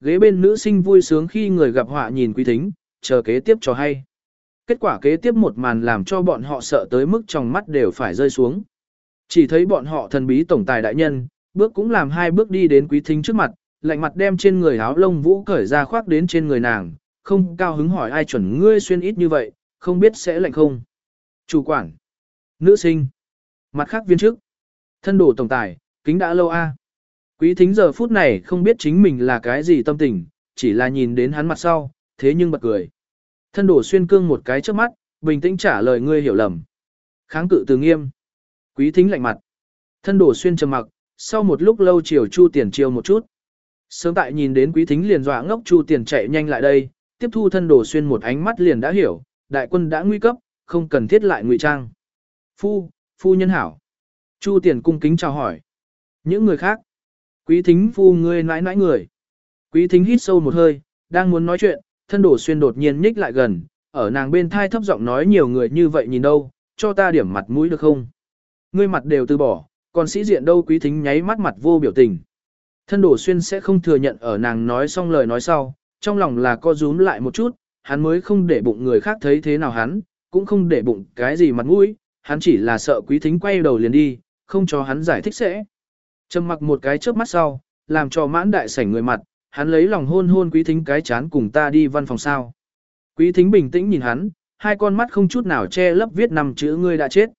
ghế bên nữ sinh vui sướng khi người gặp họa nhìn quý thính, chờ kế tiếp cho hay. Kết quả kế tiếp một màn làm cho bọn họ sợ tới mức trong mắt đều phải rơi xuống. Chỉ thấy bọn họ thần bí tổng tài đại nhân, bước cũng làm hai bước đi đến quý thính trước mặt, lạnh mặt đem trên người áo lông vũ cởi ra khoác đến trên người nàng, không cao hứng hỏi ai chuẩn ngươi xuyên ít như vậy, không biết sẽ lạnh không. Chủ quản, nữ sinh, mặt khác viên chức, thân đồ tổng tài, kính đã lâu a. Quý thính giờ phút này không biết chính mình là cái gì tâm tình, chỉ là nhìn đến hắn mặt sau, thế nhưng bật cười. Thân đổ xuyên cương một cái trước mắt, bình tĩnh trả lời ngươi hiểu lầm. Kháng cự từ nghiêm. Quý thính lạnh mặt. Thân đổ xuyên trầm mặc, sau một lúc lâu chiều chu tiền chiều một chút. Sớm tại nhìn đến quý thính liền dọa ngốc chu tiền chạy nhanh lại đây, tiếp thu thân đổ xuyên một ánh mắt liền đã hiểu, đại quân đã nguy cấp, không cần thiết lại ngụy trang. Phu, phu nhân hảo. Chu tiền cung kính chào hỏi. Những người khác. Quý thính phu ngươi nãi nãi người. Quý thính hít sâu một hơi, đang muốn nói chuyện, thân đổ xuyên đột nhiên nhích lại gần, ở nàng bên thai thấp giọng nói nhiều người như vậy nhìn đâu, cho ta điểm mặt mũi được không? Ngươi mặt đều từ bỏ, còn sĩ diện đâu quý thính nháy mắt mặt vô biểu tình. Thân đổ xuyên sẽ không thừa nhận ở nàng nói xong lời nói sau, trong lòng là co rúm lại một chút, hắn mới không để bụng người khác thấy thế nào hắn, cũng không để bụng cái gì mặt mũi, hắn chỉ là sợ quý thính quay đầu liền đi, không cho hắn giải thích sẽ. Trầm mặc một cái trước mắt sau, làm cho mãn đại sảnh người mặt, hắn lấy lòng hôn hôn quý thính cái chán cùng ta đi văn phòng sao. Quý thính bình tĩnh nhìn hắn, hai con mắt không chút nào che lấp viết năm chữ ngươi đã chết.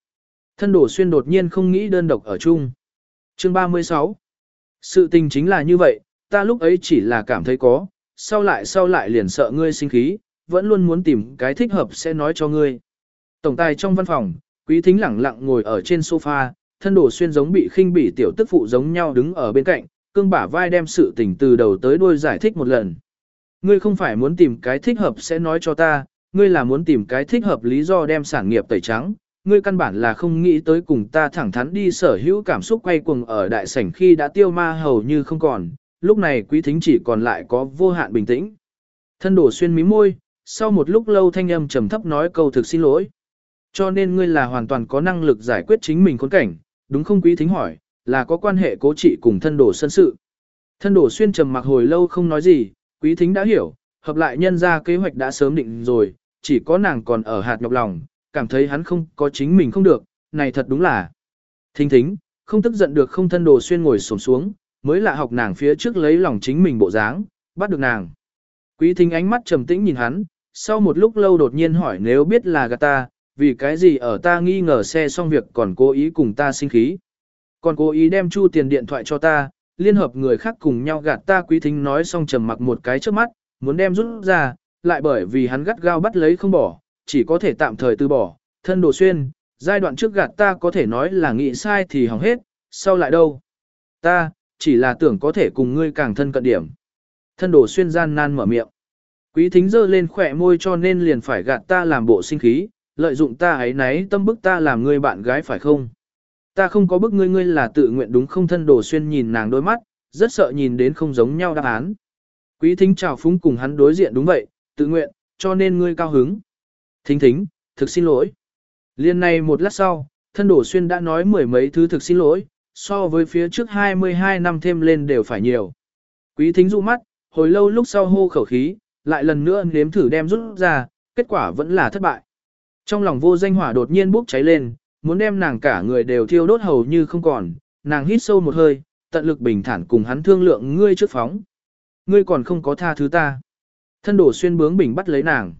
Thân đổ xuyên đột nhiên không nghĩ đơn độc ở chung. Chương 36 Sự tình chính là như vậy, ta lúc ấy chỉ là cảm thấy có, sau lại sau lại liền sợ ngươi sinh khí, vẫn luôn muốn tìm cái thích hợp sẽ nói cho ngươi. Tổng tài trong văn phòng, quý thính lẳng lặng ngồi ở trên sofa, thân đổ xuyên giống bị khinh bỉ tiểu tức phụ giống nhau đứng ở bên cạnh, cương bả vai đem sự tình từ đầu tới đuôi giải thích một lần. Ngươi không phải muốn tìm cái thích hợp sẽ nói cho ta, ngươi là muốn tìm cái thích hợp lý do đem sản nghiệp tẩy trắng, ngươi căn bản là không nghĩ tới cùng ta thẳng thắn đi sở hữu cảm xúc quay cuồng ở đại sảnh khi đã tiêu ma hầu như không còn, lúc này quý thính chỉ còn lại có vô hạn bình tĩnh. Thân đổ xuyên mí môi, sau một lúc lâu thanh âm trầm thấp nói câu thực xin lỗi. Cho nên ngươi là hoàn toàn có năng lực giải quyết chính mình khốn cảnh, đúng không quý thính hỏi, là có quan hệ cố trị cùng thân đồ sân sự. Thân đồ xuyên trầm mặc hồi lâu không nói gì, quý thính đã hiểu, hợp lại nhân ra kế hoạch đã sớm định rồi, chỉ có nàng còn ở hạt nhọc lòng, cảm thấy hắn không có chính mình không được, này thật đúng là. Thính thính, không tức giận được không thân đồ xuyên ngồi sổm xuống, mới lạ học nàng phía trước lấy lòng chính mình bộ dáng, bắt được nàng. Quý thính ánh mắt trầm tĩnh nhìn hắn, sau một lúc lâu đột nhiên hỏi nếu biết là gạt ta, vì cái gì ở ta nghi ngờ xe xong việc còn cố ý cùng ta sinh khí. Còn cố ý đem chu tiền điện thoại cho ta, liên hợp người khác cùng nhau gạt ta quý thính nói xong trầm mặc một cái trước mắt, muốn đem rút ra, lại bởi vì hắn gắt gao bắt lấy không bỏ, chỉ có thể tạm thời từ bỏ, thân đồ xuyên, giai đoạn trước gạt ta có thể nói là nghĩ sai thì hỏng hết, sau lại đâu. Ta, chỉ là tưởng có thể cùng ngươi càng thân cận điểm. Thân đồ xuyên gian nan mở miệng. Quý thính dơ lên khỏe môi cho nên liền phải gạt ta làm bộ sinh khí, lợi dụng ta ấy nấy tâm bức ta làm ngươi bạn gái phải không? Ta không có bức ngươi ngươi là tự nguyện đúng không thân đồ xuyên nhìn nàng đôi mắt, rất sợ nhìn đến không giống nhau đáp án. Quý thính chào phúng cùng hắn đối diện đúng vậy, tự nguyện, cho nên ngươi cao hứng. Thính thính, thực xin lỗi. Liên này một lát sau, thân đổ xuyên đã nói mười mấy thứ thực xin lỗi, so với phía trước 22 năm thêm lên đều phải nhiều. Quý thính dụ mắt, hồi lâu lúc sau hô khẩu khí, lại lần nữa nếm thử đem rút ra, kết quả vẫn là thất bại. Trong lòng vô danh hỏa đột nhiên bốc cháy lên, muốn đem nàng cả người đều thiêu đốt hầu như không còn, nàng hít sâu một hơi, tận lực bình thản cùng hắn thương lượng ngươi trước phóng. Ngươi còn không có tha thứ ta. Thân đổ xuyên bướng bình bắt lấy nàng.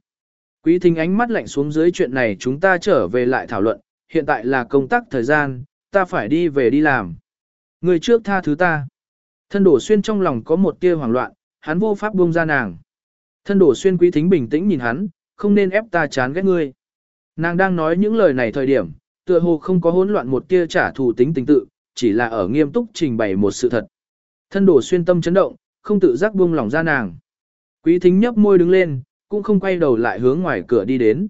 Quý thính ánh mắt lạnh xuống dưới chuyện này chúng ta trở về lại thảo luận, hiện tại là công tác thời gian, ta phải đi về đi làm. Ngươi trước tha thứ ta. Thân đổ xuyên trong lòng có một tia hoảng loạn, hắn vô pháp buông ra nàng. Thân đổ xuyên quý thính bình tĩnh nhìn hắn, không nên ép ta chán ghét ngươi. Nàng đang nói những lời này thời điểm, tựa hồ không có hỗn loạn một tia trả thù tính tình tự, chỉ là ở nghiêm túc trình bày một sự thật. Thân đổ xuyên tâm chấn động, không tự giác buông lòng ra nàng. Quý thính nhấp môi đứng lên, cũng không quay đầu lại hướng ngoài cửa đi đến.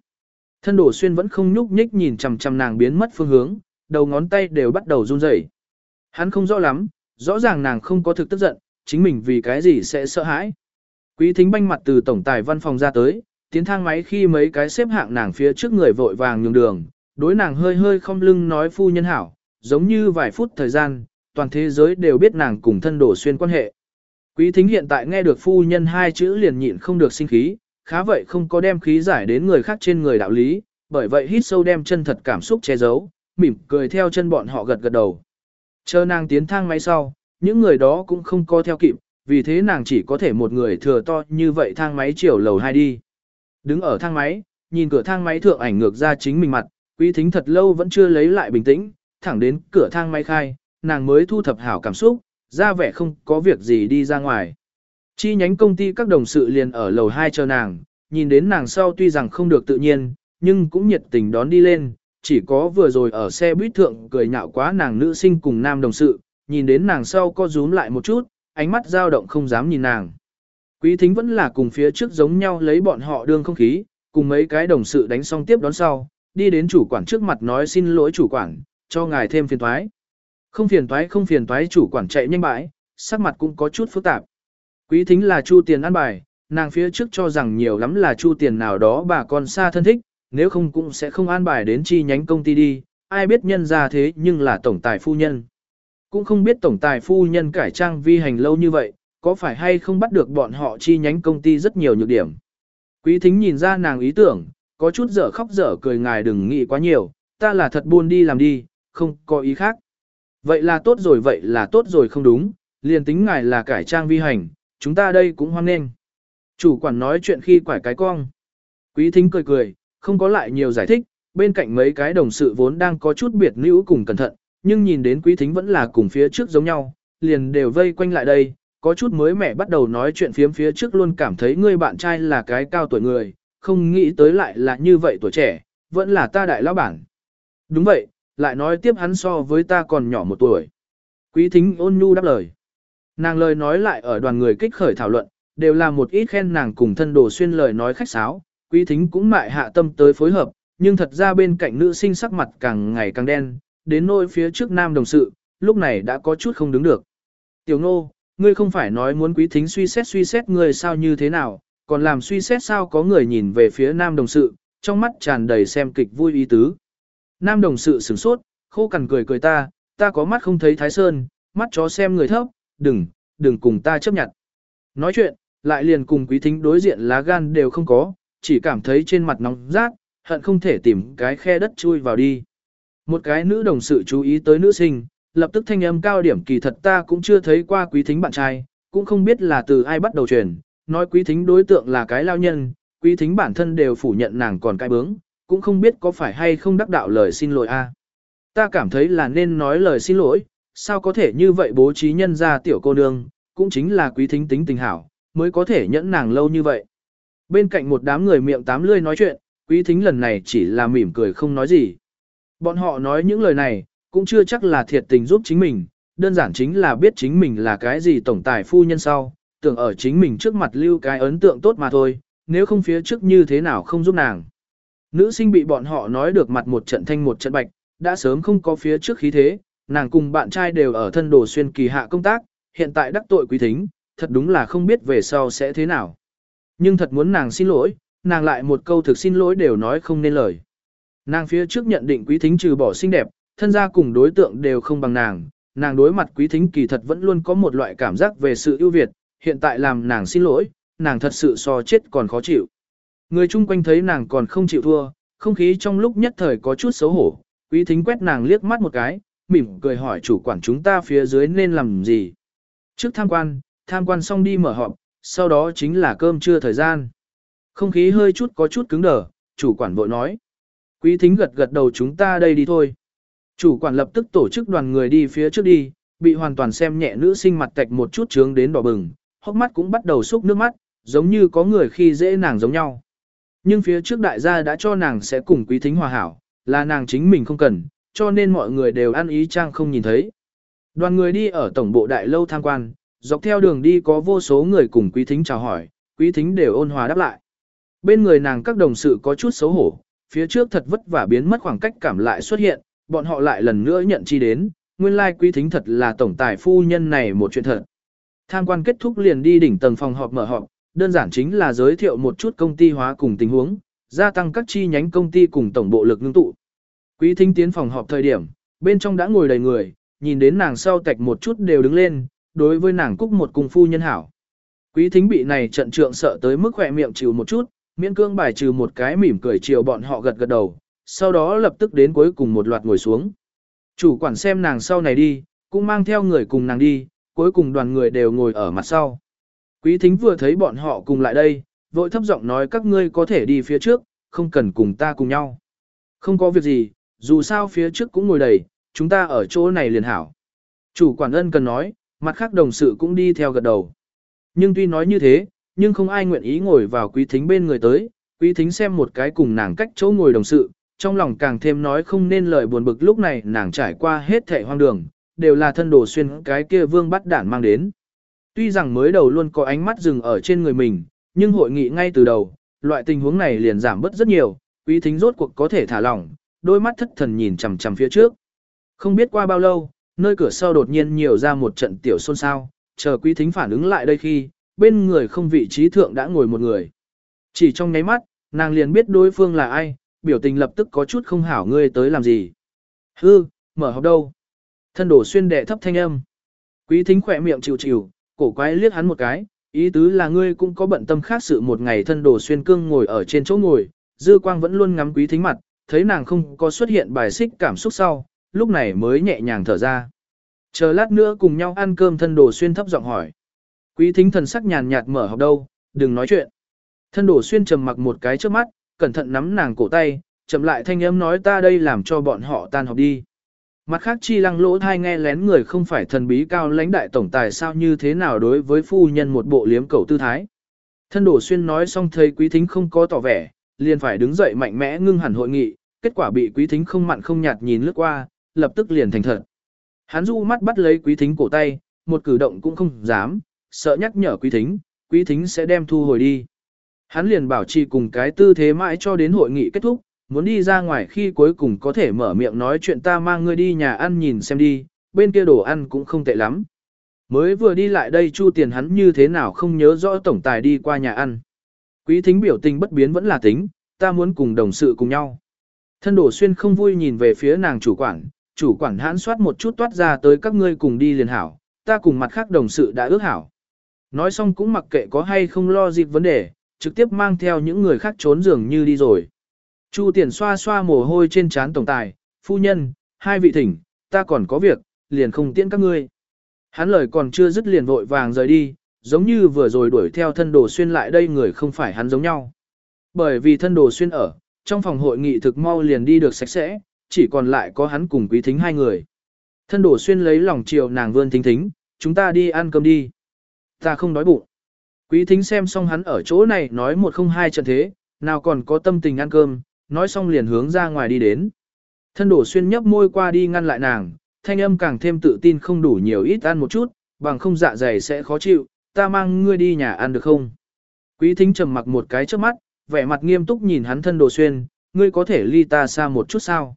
Thân đổ xuyên vẫn không nhúc nhích nhìn chằm chằm nàng biến mất phương hướng, đầu ngón tay đều bắt đầu run rẩy. Hắn không rõ lắm, rõ ràng nàng không có thực tức giận, chính mình vì cái gì sẽ sợ hãi. Quý thính banh mặt từ tổng tài văn phòng ra tới, tiến thang máy khi mấy cái xếp hạng nàng phía trước người vội vàng nhường đường, đối nàng hơi hơi không lưng nói phu nhân hảo, giống như vài phút thời gian, toàn thế giới đều biết nàng cùng thân đổ xuyên quan hệ. Quý thính hiện tại nghe được phu nhân hai chữ liền nhịn không được sinh khí, khá vậy không có đem khí giải đến người khác trên người đạo lý, bởi vậy hít sâu đem chân thật cảm xúc che giấu, mỉm cười theo chân bọn họ gật gật đầu. Chờ nàng tiến thang máy sau, những người đó cũng không co theo kịp, vì thế nàng chỉ có thể một người thừa to như vậy thang máy chiều lầu hai đi. Đứng ở thang máy, nhìn cửa thang máy thượng ảnh ngược ra chính mình mặt, quý thính thật lâu vẫn chưa lấy lại bình tĩnh, thẳng đến cửa thang máy khai, nàng mới thu thập hảo cảm xúc, ra vẻ không có việc gì đi ra ngoài. Chi nhánh công ty các đồng sự liền ở lầu 2 chờ nàng, nhìn đến nàng sau tuy rằng không được tự nhiên, nhưng cũng nhiệt tình đón đi lên, chỉ có vừa rồi ở xe buýt thượng cười nhạo quá nàng nữ sinh cùng nam đồng sự, nhìn đến nàng sau co rúm lại một chút, ánh mắt dao động không dám nhìn nàng. Quý thính vẫn là cùng phía trước giống nhau lấy bọn họ đương không khí, cùng mấy cái đồng sự đánh xong tiếp đón sau, đi đến chủ quản trước mặt nói xin lỗi chủ quản, cho ngài thêm phiền thoái. Không phiền thoái không phiền thoái chủ quản chạy nhanh bãi, sắc mặt cũng có chút phức tạp. Quý thính là chu tiền ăn bài, nàng phía trước cho rằng nhiều lắm là chu tiền nào đó bà con xa thân thích, nếu không cũng sẽ không an bài đến chi nhánh công ty đi, ai biết nhân ra thế nhưng là tổng tài phu nhân. Cũng không biết tổng tài phu nhân cải trang vi hành lâu như vậy, có phải hay không bắt được bọn họ chi nhánh công ty rất nhiều nhược điểm. Quý thính nhìn ra nàng ý tưởng, có chút dở khóc dở cười ngài đừng nghĩ quá nhiều, ta là thật buôn đi làm đi, không có ý khác. Vậy là tốt rồi vậy là tốt rồi không đúng, liền tính ngài là cải trang vi hành, chúng ta đây cũng hoan nghênh. Chủ quản nói chuyện khi quải cái cong. Quý thính cười cười, không có lại nhiều giải thích, bên cạnh mấy cái đồng sự vốn đang có chút biệt nữ cùng cẩn thận, nhưng nhìn đến quý thính vẫn là cùng phía trước giống nhau, liền đều vây quanh lại đây, có chút mới mẻ bắt đầu nói chuyện phiếm phía trước luôn cảm thấy người bạn trai là cái cao tuổi người, không nghĩ tới lại là như vậy tuổi trẻ, vẫn là ta đại lão bản. Đúng vậy, lại nói tiếp hắn so với ta còn nhỏ một tuổi. Quý thính ôn nhu đáp lời. Nàng lời nói lại ở đoàn người kích khởi thảo luận, đều là một ít khen nàng cùng thân đồ xuyên lời nói khách sáo, quý thính cũng mại hạ tâm tới phối hợp, nhưng thật ra bên cạnh nữ sinh sắc mặt càng ngày càng đen, đến nỗi phía trước nam đồng sự, lúc này đã có chút không đứng được. Tiểu ngô, ngươi không phải nói muốn quý thính suy xét suy xét ngươi sao như thế nào, còn làm suy xét sao có người nhìn về phía nam đồng sự, trong mắt tràn đầy xem kịch vui ý tứ. Nam đồng sự sửng sốt, khô cằn cười cười ta, ta có mắt không thấy thái sơn, mắt chó xem người thấp, đừng, đừng cùng ta chấp nhận. Nói chuyện, lại liền cùng quý thính đối diện lá gan đều không có, chỉ cảm thấy trên mặt nóng rát, hận không thể tìm cái khe đất chui vào đi. Một cái nữ đồng sự chú ý tới nữ sinh, lập tức thanh âm cao điểm kỳ thật ta cũng chưa thấy qua quý thính bạn trai, cũng không biết là từ ai bắt đầu truyền, nói quý thính đối tượng là cái lao nhân, quý thính bản thân đều phủ nhận nàng còn cái bướng, cũng không biết có phải hay không đắc đạo lời xin lỗi a. À. Ta cảm thấy là nên nói lời xin lỗi, sao có thể như vậy bố trí nhân ra tiểu cô nương, cũng chính là quý thính tính tình hảo, mới có thể nhẫn nàng lâu như vậy. Bên cạnh một đám người miệng tám lươi nói chuyện, quý thính lần này chỉ là mỉm cười không nói gì. Bọn họ nói những lời này, cũng chưa chắc là thiệt tình giúp chính mình, đơn giản chính là biết chính mình là cái gì tổng tài phu nhân sau, tưởng ở chính mình trước mặt lưu cái ấn tượng tốt mà thôi, nếu không phía trước như thế nào không giúp nàng. Nữ sinh bị bọn họ nói được mặt một trận thanh một trận bạch, đã sớm không có phía trước khí thế, nàng cùng bạn trai đều ở thân đồ xuyên kỳ hạ công tác, hiện tại đắc tội quý thính, thật đúng là không biết về sau sẽ thế nào. Nhưng thật muốn nàng xin lỗi, nàng lại một câu thực xin lỗi đều nói không nên lời. Nàng phía trước nhận định quý thính trừ bỏ xinh đẹp, thân gia cùng đối tượng đều không bằng nàng, nàng đối mặt quý thính kỳ thật vẫn luôn có một loại cảm giác về sự ưu việt, hiện tại làm nàng xin lỗi, nàng thật sự so chết còn khó chịu. Người chung quanh thấy nàng còn không chịu thua, không khí trong lúc nhất thời có chút xấu hổ, quý thính quét nàng liếc mắt một cái, mỉm cười hỏi chủ quản chúng ta phía dưới nên làm gì. Trước tham quan, tham quan xong đi mở họp, sau đó chính là cơm trưa thời gian. Không khí hơi chút có chút cứng đờ, chủ quản vội nói. Quý thính gật gật đầu chúng ta đây đi thôi. Chủ quản lập tức tổ chức đoàn người đi phía trước đi, bị hoàn toàn xem nhẹ nữ sinh mặt tạch một chút trướng đến đỏ bừng, hốc mắt cũng bắt đầu xúc nước mắt, giống như có người khi dễ nàng giống nhau. Nhưng phía trước đại gia đã cho nàng sẽ cùng quý thính hòa hảo, là nàng chính mình không cần, cho nên mọi người đều ăn ý trang không nhìn thấy. Đoàn người đi ở tổng bộ đại lâu tham quan, dọc theo đường đi có vô số người cùng quý thính chào hỏi, quý thính đều ôn hòa đáp lại. Bên người nàng các đồng sự có chút xấu hổ, phía trước thật vất vả biến mất khoảng cách cảm lại xuất hiện, bọn họ lại lần nữa nhận chi đến, nguyên lai quý thính thật là tổng tài phu nhân này một chuyện thật. Tham quan kết thúc liền đi đỉnh tầng phòng họp mở họp, đơn giản chính là giới thiệu một chút công ty hóa cùng tình huống, gia tăng các chi nhánh công ty cùng tổng bộ lực ngưng tụ. Quý thính tiến phòng họp thời điểm, bên trong đã ngồi đầy người, nhìn đến nàng sau tạch một chút đều đứng lên, đối với nàng cúc một cùng phu nhân hảo. Quý thính bị này trận trượng sợ tới mức khỏe miệng chịu một chút, miễn cương bài trừ một cái mỉm cười chiều bọn họ gật gật đầu, sau đó lập tức đến cuối cùng một loạt ngồi xuống. Chủ quản xem nàng sau này đi, cũng mang theo người cùng nàng đi, cuối cùng đoàn người đều ngồi ở mặt sau. Quý thính vừa thấy bọn họ cùng lại đây, vội thấp giọng nói các ngươi có thể đi phía trước, không cần cùng ta cùng nhau. Không có việc gì, dù sao phía trước cũng ngồi đầy, chúng ta ở chỗ này liền hảo. Chủ quản ân cần nói, mặt khác đồng sự cũng đi theo gật đầu. Nhưng tuy nói như thế, nhưng không ai nguyện ý ngồi vào quý thính bên người tới, quý thính xem một cái cùng nàng cách chỗ ngồi đồng sự, trong lòng càng thêm nói không nên lời buồn bực lúc này nàng trải qua hết thẻ hoang đường, đều là thân đồ xuyên cái kia vương bắt đản mang đến. Tuy rằng mới đầu luôn có ánh mắt dừng ở trên người mình, nhưng hội nghị ngay từ đầu, loại tình huống này liền giảm bớt rất nhiều, quý thính rốt cuộc có thể thả lỏng, đôi mắt thất thần nhìn chằm chằm phía trước. Không biết qua bao lâu, nơi cửa sau đột nhiên nhiều ra một trận tiểu xôn xao, chờ quý thính phản ứng lại đây khi, bên người không vị trí thượng đã ngồi một người. Chỉ trong nháy mắt, nàng liền biết đối phương là ai, biểu tình lập tức có chút không hảo ngươi tới làm gì. Hư, mở học đâu. Thân đổ xuyên đệ thấp thanh âm. Quý thính khỏe miệng chịu chịu, cổ quái liếc hắn một cái, ý tứ là ngươi cũng có bận tâm khác sự một ngày thân đổ xuyên cương ngồi ở trên chỗ ngồi, dư quang vẫn luôn ngắm quý thính mặt, thấy nàng không có xuất hiện bài xích cảm xúc sau, lúc này mới nhẹ nhàng thở ra. Chờ lát nữa cùng nhau ăn cơm thân đồ xuyên thấp giọng hỏi. Quý thính thần sắc nhàn nhạt mở học đâu, đừng nói chuyện. Thân đồ xuyên trầm mặc một cái trước mắt, cẩn thận nắm nàng cổ tay, chậm lại thanh âm nói ta đây làm cho bọn họ tan học đi. Mặt khác chi lăng lỗ thai nghe lén người không phải thần bí cao lãnh đại tổng tài sao như thế nào đối với phu nhân một bộ liếm cầu tư thái. Thân đổ xuyên nói xong thấy quý thính không có tỏ vẻ, liền phải đứng dậy mạnh mẽ ngưng hẳn hội nghị, kết quả bị quý thính không mặn không nhạt nhìn lướt qua, lập tức liền thành thật. Hắn du mắt bắt lấy quý thính cổ tay, một cử động cũng không dám, sợ nhắc nhở quý thính, quý thính sẽ đem thu hồi đi. Hắn liền bảo trì cùng cái tư thế mãi cho đến hội nghị kết thúc, muốn đi ra ngoài khi cuối cùng có thể mở miệng nói chuyện ta mang ngươi đi nhà ăn nhìn xem đi, bên kia đồ ăn cũng không tệ lắm. Mới vừa đi lại đây chu tiền hắn như thế nào không nhớ rõ tổng tài đi qua nhà ăn. Quý thính biểu tình bất biến vẫn là tính, ta muốn cùng đồng sự cùng nhau. Thân đổ xuyên không vui nhìn về phía nàng chủ quản, chủ quản hãn soát một chút toát ra tới các ngươi cùng đi liền hảo, ta cùng mặt khác đồng sự đã ước hảo. Nói xong cũng mặc kệ có hay không lo dịp vấn đề, trực tiếp mang theo những người khác trốn giường như đi rồi. Chu tiền xoa xoa mồ hôi trên trán tổng tài, phu nhân, hai vị thỉnh, ta còn có việc, liền không tiễn các ngươi. Hắn lời còn chưa dứt liền vội vàng rời đi, giống như vừa rồi đuổi theo thân đồ xuyên lại đây người không phải hắn giống nhau. Bởi vì thân đồ xuyên ở, trong phòng hội nghị thực mau liền đi được sạch sẽ, chỉ còn lại có hắn cùng quý thính hai người. Thân đồ xuyên lấy lòng chiều nàng vươn thính thính, chúng ta đi ăn cơm đi. Ta không đói bụng. Quý thính xem xong hắn ở chỗ này nói một không hai trận thế, nào còn có tâm tình ăn cơm, nói xong liền hướng ra ngoài đi đến. Thân đổ xuyên nhấp môi qua đi ngăn lại nàng, thanh âm càng thêm tự tin không đủ nhiều ít ăn một chút, bằng không dạ dày sẽ khó chịu, ta mang ngươi đi nhà ăn được không? Quý thính trầm mặc một cái trước mắt, vẻ mặt nghiêm túc nhìn hắn thân đồ xuyên, ngươi có thể ly ta xa một chút sao?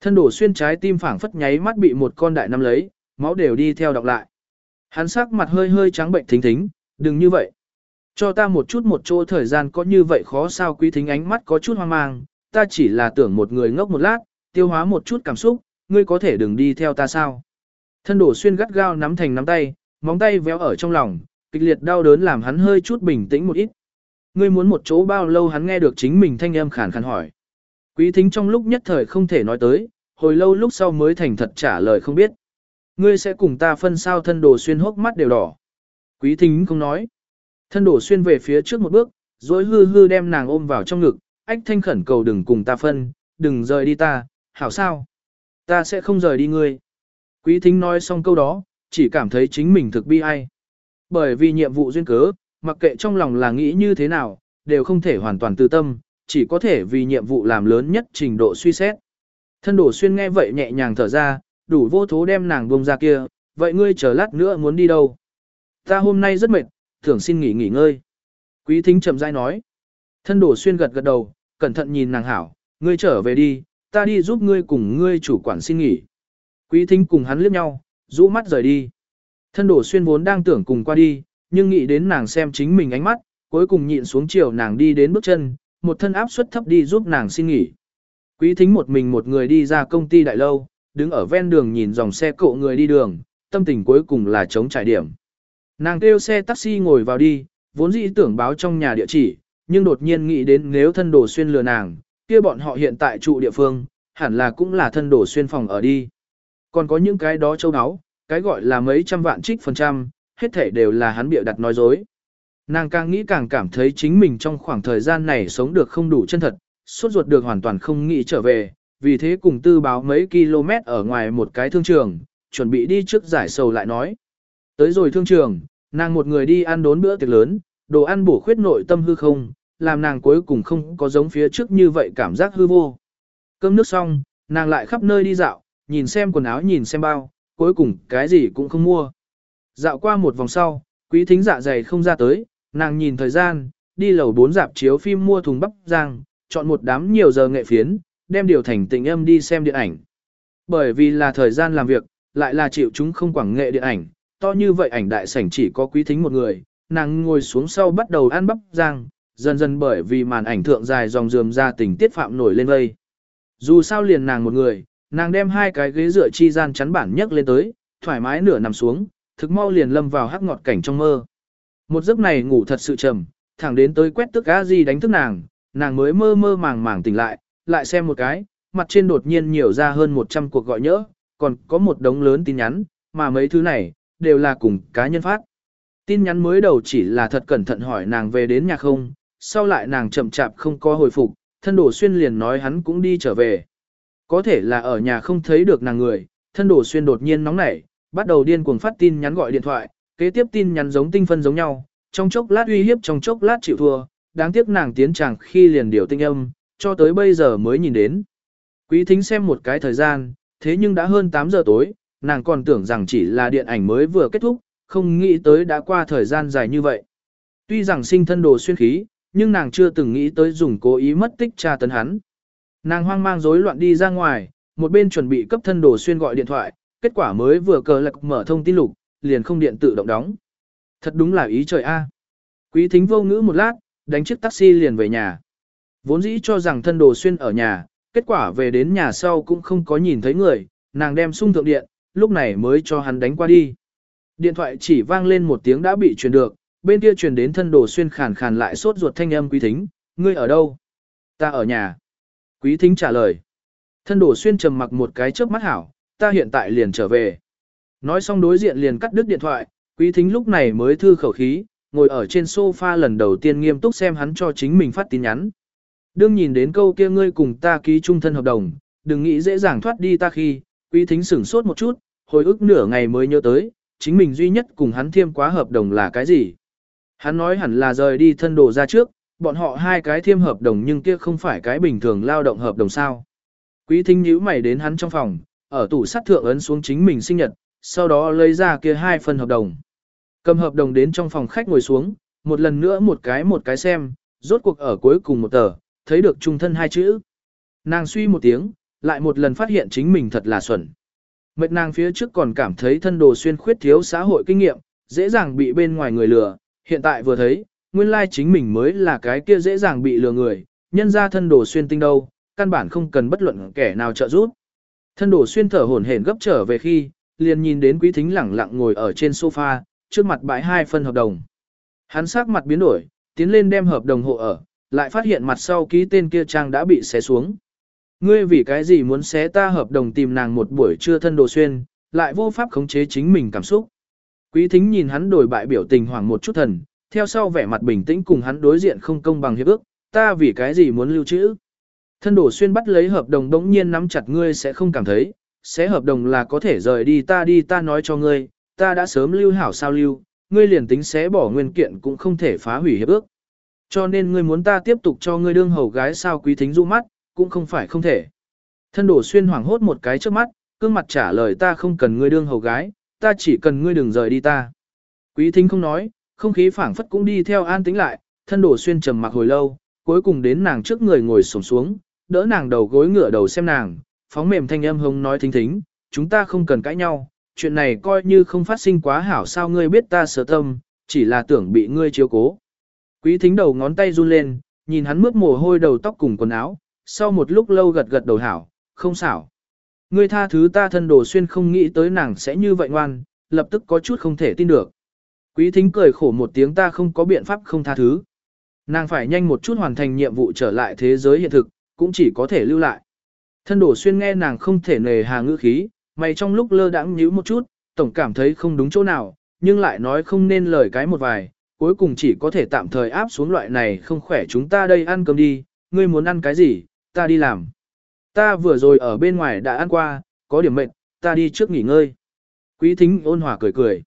Thân đổ xuyên trái tim phảng phất nháy mắt bị một con đại nắm lấy, máu đều đi theo đọc lại. Hắn sắc mặt hơi hơi trắng bệnh thính thính, đừng như vậy. Cho ta một chút một chỗ thời gian có như vậy khó sao quý thính ánh mắt có chút hoang mang, ta chỉ là tưởng một người ngốc một lát, tiêu hóa một chút cảm xúc, ngươi có thể đừng đi theo ta sao. Thân đổ xuyên gắt gao nắm thành nắm tay, móng tay véo ở trong lòng, kịch liệt đau đớn làm hắn hơi chút bình tĩnh một ít. Ngươi muốn một chỗ bao lâu hắn nghe được chính mình thanh âm khàn khàn hỏi. Quý thính trong lúc nhất thời không thể nói tới, hồi lâu lúc sau mới thành thật trả lời không biết. Ngươi sẽ cùng ta phân sao thân đồ xuyên hốc mắt đều đỏ. Quý thính không nói. Thân đổ xuyên về phía trước một bước, dối hư hư đem nàng ôm vào trong ngực, ách thanh khẩn cầu đừng cùng ta phân, đừng rời đi ta, hảo sao? Ta sẽ không rời đi ngươi. Quý thính nói xong câu đó, chỉ cảm thấy chính mình thực bi ai. Bởi vì nhiệm vụ duyên cớ, mặc kệ trong lòng là nghĩ như thế nào, đều không thể hoàn toàn tư tâm, chỉ có thể vì nhiệm vụ làm lớn nhất trình độ suy xét. Thân đổ xuyên nghe vậy nhẹ nhàng thở ra, đủ vô thố đem nàng buông ra kia, vậy ngươi chờ lát nữa muốn đi đâu? Ta hôm nay rất mệt, thường xin nghỉ nghỉ ngơi. Quý thính chậm rãi nói. Thân đổ xuyên gật gật đầu, cẩn thận nhìn nàng hảo, ngươi trở về đi, ta đi giúp ngươi cùng ngươi chủ quản xin nghỉ. Quý thính cùng hắn liếc nhau, rũ mắt rời đi. Thân đổ xuyên vốn đang tưởng cùng qua đi, nhưng nghĩ đến nàng xem chính mình ánh mắt, cuối cùng nhịn xuống chiều nàng đi đến bước chân, một thân áp suất thấp đi giúp nàng xin nghỉ. Quý thính một mình một người đi ra công ty đại lâu, đứng ở ven đường nhìn dòng xe cộ người đi đường, tâm tình cuối cùng là chống trải điểm. Nàng kêu xe taxi ngồi vào đi, vốn dĩ tưởng báo trong nhà địa chỉ, nhưng đột nhiên nghĩ đến nếu thân đồ xuyên lừa nàng, kia bọn họ hiện tại trụ địa phương, hẳn là cũng là thân đồ xuyên phòng ở đi. Còn có những cái đó châu áo, cái gọi là mấy trăm vạn trích phần trăm, hết thể đều là hắn bịa đặt nói dối. Nàng càng nghĩ càng cảm thấy chính mình trong khoảng thời gian này sống được không đủ chân thật, suốt ruột được hoàn toàn không nghĩ trở về, vì thế cùng tư báo mấy km ở ngoài một cái thương trường, chuẩn bị đi trước giải sầu lại nói. Tới rồi thương trường, nàng một người đi ăn đốn bữa tiệc lớn, đồ ăn bổ khuyết nội tâm hư không, làm nàng cuối cùng không có giống phía trước như vậy cảm giác hư vô. Cơm nước xong, nàng lại khắp nơi đi dạo, nhìn xem quần áo nhìn xem bao, cuối cùng cái gì cũng không mua. Dạo qua một vòng sau, quý thính dạ dày không ra tới, nàng nhìn thời gian, đi lầu bốn dạp chiếu phim mua thùng bắp rang, chọn một đám nhiều giờ nghệ phiến, đem điều thành tình âm đi xem điện ảnh. Bởi vì là thời gian làm việc, lại là chịu chúng không quảng nghệ điện ảnh, to như vậy ảnh đại sảnh chỉ có quý thính một người, nàng ngồi xuống sau bắt đầu ăn bắp rang, dần dần bởi vì màn ảnh thượng dài dòng dườm ra tình tiết phạm nổi lên vây. Dù sao liền nàng một người, nàng đem hai cái ghế dựa chi gian chắn bản nhấc lên tới, thoải mái nửa nằm xuống, thực mau liền lâm vào hắc ngọt cảnh trong mơ. Một giấc này ngủ thật sự trầm, thẳng đến tới quét tức á gì đánh thức nàng, nàng mới mơ mơ màng màng tỉnh lại, lại xem một cái, mặt trên đột nhiên nhiều ra hơn 100 cuộc gọi nhỡ, còn có một đống lớn tin nhắn, mà mấy thứ này, đều là cùng cá nhân phát. Tin nhắn mới đầu chỉ là thật cẩn thận hỏi nàng về đến nhà không, sau lại nàng chậm chạp không có hồi phục, thân đổ xuyên liền nói hắn cũng đi trở về. Có thể là ở nhà không thấy được nàng người, thân đổ xuyên đột nhiên nóng nảy, bắt đầu điên cuồng phát tin nhắn gọi điện thoại, kế tiếp tin nhắn giống tinh phân giống nhau, trong chốc lát uy hiếp trong chốc lát chịu thua, đáng tiếc nàng tiến chàng khi liền điều tinh âm, cho tới bây giờ mới nhìn đến. Quý thính xem một cái thời gian, thế nhưng đã hơn 8 giờ tối, nàng còn tưởng rằng chỉ là điện ảnh mới vừa kết thúc, không nghĩ tới đã qua thời gian dài như vậy. Tuy rằng sinh thân đồ xuyên khí, nhưng nàng chưa từng nghĩ tới dùng cố ý mất tích tra tấn hắn. Nàng hoang mang rối loạn đi ra ngoài, một bên chuẩn bị cấp thân đồ xuyên gọi điện thoại, kết quả mới vừa cờ lạc mở thông tin lục, liền không điện tự động đóng. Thật đúng là ý trời a. Quý thính vô ngữ một lát, đánh chiếc taxi liền về nhà. Vốn dĩ cho rằng thân đồ xuyên ở nhà, kết quả về đến nhà sau cũng không có nhìn thấy người, nàng đem sung thượng điện, lúc này mới cho hắn đánh qua đi. Điện thoại chỉ vang lên một tiếng đã bị truyền được, bên kia truyền đến thân đồ xuyên khàn khàn lại sốt ruột thanh âm quý thính, ngươi ở đâu? Ta ở nhà. Quý thính trả lời. Thân đồ xuyên trầm mặc một cái chớp mắt hảo, ta hiện tại liền trở về. Nói xong đối diện liền cắt đứt điện thoại, quý thính lúc này mới thư khẩu khí, ngồi ở trên sofa lần đầu tiên nghiêm túc xem hắn cho chính mình phát tin nhắn. Đương nhìn đến câu kia ngươi cùng ta ký chung thân hợp đồng, đừng nghĩ dễ dàng thoát đi ta khi, quý thính sửng sốt một chút, hồi ức nửa ngày mới nhớ tới, chính mình duy nhất cùng hắn thiêm quá hợp đồng là cái gì. Hắn nói hẳn là rời đi thân đồ ra trước, bọn họ hai cái thiêm hợp đồng nhưng kia không phải cái bình thường lao động hợp đồng sao. Quý thính nhíu mày đến hắn trong phòng, ở tủ sắt thượng ấn xuống chính mình sinh nhật, sau đó lấy ra kia hai phần hợp đồng. Cầm hợp đồng đến trong phòng khách ngồi xuống, một lần nữa một cái một cái xem, rốt cuộc ở cuối cùng một tờ, thấy được trung thân hai chữ. Nàng suy một tiếng, lại một lần phát hiện chính mình thật là xuẩn. Mệt nàng phía trước còn cảm thấy thân đồ xuyên khuyết thiếu xã hội kinh nghiệm, dễ dàng bị bên ngoài người lừa, hiện tại vừa thấy, nguyên lai chính mình mới là cái kia dễ dàng bị lừa người, nhân ra thân đồ xuyên tinh đâu, căn bản không cần bất luận kẻ nào trợ giúp. Thân đồ xuyên thở hổn hển gấp trở về khi, liền nhìn đến quý thính lẳng lặng ngồi ở trên sofa, trước mặt bãi hai phân hợp đồng. Hắn sắc mặt biến đổi, tiến lên đem hợp đồng hộ ở, lại phát hiện mặt sau ký tên kia trang đã bị xé xuống. Ngươi vì cái gì muốn xé ta hợp đồng tìm nàng một buổi trưa thân đồ xuyên, lại vô pháp khống chế chính mình cảm xúc. Quý thính nhìn hắn đổi bại biểu tình hoảng một chút thần, theo sau vẻ mặt bình tĩnh cùng hắn đối diện không công bằng hiệp ước, ta vì cái gì muốn lưu trữ. Thân đổ xuyên bắt lấy hợp đồng đống nhiên nắm chặt ngươi sẽ không cảm thấy, sẽ hợp đồng là có thể rời đi ta đi ta nói cho ngươi, ta đã sớm lưu hảo sao lưu, ngươi liền tính sẽ bỏ nguyên kiện cũng không thể phá hủy hiệp ước. Cho nên ngươi muốn ta tiếp tục cho ngươi đương hầu gái sao quý thính du mắt, cũng không phải không thể. Thân đổ xuyên hoảng hốt một cái trước mắt, cương mặt trả lời ta không cần ngươi đương hầu gái, ta chỉ cần ngươi đừng rời đi ta. Quý thính không nói, không khí phảng phất cũng đi theo an tĩnh lại, thân đổ xuyên trầm mặc hồi lâu, cuối cùng đến nàng trước người ngồi sổng xuống, đỡ nàng đầu gối ngửa đầu xem nàng, phóng mềm thanh âm hông nói thính thính, chúng ta không cần cãi nhau, chuyện này coi như không phát sinh quá hảo sao ngươi biết ta sở tâm, chỉ là tưởng bị ngươi chiếu cố. Quý thính đầu ngón tay run lên, nhìn hắn mướt mồ hôi đầu tóc cùng quần áo, sau một lúc lâu gật gật đầu hảo, không xảo. Ngươi tha thứ ta thân đồ xuyên không nghĩ tới nàng sẽ như vậy ngoan, lập tức có chút không thể tin được. Quý thính cười khổ một tiếng ta không có biện pháp không tha thứ. Nàng phải nhanh một chút hoàn thành nhiệm vụ trở lại thế giới hiện thực, cũng chỉ có thể lưu lại. Thân đổ xuyên nghe nàng không thể nề hà ngữ khí, mày trong lúc lơ đãng nhíu một chút, tổng cảm thấy không đúng chỗ nào, nhưng lại nói không nên lời cái một vài, cuối cùng chỉ có thể tạm thời áp xuống loại này không khỏe chúng ta đây ăn cơm đi, ngươi muốn ăn cái gì, ta đi làm. Ta vừa rồi ở bên ngoài đã ăn qua, có điểm mệt, ta đi trước nghỉ ngơi. Quý thính ôn hòa cười cười.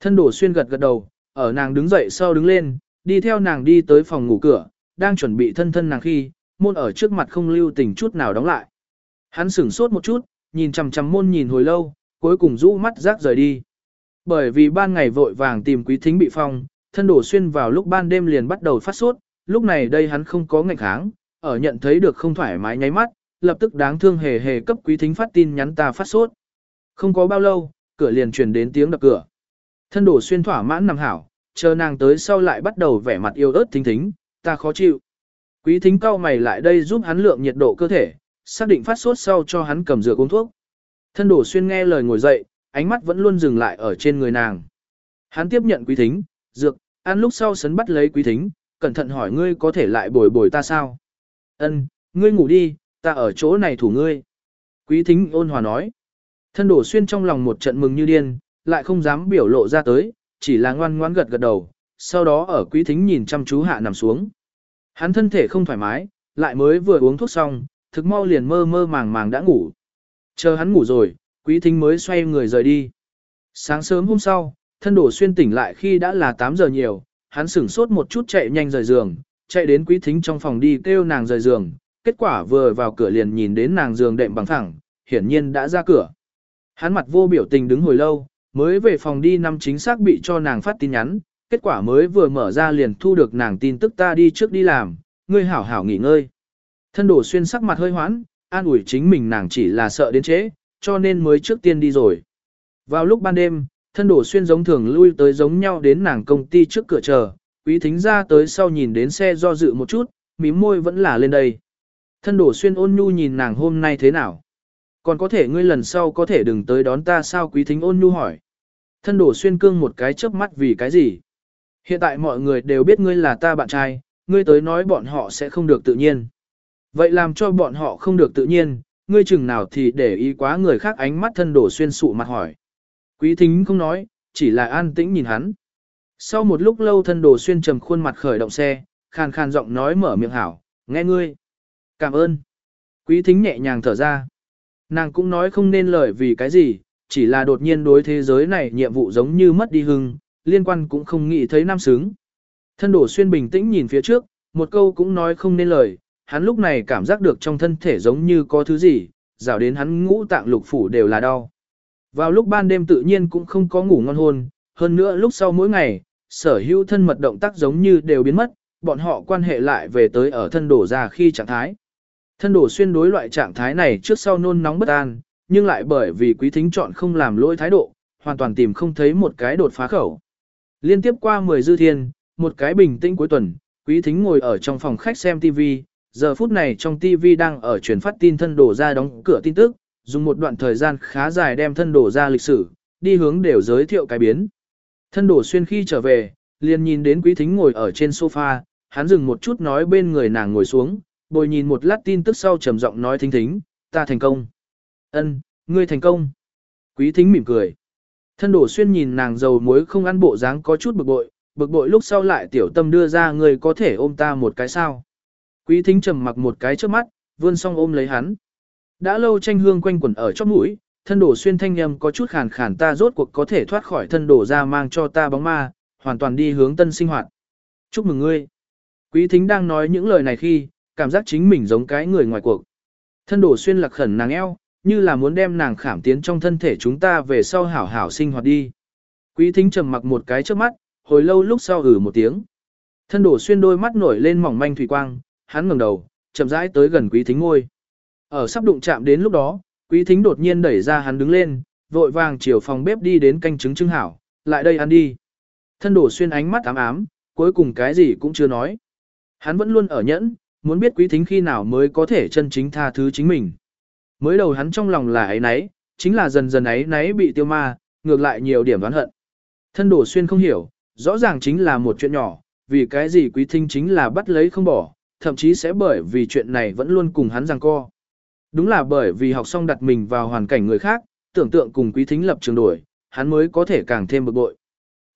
Thân đổ xuyên gật gật đầu, ở nàng đứng dậy sau đứng lên, đi theo nàng đi tới phòng ngủ cửa, đang chuẩn bị thân thân nàng khi, môn ở trước mặt không lưu tình chút nào đóng lại. Hắn sửng sốt một chút, nhìn chằm chằm môn nhìn hồi lâu, cuối cùng rũ mắt rác rời đi. Bởi vì ban ngày vội vàng tìm quý thính bị phong, thân đổ xuyên vào lúc ban đêm liền bắt đầu phát sốt, lúc này đây hắn không có ngạnh kháng, ở nhận thấy được không thoải mái nháy mắt, lập tức đáng thương hề hề cấp quý thính phát tin nhắn ta phát sốt. Không có bao lâu, cửa liền truyền đến tiếng đập cửa. Thân đổ xuyên thỏa mãn nằm hảo, chờ nàng tới sau lại bắt đầu vẻ mặt yêu ớt thính thính, ta khó chịu. Quý thính cao mày lại đây giúp hắn lượng nhiệt độ cơ thể, xác định phát sốt sau cho hắn cầm dược uống thuốc. Thân đổ xuyên nghe lời ngồi dậy, ánh mắt vẫn luôn dừng lại ở trên người nàng. Hắn tiếp nhận quý thính, dược, ăn lúc sau sấn bắt lấy quý thính, cẩn thận hỏi ngươi có thể lại bồi bồi ta sao? Ân, ngươi ngủ đi, ta ở chỗ này thủ ngươi. Quý thính ôn hòa nói. Thân đổ xuyên trong lòng một trận mừng như điên, lại không dám biểu lộ ra tới, chỉ là ngoan ngoãn gật gật đầu, sau đó ở quý thính nhìn chăm chú hạ nằm xuống. Hắn thân thể không thoải mái, lại mới vừa uống thuốc xong, thực mau liền mơ mơ màng màng đã ngủ. Chờ hắn ngủ rồi, quý thính mới xoay người rời đi. Sáng sớm hôm sau, thân đổ xuyên tỉnh lại khi đã là 8 giờ nhiều, hắn sửng sốt một chút chạy nhanh rời giường, chạy đến quý thính trong phòng đi kêu nàng rời giường, kết quả vừa vào cửa liền nhìn đến nàng giường đệm bằng thẳng, hiển nhiên đã ra cửa. Hắn mặt vô biểu tình đứng hồi lâu, mới về phòng đi năm chính xác bị cho nàng phát tin nhắn, kết quả mới vừa mở ra liền thu được nàng tin tức ta đi trước đi làm, ngươi hảo hảo nghỉ ngơi. Thân đổ xuyên sắc mặt hơi hoãn, an ủi chính mình nàng chỉ là sợ đến trễ, cho nên mới trước tiên đi rồi. Vào lúc ban đêm, thân đổ xuyên giống thường lui tới giống nhau đến nàng công ty trước cửa chờ, quý thính ra tới sau nhìn đến xe do dự một chút, mím môi vẫn là lên đây. Thân đổ xuyên ôn nhu nhìn nàng hôm nay thế nào. Còn có thể ngươi lần sau có thể đừng tới đón ta sao quý thính ôn nhu hỏi. Thân đổ xuyên cương một cái chớp mắt vì cái gì? Hiện tại mọi người đều biết ngươi là ta bạn trai, ngươi tới nói bọn họ sẽ không được tự nhiên. Vậy làm cho bọn họ không được tự nhiên, ngươi chừng nào thì để ý quá người khác ánh mắt thân đổ xuyên sụ mặt hỏi. Quý thính không nói, chỉ là an tĩnh nhìn hắn. Sau một lúc lâu thân đồ xuyên trầm khuôn mặt khởi động xe, khàn khàn giọng nói mở miệng hảo, nghe ngươi. Cảm ơn. Quý thính nhẹ nhàng thở ra. Nàng cũng nói không nên lời vì cái gì, chỉ là đột nhiên đối thế giới này nhiệm vụ giống như mất đi hưng, liên quan cũng không nghĩ thấy nam sướng. Thân đổ xuyên bình tĩnh nhìn phía trước, một câu cũng nói không nên lời, hắn lúc này cảm giác được trong thân thể giống như có thứ gì, rào đến hắn ngũ tạng lục phủ đều là đau. Vào lúc ban đêm tự nhiên cũng không có ngủ ngon hôn, hơn nữa lúc sau mỗi ngày, sở hữu thân mật động tác giống như đều biến mất, bọn họ quan hệ lại về tới ở thân đổ ra khi trạng thái. Thân đổ xuyên đối loại trạng thái này trước sau nôn nóng bất an, nhưng lại bởi vì quý thính chọn không làm lỗi thái độ, hoàn toàn tìm không thấy một cái đột phá khẩu. Liên tiếp qua 10 dư thiên, một cái bình tĩnh cuối tuần, quý thính ngồi ở trong phòng khách xem TV, giờ phút này trong TV đang ở truyền phát tin thân đổ ra đóng cửa tin tức, dùng một đoạn thời gian khá dài đem thân đổ ra lịch sử, đi hướng đều giới thiệu cái biến. Thân đổ xuyên khi trở về, liền nhìn đến quý thính ngồi ở trên sofa, hắn dừng một chút nói bên người nàng ngồi xuống, bồi nhìn một lát tin tức sau trầm giọng nói thính thính, ta thành công. Ân, ngươi thành công. Quý thính mỉm cười. Thân đổ xuyên nhìn nàng dầu muối không ăn bộ dáng có chút bực bội, bực bội lúc sau lại tiểu tâm đưa ra ngươi có thể ôm ta một cái sao. Quý thính trầm mặc một cái trước mắt, vươn song ôm lấy hắn. Đã lâu tranh hương quanh quẩn ở chóp mũi, thân đổ xuyên thanh âm có chút khàn khàn ta rốt cuộc có thể thoát khỏi thân đổ ra mang cho ta bóng ma, hoàn toàn đi hướng tân sinh hoạt. Chúc mừng ngươi. Quý thính đang nói những lời này khi, cảm giác chính mình giống cái người ngoài cuộc. Thân đổ xuyên lạc khẩn nàng eo, như là muốn đem nàng khảm tiến trong thân thể chúng ta về sau hảo hảo sinh hoạt đi. Quý thính trầm mặc một cái trước mắt, hồi lâu lúc sau ử một tiếng. Thân đổ xuyên đôi mắt nổi lên mỏng manh thủy quang, hắn ngẩng đầu, chậm rãi tới gần quý thính ngôi. Ở sắp đụng chạm đến lúc đó, quý thính đột nhiên đẩy ra hắn đứng lên, vội vàng chiều phòng bếp đi đến canh trứng trưng hảo, lại đây ăn đi. Thân đổ xuyên ánh mắt ám ám, cuối cùng cái gì cũng chưa nói. Hắn vẫn luôn ở nhẫn, muốn biết quý thính khi nào mới có thể chân chính tha thứ chính mình. Mới đầu hắn trong lòng là ấy nấy, chính là dần dần ấy nấy bị tiêu ma, ngược lại nhiều điểm đoán hận. Thân đổ xuyên không hiểu, rõ ràng chính là một chuyện nhỏ, vì cái gì quý thính chính là bắt lấy không bỏ, thậm chí sẽ bởi vì chuyện này vẫn luôn cùng hắn giằng co. Đúng là bởi vì học xong đặt mình vào hoàn cảnh người khác, tưởng tượng cùng quý thính lập trường đổi, hắn mới có thể càng thêm bực bội.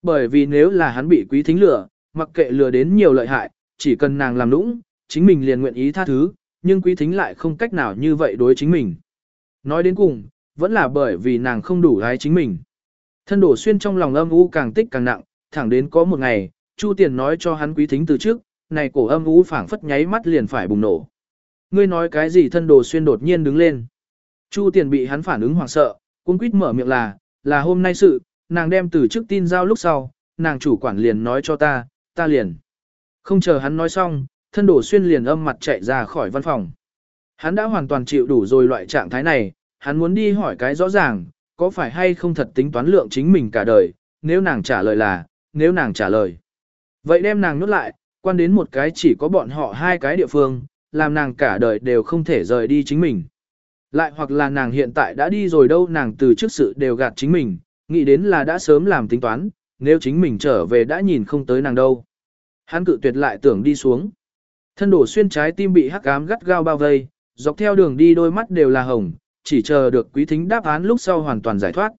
Bởi vì nếu là hắn bị quý thính lừa, mặc kệ lừa đến nhiều lợi hại, chỉ cần nàng làm nũng, chính mình liền nguyện ý tha thứ, nhưng quý thính lại không cách nào như vậy đối chính mình. Nói đến cùng, vẫn là bởi vì nàng không đủ ái chính mình. Thân đổ xuyên trong lòng âm u càng tích càng nặng, thẳng đến có một ngày, Chu Tiền nói cho hắn quý thính từ trước, này cổ âm u phảng phất nháy mắt liền phải bùng nổ. Ngươi nói cái gì thân đồ xuyên đột nhiên đứng lên. Chu Tiền bị hắn phản ứng hoảng sợ, cuống quýt mở miệng là, là hôm nay sự, nàng đem từ trước tin giao lúc sau, nàng chủ quản liền nói cho ta, ta liền. Không chờ hắn nói xong, thân đổ xuyên liền âm mặt chạy ra khỏi văn phòng. Hắn đã hoàn toàn chịu đủ rồi loại trạng thái này, hắn muốn đi hỏi cái rõ ràng, có phải hay không thật tính toán lượng chính mình cả đời, nếu nàng trả lời là, nếu nàng trả lời. Vậy đem nàng nốt lại, quan đến một cái chỉ có bọn họ hai cái địa phương, làm nàng cả đời đều không thể rời đi chính mình. Lại hoặc là nàng hiện tại đã đi rồi đâu nàng từ trước sự đều gạt chính mình, nghĩ đến là đã sớm làm tính toán, nếu chính mình trở về đã nhìn không tới nàng đâu. Hắn cự tuyệt lại tưởng đi xuống. Thân đổ xuyên trái tim bị hắc ám gắt gao bao vây, dọc theo đường đi đôi mắt đều là hồng, chỉ chờ được quý thính đáp án lúc sau hoàn toàn giải thoát.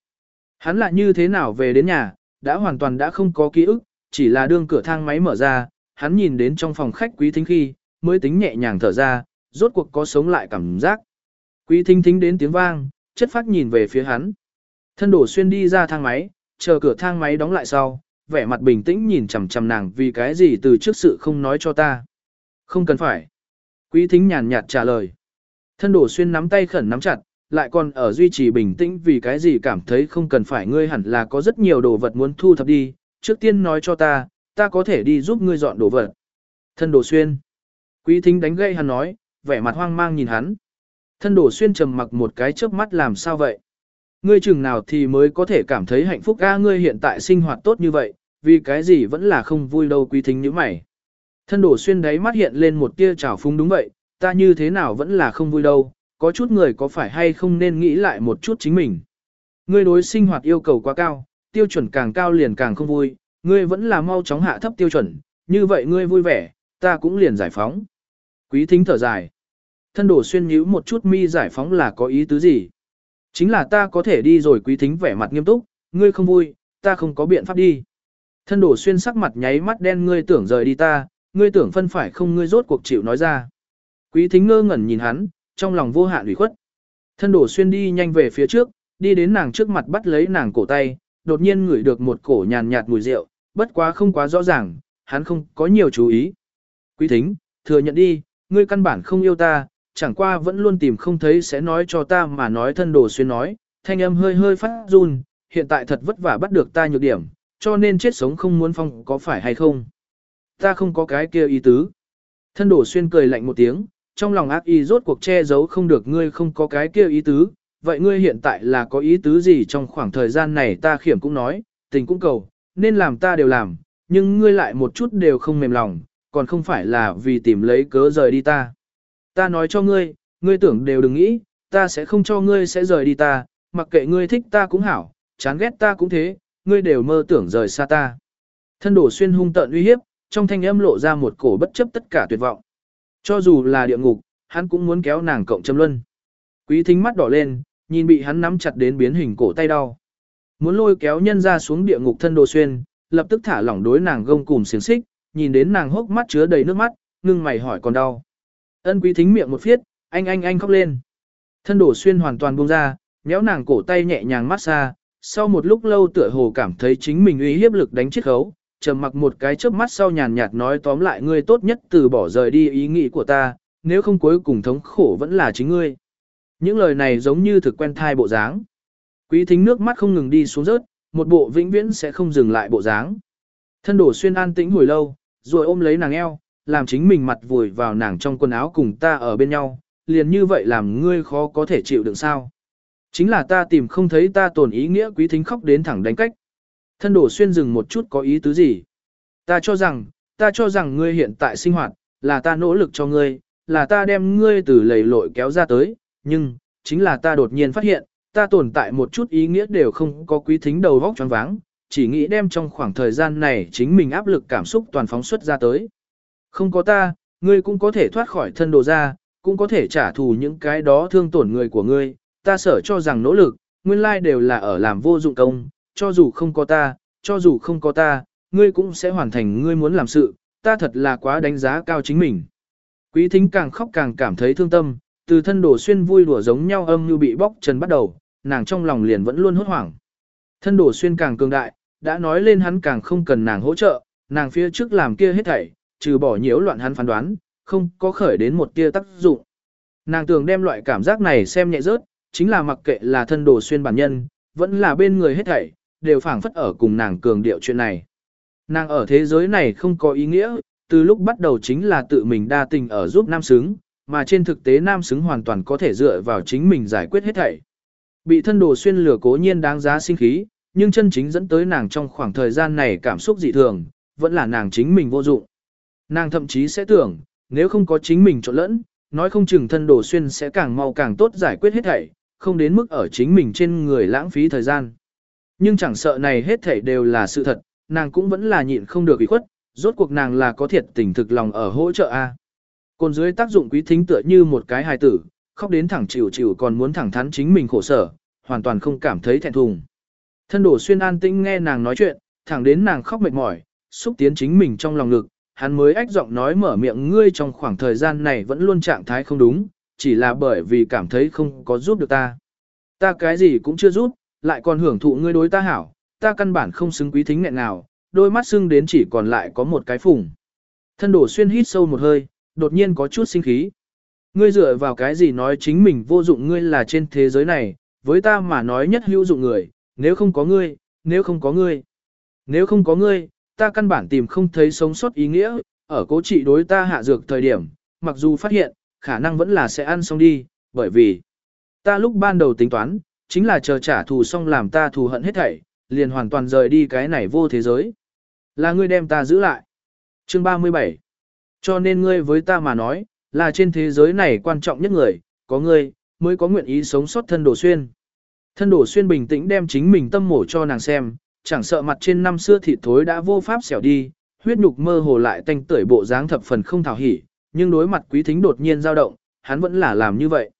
Hắn lại như thế nào về đến nhà, đã hoàn toàn đã không có ký ức, chỉ là đương cửa thang máy mở ra, hắn nhìn đến trong phòng khách quý thính khi, mới tính nhẹ nhàng thở ra, rốt cuộc có sống lại cảm giác. Quý thính thính đến tiếng vang, chất phát nhìn về phía hắn. Thân đổ xuyên đi ra thang máy, chờ cửa thang máy đóng lại sau, vẻ mặt bình tĩnh nhìn chằm chằm nàng vì cái gì từ trước sự không nói cho ta. Không cần phải. Quý thính nhàn nhạt trả lời. Thân đổ xuyên nắm tay khẩn nắm chặt, lại còn ở duy trì bình tĩnh vì cái gì cảm thấy không cần phải ngươi hẳn là có rất nhiều đồ vật muốn thu thập đi, trước tiên nói cho ta, ta có thể đi giúp ngươi dọn đồ vật. Thân đổ xuyên. Quý thính đánh gây hắn nói, vẻ mặt hoang mang nhìn hắn. Thân đổ xuyên trầm mặc một cái chớp mắt làm sao vậy? Ngươi chừng nào thì mới có thể cảm thấy hạnh phúc a ngươi hiện tại sinh hoạt tốt như vậy, vì cái gì vẫn là không vui đâu quý thính như mày. Thân đổ xuyên đáy mắt hiện lên một tia trào phúng đúng vậy, ta như thế nào vẫn là không vui đâu, có chút người có phải hay không nên nghĩ lại một chút chính mình. Ngươi đối sinh hoạt yêu cầu quá cao, tiêu chuẩn càng cao liền càng không vui, ngươi vẫn là mau chóng hạ thấp tiêu chuẩn, như vậy ngươi vui vẻ, ta cũng liền giải phóng. Quý thính thở dài. Thân đổ xuyên nhíu một chút mi giải phóng là có ý tứ gì? Chính là ta có thể đi rồi quý thính vẻ mặt nghiêm túc, ngươi không vui, ta không có biện pháp đi. Thân đổ xuyên sắc mặt nháy mắt đen ngươi tưởng rời đi ta, ngươi tưởng phân phải không ngươi rốt cuộc chịu nói ra. Quý thính ngơ ngẩn nhìn hắn, trong lòng vô hạn ủy khuất. Thân đổ xuyên đi nhanh về phía trước, đi đến nàng trước mặt bắt lấy nàng cổ tay, đột nhiên ngửi được một cổ nhàn nhạt mùi rượu, bất quá không quá rõ ràng, hắn không có nhiều chú ý. Quý thính, thừa nhận đi, ngươi căn bản không yêu ta, chẳng qua vẫn luôn tìm không thấy sẽ nói cho ta mà nói thân đồ xuyên nói, thanh âm hơi hơi phát run, hiện tại thật vất vả bắt được ta nhược điểm, cho nên chết sống không muốn phong có phải hay không. Ta không có cái kia ý tứ. Thân đổ xuyên cười lạnh một tiếng, trong lòng ác y rốt cuộc che giấu không được ngươi không có cái kia ý tứ, vậy ngươi hiện tại là có ý tứ gì trong khoảng thời gian này ta khiểm cũng nói, tình cũng cầu, nên làm ta đều làm, nhưng ngươi lại một chút đều không mềm lòng, còn không phải là vì tìm lấy cớ rời đi ta. Ta nói cho ngươi, ngươi tưởng đều đừng nghĩ, ta sẽ không cho ngươi sẽ rời đi ta, mặc kệ ngươi thích ta cũng hảo, chán ghét ta cũng thế, ngươi đều mơ tưởng rời xa ta. Thân đổ xuyên hung tợn uy hiếp, trong thanh âm lộ ra một cổ bất chấp tất cả tuyệt vọng. Cho dù là địa ngục, hắn cũng muốn kéo nàng cộng châm luân. Quý thính mắt đỏ lên, nhìn bị hắn nắm chặt đến biến hình cổ tay đau. Muốn lôi kéo nhân ra xuống địa ngục thân đồ xuyên, lập tức thả lỏng đối nàng gông cùm xiềng xích, nhìn đến nàng hốc mắt chứa đầy nước mắt, ngưng mày hỏi còn đau. Ân quý thính miệng một phiết, anh anh anh khóc lên. Thân đổ xuyên hoàn toàn buông ra, nhéo nàng cổ tay nhẹ nhàng mát xa, sau một lúc lâu tựa hồ cảm thấy chính mình uy hiếp lực đánh chiếc khấu, trầm mặc một cái chớp mắt sau nhàn nhạt nói tóm lại ngươi tốt nhất từ bỏ rời đi ý nghĩ của ta, nếu không cuối cùng thống khổ vẫn là chính ngươi. Những lời này giống như thực quen thai bộ dáng. Quý thính nước mắt không ngừng đi xuống rớt, một bộ vĩnh viễn sẽ không dừng lại bộ dáng. Thân đổ xuyên an tĩnh hồi lâu, rồi ôm lấy nàng eo, làm chính mình mặt vùi vào nàng trong quần áo cùng ta ở bên nhau, liền như vậy làm ngươi khó có thể chịu đựng sao. Chính là ta tìm không thấy ta tổn ý nghĩa quý thính khóc đến thẳng đánh cách. Thân đổ xuyên dừng một chút có ý tứ gì? Ta cho rằng, ta cho rằng ngươi hiện tại sinh hoạt, là ta nỗ lực cho ngươi, là ta đem ngươi từ lầy lội kéo ra tới, nhưng, chính là ta đột nhiên phát hiện, ta tồn tại một chút ý nghĩa đều không có quý thính đầu vóc choáng váng, chỉ nghĩ đem trong khoảng thời gian này chính mình áp lực cảm xúc toàn phóng xuất ra tới. Không có ta, ngươi cũng có thể thoát khỏi thân đồ ra, cũng có thể trả thù những cái đó thương tổn người của ngươi, ta sở cho rằng nỗ lực, nguyên lai đều là ở làm vô dụng công, cho dù không có ta, cho dù không có ta, ngươi cũng sẽ hoàn thành ngươi muốn làm sự, ta thật là quá đánh giá cao chính mình. Quý thính càng khóc càng cảm thấy thương tâm, từ thân đồ xuyên vui đùa giống nhau âm như bị bóc trần bắt đầu, nàng trong lòng liền vẫn luôn hốt hoảng. Thân đồ xuyên càng cường đại, đã nói lên hắn càng không cần nàng hỗ trợ, nàng phía trước làm kia hết thảy, trừ bỏ nhiễu loạn hắn phán đoán, không có khởi đến một tia tác dụng. Nàng tưởng đem loại cảm giác này xem nhẹ rớt, chính là mặc kệ là thân đồ xuyên bản nhân, vẫn là bên người hết thảy, đều phảng phất ở cùng nàng cường điệu chuyện này. Nàng ở thế giới này không có ý nghĩa, từ lúc bắt đầu chính là tự mình đa tình ở giúp nam xứng, mà trên thực tế nam xứng hoàn toàn có thể dựa vào chính mình giải quyết hết thảy. Bị thân đồ xuyên lửa cố nhiên đáng giá sinh khí, nhưng chân chính dẫn tới nàng trong khoảng thời gian này cảm xúc dị thường, vẫn là nàng chính mình vô dụng. Nàng thậm chí sẽ tưởng, nếu không có chính mình trộn lẫn, nói không chừng thân đồ xuyên sẽ càng mau càng tốt giải quyết hết thảy, không đến mức ở chính mình trên người lãng phí thời gian. Nhưng chẳng sợ này hết thảy đều là sự thật, nàng cũng vẫn là nhịn không được ý khuất, rốt cuộc nàng là có thiệt tình thực lòng ở hỗ trợ A. Côn dưới tác dụng quý thính tựa như một cái hài tử, khóc đến thẳng chịu chịu còn muốn thẳng thắn chính mình khổ sở, hoàn toàn không cảm thấy thẹn thùng. Thân đổ xuyên an tĩnh nghe nàng nói chuyện, thẳng đến nàng khóc mệt mỏi, xúc tiến chính mình trong lòng ngực, hắn mới ách giọng nói mở miệng ngươi trong khoảng thời gian này vẫn luôn trạng thái không đúng, chỉ là bởi vì cảm thấy không có giúp được ta. Ta cái gì cũng chưa giúp, lại còn hưởng thụ ngươi đối ta hảo, ta căn bản không xứng quý thính nghẹn nào, đôi mắt xưng đến chỉ còn lại có một cái phùng. Thân đổ xuyên hít sâu một hơi, đột nhiên có chút sinh khí. Ngươi dựa vào cái gì nói chính mình vô dụng ngươi là trên thế giới này, với ta mà nói nhất hữu dụng người, nếu không có ngươi, nếu không có ngươi. Nếu không có ngươi, ta căn bản tìm không thấy sống sót ý nghĩa, ở cố trị đối ta hạ dược thời điểm, mặc dù phát hiện, khả năng vẫn là sẽ ăn xong đi, bởi vì ta lúc ban đầu tính toán, chính là chờ trả thù xong làm ta thù hận hết thảy, liền hoàn toàn rời đi cái này vô thế giới. Là ngươi đem ta giữ lại. Chương 37 Cho nên ngươi với ta mà nói, là trên thế giới này quan trọng nhất người, có ngươi, mới có nguyện ý sống sót thân đồ xuyên. Thân đổ xuyên bình tĩnh đem chính mình tâm mổ cho nàng xem, chẳng sợ mặt trên năm xưa thịt thối đã vô pháp xẻo đi, huyết nhục mơ hồ lại tanh tưởi bộ dáng thập phần không thảo hỉ, nhưng đối mặt quý thính đột nhiên dao động, hắn vẫn là làm như vậy.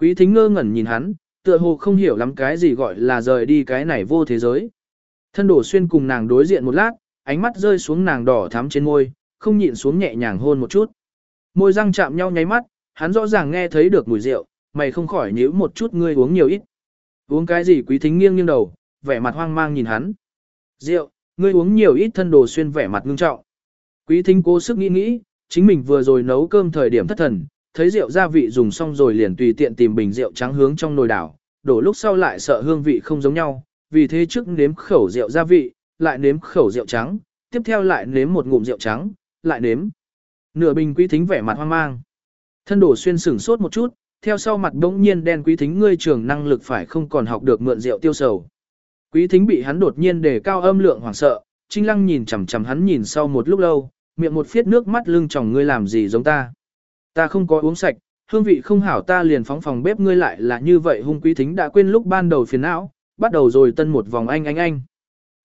Quý thính ngơ ngẩn nhìn hắn, tựa hồ không hiểu lắm cái gì gọi là rời đi cái này vô thế giới. Thân đổ xuyên cùng nàng đối diện một lát, ánh mắt rơi xuống nàng đỏ thắm trên môi, không nhịn xuống nhẹ nhàng hôn một chút. Môi răng chạm nhau nháy mắt, hắn rõ ràng nghe thấy được mùi rượu, mày không khỏi nhíu một chút ngươi uống nhiều ít. Uống cái gì quý thính nghiêng nghiêng đầu, vẻ mặt hoang mang nhìn hắn. Rượu, ngươi uống nhiều ít thân đồ xuyên vẻ mặt ngưng trọng. Quý thính cố sức nghĩ nghĩ, chính mình vừa rồi nấu cơm thời điểm thất thần, thấy rượu gia vị dùng xong rồi liền tùy tiện tìm bình rượu trắng hướng trong nồi đảo, đổ lúc sau lại sợ hương vị không giống nhau, vì thế trước nếm khẩu rượu gia vị, lại nếm khẩu rượu trắng, tiếp theo lại nếm một ngụm rượu trắng, lại nếm. Nửa bình quý thính vẻ mặt hoang mang. Thân đổ xuyên sửng sốt một chút, theo sau mặt đống nhiên đen quý thính ngươi trường năng lực phải không còn học được mượn rượu tiêu sầu. Quý thính bị hắn đột nhiên đề cao âm lượng hoảng sợ, trinh lăng nhìn chằm chằm hắn nhìn sau một lúc lâu, miệng một phiết nước mắt lưng tròng ngươi làm gì giống ta. Ta không có uống sạch, hương vị không hảo ta liền phóng phòng bếp ngươi lại là như vậy hung quý thính đã quên lúc ban đầu phiền não, bắt đầu rồi tân một vòng anh anh anh.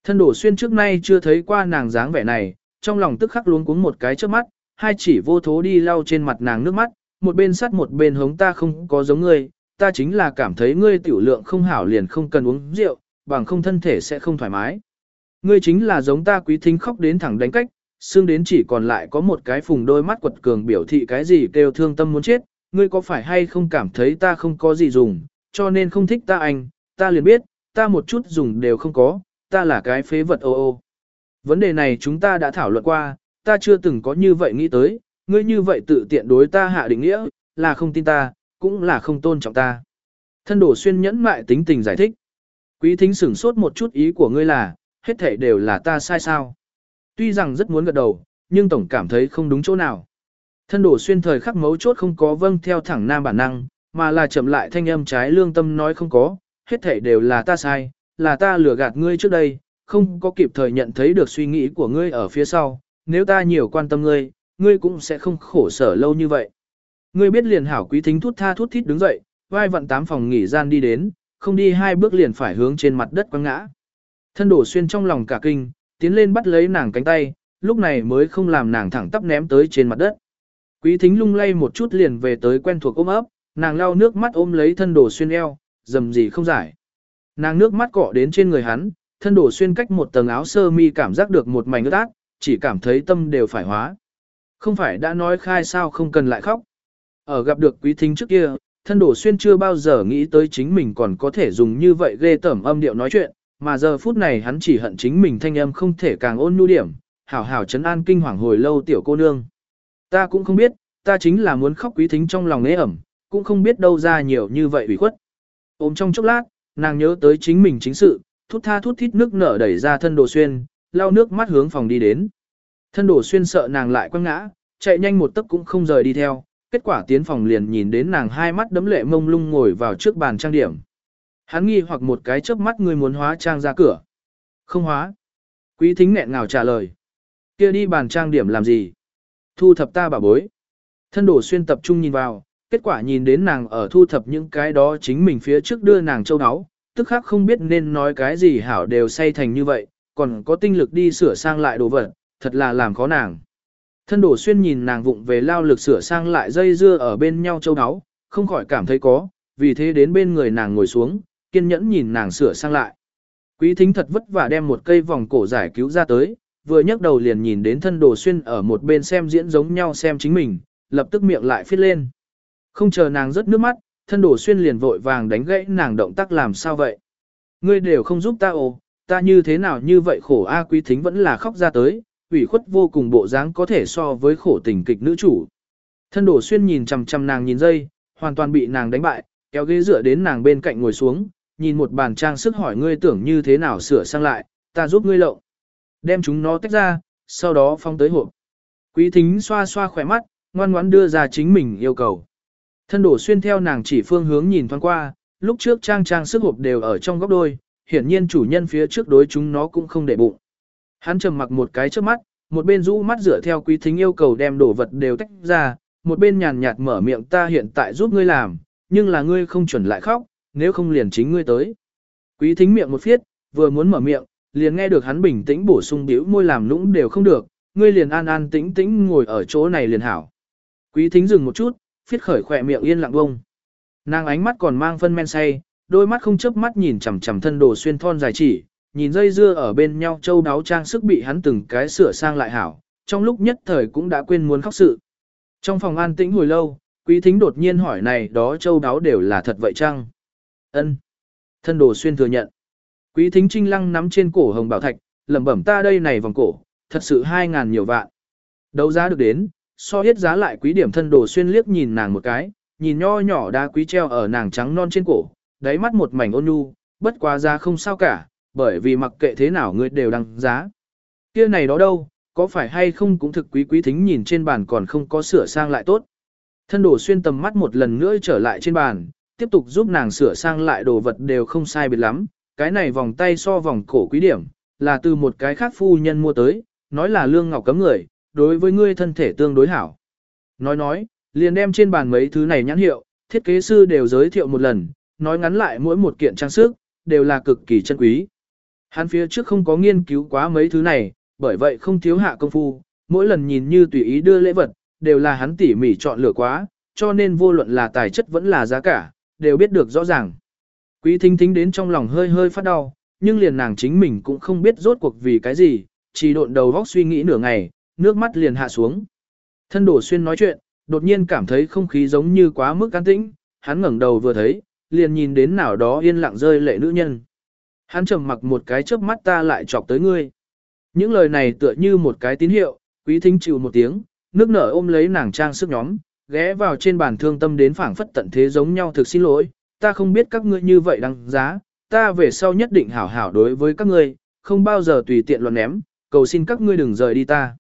Thân đổ xuyên trước nay chưa thấy qua nàng dáng vẻ này, trong lòng tức khắc luống cuống một cái trước mắt, hai chỉ vô thố đi lau trên mặt nàng nước mắt, một bên sắt một bên hống ta không có giống ngươi, ta chính là cảm thấy ngươi tiểu lượng không hảo liền không cần uống rượu, bằng không thân thể sẽ không thoải mái. Ngươi chính là giống ta quý thính khóc đến thẳng đánh cách, xương đến chỉ còn lại có một cái phùng đôi mắt quật cường biểu thị cái gì kêu thương tâm muốn chết, ngươi có phải hay không cảm thấy ta không có gì dùng, cho nên không thích ta anh, ta liền biết, ta một chút dùng đều không có, ta là cái phế vật ô ô. Vấn đề này chúng ta đã thảo luận qua, ta chưa từng có như vậy nghĩ tới, ngươi như vậy tự tiện đối ta hạ định nghĩa, là không tin ta, cũng là không tôn trọng ta. Thân đổ xuyên nhẫn mại tính tình giải thích. Quý thính sửng sốt một chút ý của ngươi là, hết thể đều là ta sai sao. Tuy rằng rất muốn gật đầu, nhưng tổng cảm thấy không đúng chỗ nào. Thân đổ xuyên thời khắc mấu chốt không có vâng theo thẳng nam bản năng, mà là chậm lại thanh âm trái lương tâm nói không có, hết thể đều là ta sai, là ta lừa gạt ngươi trước đây, không có kịp thời nhận thấy được suy nghĩ của ngươi ở phía sau, nếu ta nhiều quan tâm ngươi, ngươi cũng sẽ không khổ sở lâu như vậy. Ngươi biết liền hảo quý thính thút tha thút thít đứng dậy, vai vận tám phòng nghỉ gian đi đến, không đi hai bước liền phải hướng trên mặt đất quăng ngã. Thân đổ xuyên trong lòng cả kinh, tiến lên bắt lấy nàng cánh tay, lúc này mới không làm nàng thẳng tắp ném tới trên mặt đất. Quý thính lung lay một chút liền về tới quen thuộc ôm ấp, nàng lau nước mắt ôm lấy thân đổ xuyên eo, dầm gì không giải. Nàng nước mắt cọ đến trên người hắn, thân đổ xuyên cách một tầng áo sơ mi cảm giác được một mảnh ướt át, chỉ cảm thấy tâm đều phải hóa. Không phải đã nói khai sao không cần lại khóc. Ở gặp được quý thính trước kia, thân đổ xuyên chưa bao giờ nghĩ tới chính mình còn có thể dùng như vậy ghê tẩm âm điệu nói chuyện, mà giờ phút này hắn chỉ hận chính mình thanh âm không thể càng ôn nhu điểm, hảo hảo chấn an kinh hoàng hồi lâu tiểu cô nương. Ta cũng không biết, ta chính là muốn khóc quý thính trong lòng nế ẩm, cũng không biết đâu ra nhiều như vậy ủy khuất. Ôm trong chốc lát, nàng nhớ tới chính mình chính sự, thút tha thút thít nước nở đẩy ra thân đồ xuyên, lau nước mắt hướng phòng đi đến. Thân đổ xuyên sợ nàng lại quăng ngã, chạy nhanh một tấc cũng không rời đi theo, kết quả tiến phòng liền nhìn đến nàng hai mắt đấm lệ mông lung ngồi vào trước bàn trang điểm. Hắn nghi hoặc một cái chớp mắt người muốn hóa trang ra cửa. Không hóa. Quý thính nghẹn ngào trả lời. kia đi bàn trang điểm làm gì? Thu thập ta bà bối. Thân đổ xuyên tập trung nhìn vào, kết quả nhìn đến nàng ở thu thập những cái đó chính mình phía trước đưa nàng châu áo, tức khác không biết nên nói cái gì hảo đều say thành như vậy, còn có tinh lực đi sửa sang lại đồ vật, thật là làm khó nàng. Thân đổ xuyên nhìn nàng vụng về lao lực sửa sang lại dây dưa ở bên nhau châu áo, không khỏi cảm thấy có, vì thế đến bên người nàng ngồi xuống, kiên nhẫn nhìn nàng sửa sang lại. Quý thính thật vất vả đem một cây vòng cổ giải cứu ra tới, vừa nhấc đầu liền nhìn đến thân đồ xuyên ở một bên xem diễn giống nhau xem chính mình, lập tức miệng lại phít lên. Không chờ nàng rớt nước mắt, thân đồ xuyên liền vội vàng đánh gãy nàng động tác làm sao vậy. Ngươi đều không giúp ta ồ, ta như thế nào như vậy khổ a quý thính vẫn là khóc ra tới, ủy khuất vô cùng bộ dáng có thể so với khổ tình kịch nữ chủ. Thân đổ xuyên nhìn chằm chằm nàng nhìn dây, hoàn toàn bị nàng đánh bại, kéo ghế dựa đến nàng bên cạnh ngồi xuống, nhìn một bàn trang sức hỏi ngươi tưởng như thế nào sửa sang lại, ta giúp ngươi lộng. Đem chúng nó tách ra, sau đó phong tới hộp. Quý thính xoa xoa khỏe mắt, ngoan ngoãn đưa ra chính mình yêu cầu. Thân đổ xuyên theo nàng chỉ phương hướng nhìn thoáng qua, lúc trước trang trang sức hộp đều ở trong góc đôi, hiển nhiên chủ nhân phía trước đối chúng nó cũng không để bụng. Hắn trầm mặc một cái trước mắt, một bên rũ mắt dựa theo quý thính yêu cầu đem đồ vật đều tách ra, một bên nhàn nhạt mở miệng ta hiện tại giúp ngươi làm, nhưng là ngươi không chuẩn lại khóc, nếu không liền chính ngươi tới. Quý thính miệng một phiết, vừa muốn mở miệng, liền nghe được hắn bình tĩnh bổ sung biểu môi làm lũng đều không được, ngươi liền an an tĩnh tĩnh ngồi ở chỗ này liền hảo. Quý thính dừng một chút, phiết khởi khỏe miệng yên lặng bông. Nàng ánh mắt còn mang phân men say, đôi mắt không chớp mắt nhìn chằm chằm thân đồ xuyên thon dài chỉ, nhìn dây dưa ở bên nhau châu đáo trang sức bị hắn từng cái sửa sang lại hảo, trong lúc nhất thời cũng đã quên muốn khóc sự. Trong phòng an tĩnh hồi lâu, quý thính đột nhiên hỏi này đó châu đáo đều là thật vậy chăng? Ân. Thân đồ xuyên thừa nhận. Quý thính trinh lăng nắm trên cổ hồng bảo thạch, lẩm bẩm ta đây này vòng cổ, thật sự hai ngàn nhiều vạn. Đấu giá được đến, so hết giá lại quý điểm thân đồ xuyên liếc nhìn nàng một cái, nhìn nho nhỏ đá quý treo ở nàng trắng non trên cổ, đáy mắt một mảnh ôn nhu, bất quá giá không sao cả, bởi vì mặc kệ thế nào ngươi đều đăng giá. Kia này đó đâu, có phải hay không cũng thực quý quý thính nhìn trên bàn còn không có sửa sang lại tốt. Thân đổ xuyên tầm mắt một lần nữa trở lại trên bàn, tiếp tục giúp nàng sửa sang lại đồ vật đều không sai biệt lắm, cái này vòng tay so vòng cổ quý điểm, là từ một cái khác phu nhân mua tới, nói là lương ngọc cấm người, đối với ngươi thân thể tương đối hảo. Nói nói, liền đem trên bàn mấy thứ này nhãn hiệu, thiết kế sư đều giới thiệu một lần, nói ngắn lại mỗi một kiện trang sức, đều là cực kỳ chân quý. Hắn phía trước không có nghiên cứu quá mấy thứ này, bởi vậy không thiếu hạ công phu, mỗi lần nhìn như tùy ý đưa lễ vật, đều là hắn tỉ mỉ chọn lựa quá, cho nên vô luận là tài chất vẫn là giá cả, đều biết được rõ ràng. Quý thính thính đến trong lòng hơi hơi phát đau, nhưng liền nàng chính mình cũng không biết rốt cuộc vì cái gì, chỉ độn đầu vóc suy nghĩ nửa ngày, nước mắt liền hạ xuống. Thân đổ xuyên nói chuyện, đột nhiên cảm thấy không khí giống như quá mức an tĩnh, hắn ngẩng đầu vừa thấy, liền nhìn đến nào đó yên lặng rơi lệ nữ nhân. Hắn trầm mặc một cái chớp mắt ta lại chọc tới ngươi. Những lời này tựa như một cái tín hiệu, quý thính chịu một tiếng, nước nở ôm lấy nàng trang sức nhóm, ghé vào trên bàn thương tâm đến phảng phất tận thế giống nhau thực xin lỗi, ta không biết các ngươi như vậy đăng giá, ta về sau nhất định hảo hảo đối với các ngươi, không bao giờ tùy tiện luận ném, cầu xin các ngươi đừng rời đi ta.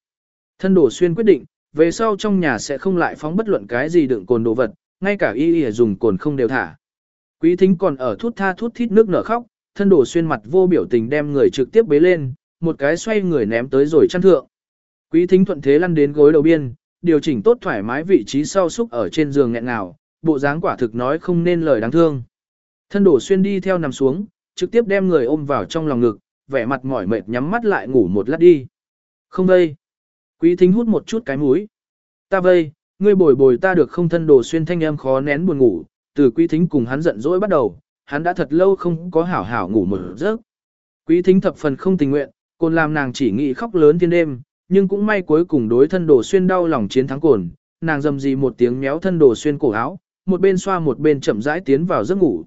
Thân đổ xuyên quyết định, về sau trong nhà sẽ không lại phóng bất luận cái gì đựng cồn đồ vật, ngay cả y y dùng cồn không đều thả. Quý thính còn ở thút tha thút thít nước nở khóc, thân đổ xuyên mặt vô biểu tình đem người trực tiếp bế lên, một cái xoay người ném tới rồi chăn thượng. Quý thính thuận thế lăn đến gối đầu biên, điều chỉnh tốt thoải mái vị trí sau xúc ở trên giường nghẹn ngào, bộ dáng quả thực nói không nên lời đáng thương. Thân đổ xuyên đi theo nằm xuống, trực tiếp đem người ôm vào trong lòng ngực, vẻ mặt mỏi mệt nhắm mắt lại ngủ một lát đi. Không vây. Quý thính hút một chút cái mũi. Ta vây, ngươi bồi bồi ta được không thân đồ xuyên thanh em khó nén buồn ngủ, từ quý thính cùng hắn giận dỗi bắt đầu, hắn đã thật lâu không có hảo hảo ngủ một giấc. Quý thính thập phần không tình nguyện, cồn làm nàng chỉ nghĩ khóc lớn thiên đêm, nhưng cũng may cuối cùng đối thân đồ xuyên đau lòng chiến thắng cồn, nàng dầm gì một tiếng méo thân đồ xuyên cổ áo, một bên xoa một bên chậm rãi tiến vào giấc ngủ.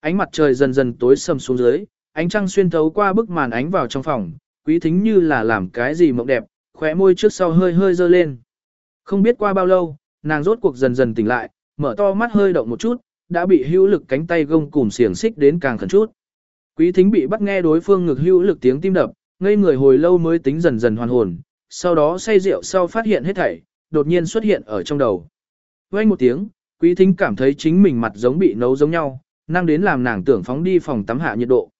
Ánh mặt trời dần dần tối sầm xuống dưới, ánh trăng xuyên thấu qua bức màn ánh vào trong phòng, quý thính như là làm cái gì mộng đẹp, khóe môi trước sau hơi hơi dơ lên. Không biết qua bao lâu, nàng rốt cuộc dần dần tỉnh lại, mở to mắt hơi động một chút, đã bị hữu lực cánh tay gông cùng xiềng xích đến càng khẩn chút. Quý thính bị bắt nghe đối phương ngực hữu lực tiếng tim đập, ngây người hồi lâu mới tính dần dần hoàn hồn, sau đó say rượu sau phát hiện hết thảy, đột nhiên xuất hiện ở trong đầu. Quay một tiếng, quý thính cảm thấy chính mình mặt giống bị nấu giống nhau, năng đến làm nàng tưởng phóng đi phòng tắm hạ nhiệt độ.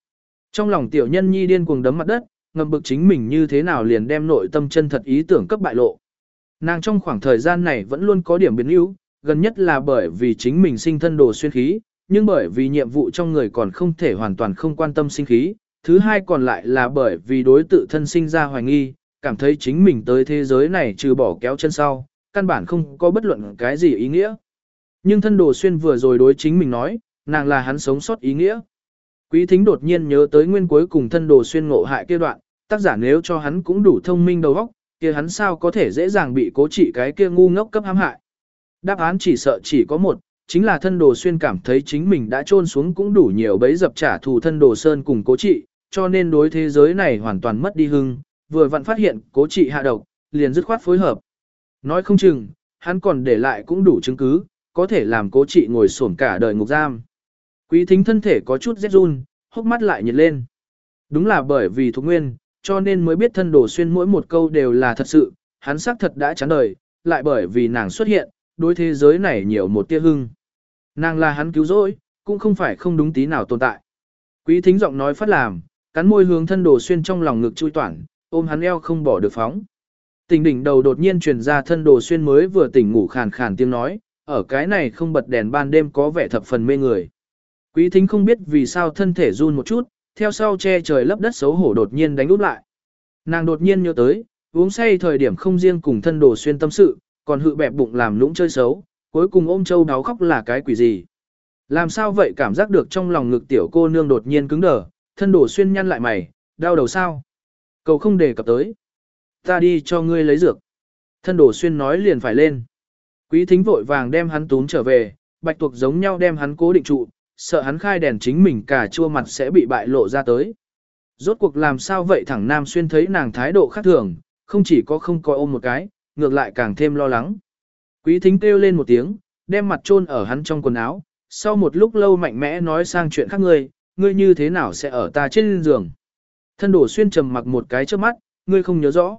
Trong lòng tiểu nhân nhi điên cuồng đấm mặt đất, ngầm bực chính mình như thế nào liền đem nội tâm chân thật ý tưởng cấp bại lộ. Nàng trong khoảng thời gian này vẫn luôn có điểm biến yếu, gần nhất là bởi vì chính mình sinh thân đồ xuyên khí, nhưng bởi vì nhiệm vụ trong người còn không thể hoàn toàn không quan tâm sinh khí, thứ hai còn lại là bởi vì đối tự thân sinh ra hoài nghi, cảm thấy chính mình tới thế giới này trừ bỏ kéo chân sau, căn bản không có bất luận cái gì ý nghĩa. Nhưng thân đồ xuyên vừa rồi đối chính mình nói, nàng là hắn sống sót ý nghĩa. Quý thính đột nhiên nhớ tới nguyên cuối cùng thân đồ xuyên ngộ hại kia đoạn, tác giả nếu cho hắn cũng đủ thông minh đầu óc, kia hắn sao có thể dễ dàng bị cố trị cái kia ngu ngốc cấp hãm hại. Đáp án chỉ sợ chỉ có một, chính là thân đồ xuyên cảm thấy chính mình đã trôn xuống cũng đủ nhiều bấy dập trả thù thân đồ sơn cùng cố trị, cho nên đối thế giới này hoàn toàn mất đi hưng, vừa vặn phát hiện cố trị hạ độc, liền dứt khoát phối hợp. Nói không chừng, hắn còn để lại cũng đủ chứng cứ, có thể làm cố trị ngồi sổn cả đời ngục giam. Quý thính thân thể có chút rét run, hốc mắt lại nhiệt lên. Đúng là bởi vì thuộc nguyên, cho nên mới biết thân đồ xuyên mỗi một câu đều là thật sự, hắn xác thật đã chán đời, lại bởi vì nàng xuất hiện, đối thế giới này nhiều một tia hưng. Nàng là hắn cứu rỗi, cũng không phải không đúng tí nào tồn tại. Quý thính giọng nói phát làm, cắn môi hướng thân đồ xuyên trong lòng ngực chui toản, ôm hắn eo không bỏ được phóng. Tình đỉnh đầu đột nhiên truyền ra thân đồ xuyên mới vừa tỉnh ngủ khàn khàn tiếng nói, ở cái này không bật đèn ban đêm có vẻ thập phần mê người. Quý thính không biết vì sao thân thể run một chút, theo sau che trời lấp đất xấu hổ đột nhiên đánh úp lại. Nàng đột nhiên nhớ tới, uống say thời điểm không riêng cùng thân đồ xuyên tâm sự, còn hự bẹp bụng làm lũng chơi xấu, cuối cùng ôm châu đáo khóc là cái quỷ gì. Làm sao vậy cảm giác được trong lòng ngực tiểu cô nương đột nhiên cứng đờ, thân đổ xuyên nhăn lại mày, đau đầu sao? Cầu không đề cập tới. Ta đi cho ngươi lấy dược. Thân đổ xuyên nói liền phải lên. Quý thính vội vàng đem hắn tún trở về, bạch tuộc giống nhau đem hắn cố định trụ, sợ hắn khai đèn chính mình cả chua mặt sẽ bị bại lộ ra tới. Rốt cuộc làm sao vậy thẳng Nam Xuyên thấy nàng thái độ khác thường, không chỉ có không coi ôm một cái, ngược lại càng thêm lo lắng. Quý thính kêu lên một tiếng, đem mặt chôn ở hắn trong quần áo, sau một lúc lâu mạnh mẽ nói sang chuyện khác ngươi, ngươi như thế nào sẽ ở ta trên giường. Thân đổ xuyên trầm mặc một cái trước mắt, ngươi không nhớ rõ.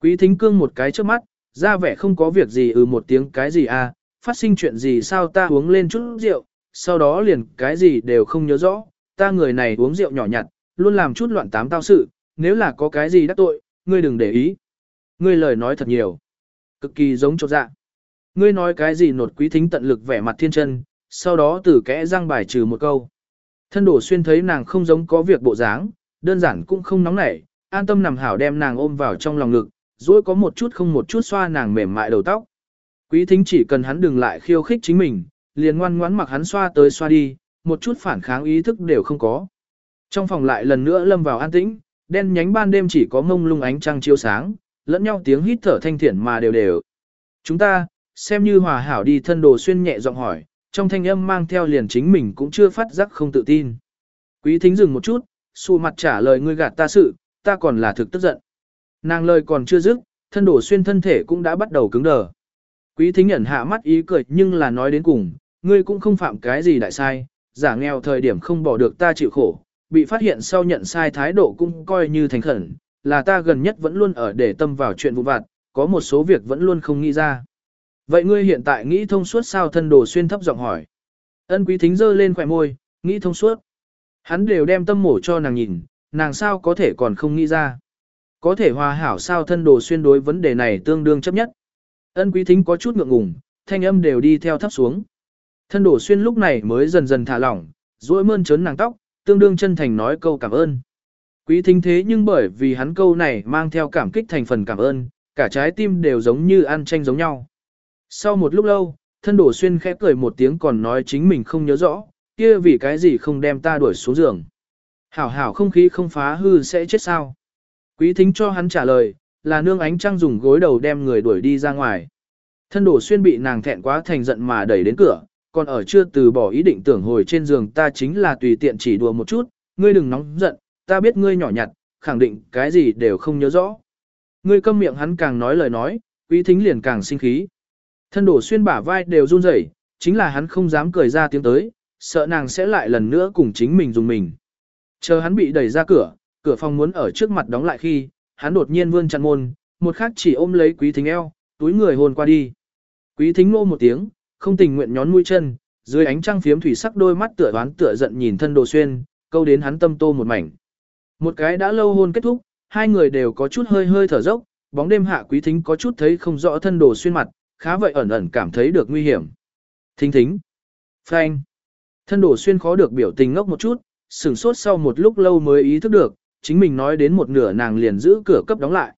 Quý thính cương một cái trước mắt, ra vẻ không có việc gì ừ một tiếng cái gì à, phát sinh chuyện gì sao ta uống lên chút rượu, sau đó liền cái gì đều không nhớ rõ, ta người này uống rượu nhỏ nhặt, luôn làm chút loạn tám tao sự, nếu là có cái gì đắc tội, ngươi đừng để ý. Ngươi lời nói thật nhiều, cực kỳ giống chột dạ. Ngươi nói cái gì nột quý thính tận lực vẻ mặt thiên chân, sau đó từ kẽ răng bài trừ một câu. Thân đổ xuyên thấy nàng không giống có việc bộ dáng, đơn giản cũng không nóng nảy, an tâm nằm hảo đem nàng ôm vào trong lòng ngực, rồi có một chút không một chút xoa nàng mềm mại đầu tóc. Quý thính chỉ cần hắn đừng lại khiêu khích chính mình, liền ngoan ngoãn mặc hắn xoa tới xoa đi, một chút phản kháng ý thức đều không có. Trong phòng lại lần nữa lâm vào an tĩnh, đen nhánh ban đêm chỉ có mông lung ánh trăng chiếu sáng, lẫn nhau tiếng hít thở thanh thiện mà đều đều. Chúng ta, xem như hòa hảo đi thân đồ xuyên nhẹ giọng hỏi, trong thanh âm mang theo liền chính mình cũng chưa phát giác không tự tin. Quý thính dừng một chút, xù mặt trả lời ngươi gạt ta sự, ta còn là thực tức giận. Nàng lời còn chưa dứt, thân đổ xuyên thân thể cũng đã bắt đầu cứng đờ. Quý thính nhận hạ mắt ý cười nhưng là nói đến cùng, ngươi cũng không phạm cái gì đại sai, giả nghèo thời điểm không bỏ được ta chịu khổ, bị phát hiện sau nhận sai thái độ cũng coi như thành khẩn, là ta gần nhất vẫn luôn ở để tâm vào chuyện vụ vặt, có một số việc vẫn luôn không nghĩ ra. Vậy ngươi hiện tại nghĩ thông suốt sao thân đồ xuyên thấp giọng hỏi. Ân quý thính giơ lên khỏe môi, nghĩ thông suốt. Hắn đều đem tâm mổ cho nàng nhìn, nàng sao có thể còn không nghĩ ra. Có thể hòa hảo sao thân đồ xuyên đối vấn đề này tương đương chấp nhất. Ân quý thính có chút ngượng ngùng, thanh âm đều đi theo thấp xuống. Thân đồ xuyên lúc này mới dần dần thả lỏng, duỗi mơn trớn nàng tóc, tương đương chân thành nói câu cảm ơn. Quý thính thế nhưng bởi vì hắn câu này mang theo cảm kích thành phần cảm ơn, cả trái tim đều giống như ăn tranh giống nhau. Sau một lúc lâu, thân đổ xuyên khẽ cười một tiếng còn nói chính mình không nhớ rõ, kia vì cái gì không đem ta đuổi xuống giường. Hảo hảo không khí không phá hư sẽ chết sao. Quý thính cho hắn trả lời, là nương ánh trăng dùng gối đầu đem người đuổi đi ra ngoài. Thân đổ xuyên bị nàng thẹn quá thành giận mà đẩy đến cửa, còn ở chưa từ bỏ ý định tưởng hồi trên giường ta chính là tùy tiện chỉ đùa một chút, ngươi đừng nóng giận, ta biết ngươi nhỏ nhặt, khẳng định cái gì đều không nhớ rõ. Ngươi câm miệng hắn càng nói lời nói, quý thính liền càng sinh khí. Thân đổ xuyên bả vai đều run rẩy, chính là hắn không dám cười ra tiếng tới, sợ nàng sẽ lại lần nữa cùng chính mình dùng mình. Chờ hắn bị đẩy ra cửa, cửa phòng muốn ở trước mặt đóng lại khi, hắn đột nhiên vươn chặn môn, một khắc chỉ ôm lấy quý thính eo, túi người hôn qua đi. Quý thính nô một tiếng, không tình nguyện nhón mũi chân, dưới ánh trăng phiếm thủy sắc đôi mắt tựa đoán tựa giận nhìn thân đồ xuyên, câu đến hắn tâm tô một mảnh. Một cái đã lâu hôn kết thúc, hai người đều có chút hơi hơi thở dốc, bóng đêm hạ quý thính có chút thấy không rõ thân đồ xuyên mặt, khá vậy ẩn ẩn cảm thấy được nguy hiểm. Thính thính. Phanh. Thân đồ xuyên khó được biểu tình ngốc một chút, sửng sốt sau một lúc lâu mới ý thức được, chính mình nói đến một nửa nàng liền giữ cửa cấp đóng lại.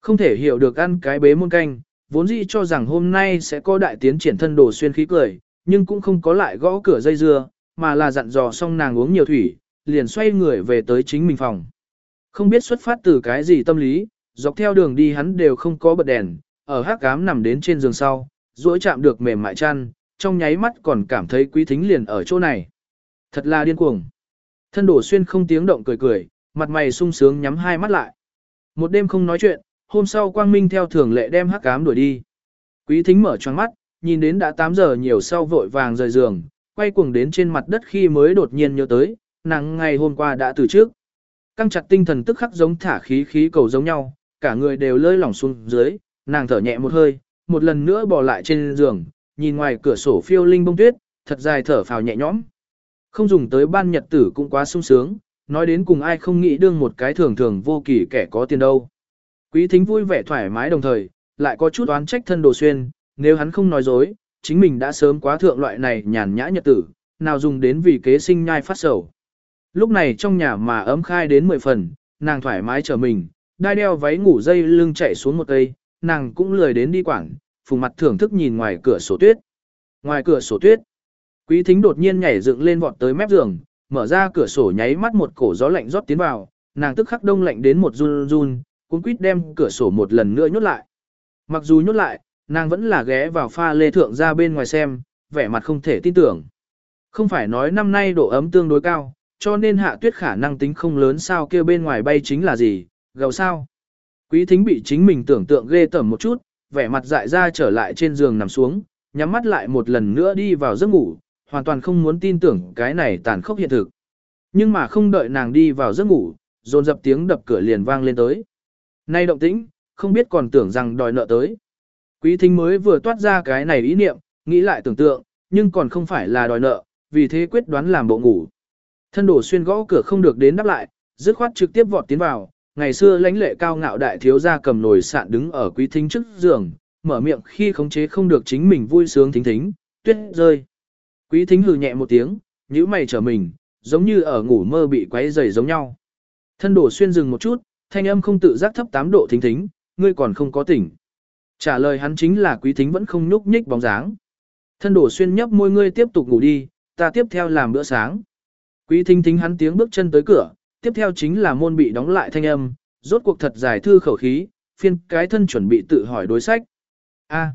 Không thể hiểu được ăn cái bế muôn canh, vốn dĩ cho rằng hôm nay sẽ có đại tiến triển thân đồ xuyên khí cười, nhưng cũng không có lại gõ cửa dây dưa, mà là dặn dò xong nàng uống nhiều thủy, liền xoay người về tới chính mình phòng. Không biết xuất phát từ cái gì tâm lý, dọc theo đường đi hắn đều không có bật đèn, ở hát cám nằm đến trên giường sau, duỗi chạm được mềm mại chăn, trong nháy mắt còn cảm thấy quý thính liền ở chỗ này. Thật là điên cuồng. Thân đổ xuyên không tiếng động cười cười, mặt mày sung sướng nhắm hai mắt lại. Một đêm không nói chuyện, hôm sau Quang Minh theo thường lệ đem hắc cám đuổi đi. Quý thính mở choáng mắt, nhìn đến đã 8 giờ nhiều sau vội vàng rời giường, quay cuồng đến trên mặt đất khi mới đột nhiên nhớ tới, nàng ngày hôm qua đã từ trước. Căng chặt tinh thần tức khắc giống thả khí khí cầu giống nhau, cả người đều lơi lỏng xuống dưới, nàng thở nhẹ một hơi, một lần nữa bỏ lại trên giường, nhìn ngoài cửa sổ phiêu linh bông tuyết, thật dài thở phào nhẹ nhõm. Không dùng tới ban nhật tử cũng quá sung sướng, nói đến cùng ai không nghĩ đương một cái thường thường vô kỳ kẻ có tiền đâu. Quý thính vui vẻ thoải mái đồng thời, lại có chút oán trách thân đồ xuyên, nếu hắn không nói dối, chính mình đã sớm quá thượng loại này nhàn nhã nhật tử, nào dùng đến vì kế sinh nhai phát sầu. Lúc này trong nhà mà ấm khai đến 10 phần, nàng thoải mái trở mình, đai đeo váy ngủ dây lưng chạy xuống một cây, nàng cũng lười đến đi quảng, phùng mặt thưởng thức nhìn ngoài cửa sổ tuyết. Ngoài cửa sổ tuyết, quý thính đột nhiên nhảy dựng lên vọt tới mép giường, mở ra cửa sổ nháy mắt một cổ gió lạnh rót tiến vào, nàng tức khắc đông lạnh đến một run run, cuốn quýt đem cửa sổ một lần nữa nhốt lại. Mặc dù nhốt lại, nàng vẫn là ghé vào pha lê thượng ra bên ngoài xem, vẻ mặt không thể tin tưởng. Không phải nói năm nay độ ấm tương đối cao, cho nên hạ tuyết khả năng tính không lớn sao kia bên ngoài bay chính là gì, gầu sao. Quý thính bị chính mình tưởng tượng ghê tởm một chút, vẻ mặt dại ra trở lại trên giường nằm xuống, nhắm mắt lại một lần nữa đi vào giấc ngủ, hoàn toàn không muốn tin tưởng cái này tàn khốc hiện thực. Nhưng mà không đợi nàng đi vào giấc ngủ, dồn dập tiếng đập cửa liền vang lên tới. Nay động tĩnh, không biết còn tưởng rằng đòi nợ tới. Quý thính mới vừa toát ra cái này ý niệm, nghĩ lại tưởng tượng, nhưng còn không phải là đòi nợ, vì thế quyết đoán làm bộ ngủ. Thân đổ xuyên gõ cửa không được đến đáp lại, dứt khoát trực tiếp vọt tiến vào, ngày xưa lãnh lệ cao ngạo đại thiếu gia cầm nồi sạn đứng ở quý thính trước giường, mở miệng khi khống chế không được chính mình vui sướng thính thính, tuyết rơi. Quý thính hừ nhẹ một tiếng, nhíu mày trở mình, giống như ở ngủ mơ bị quấy rầy giống nhau. Thân đổ xuyên dừng một chút, thanh âm không tự giác thấp 8 độ thính thính, ngươi còn không có tỉnh. Trả lời hắn chính là quý thính vẫn không nhúc nhích bóng dáng. Thân đổ xuyên nhấp môi ngươi tiếp tục ngủ đi, ta tiếp theo làm bữa sáng. Quý thính thính hắn tiếng bước chân tới cửa, tiếp theo chính là môn bị đóng lại thanh âm, rốt cuộc thật dài thư khẩu khí, phiên cái thân chuẩn bị tự hỏi đối sách. A.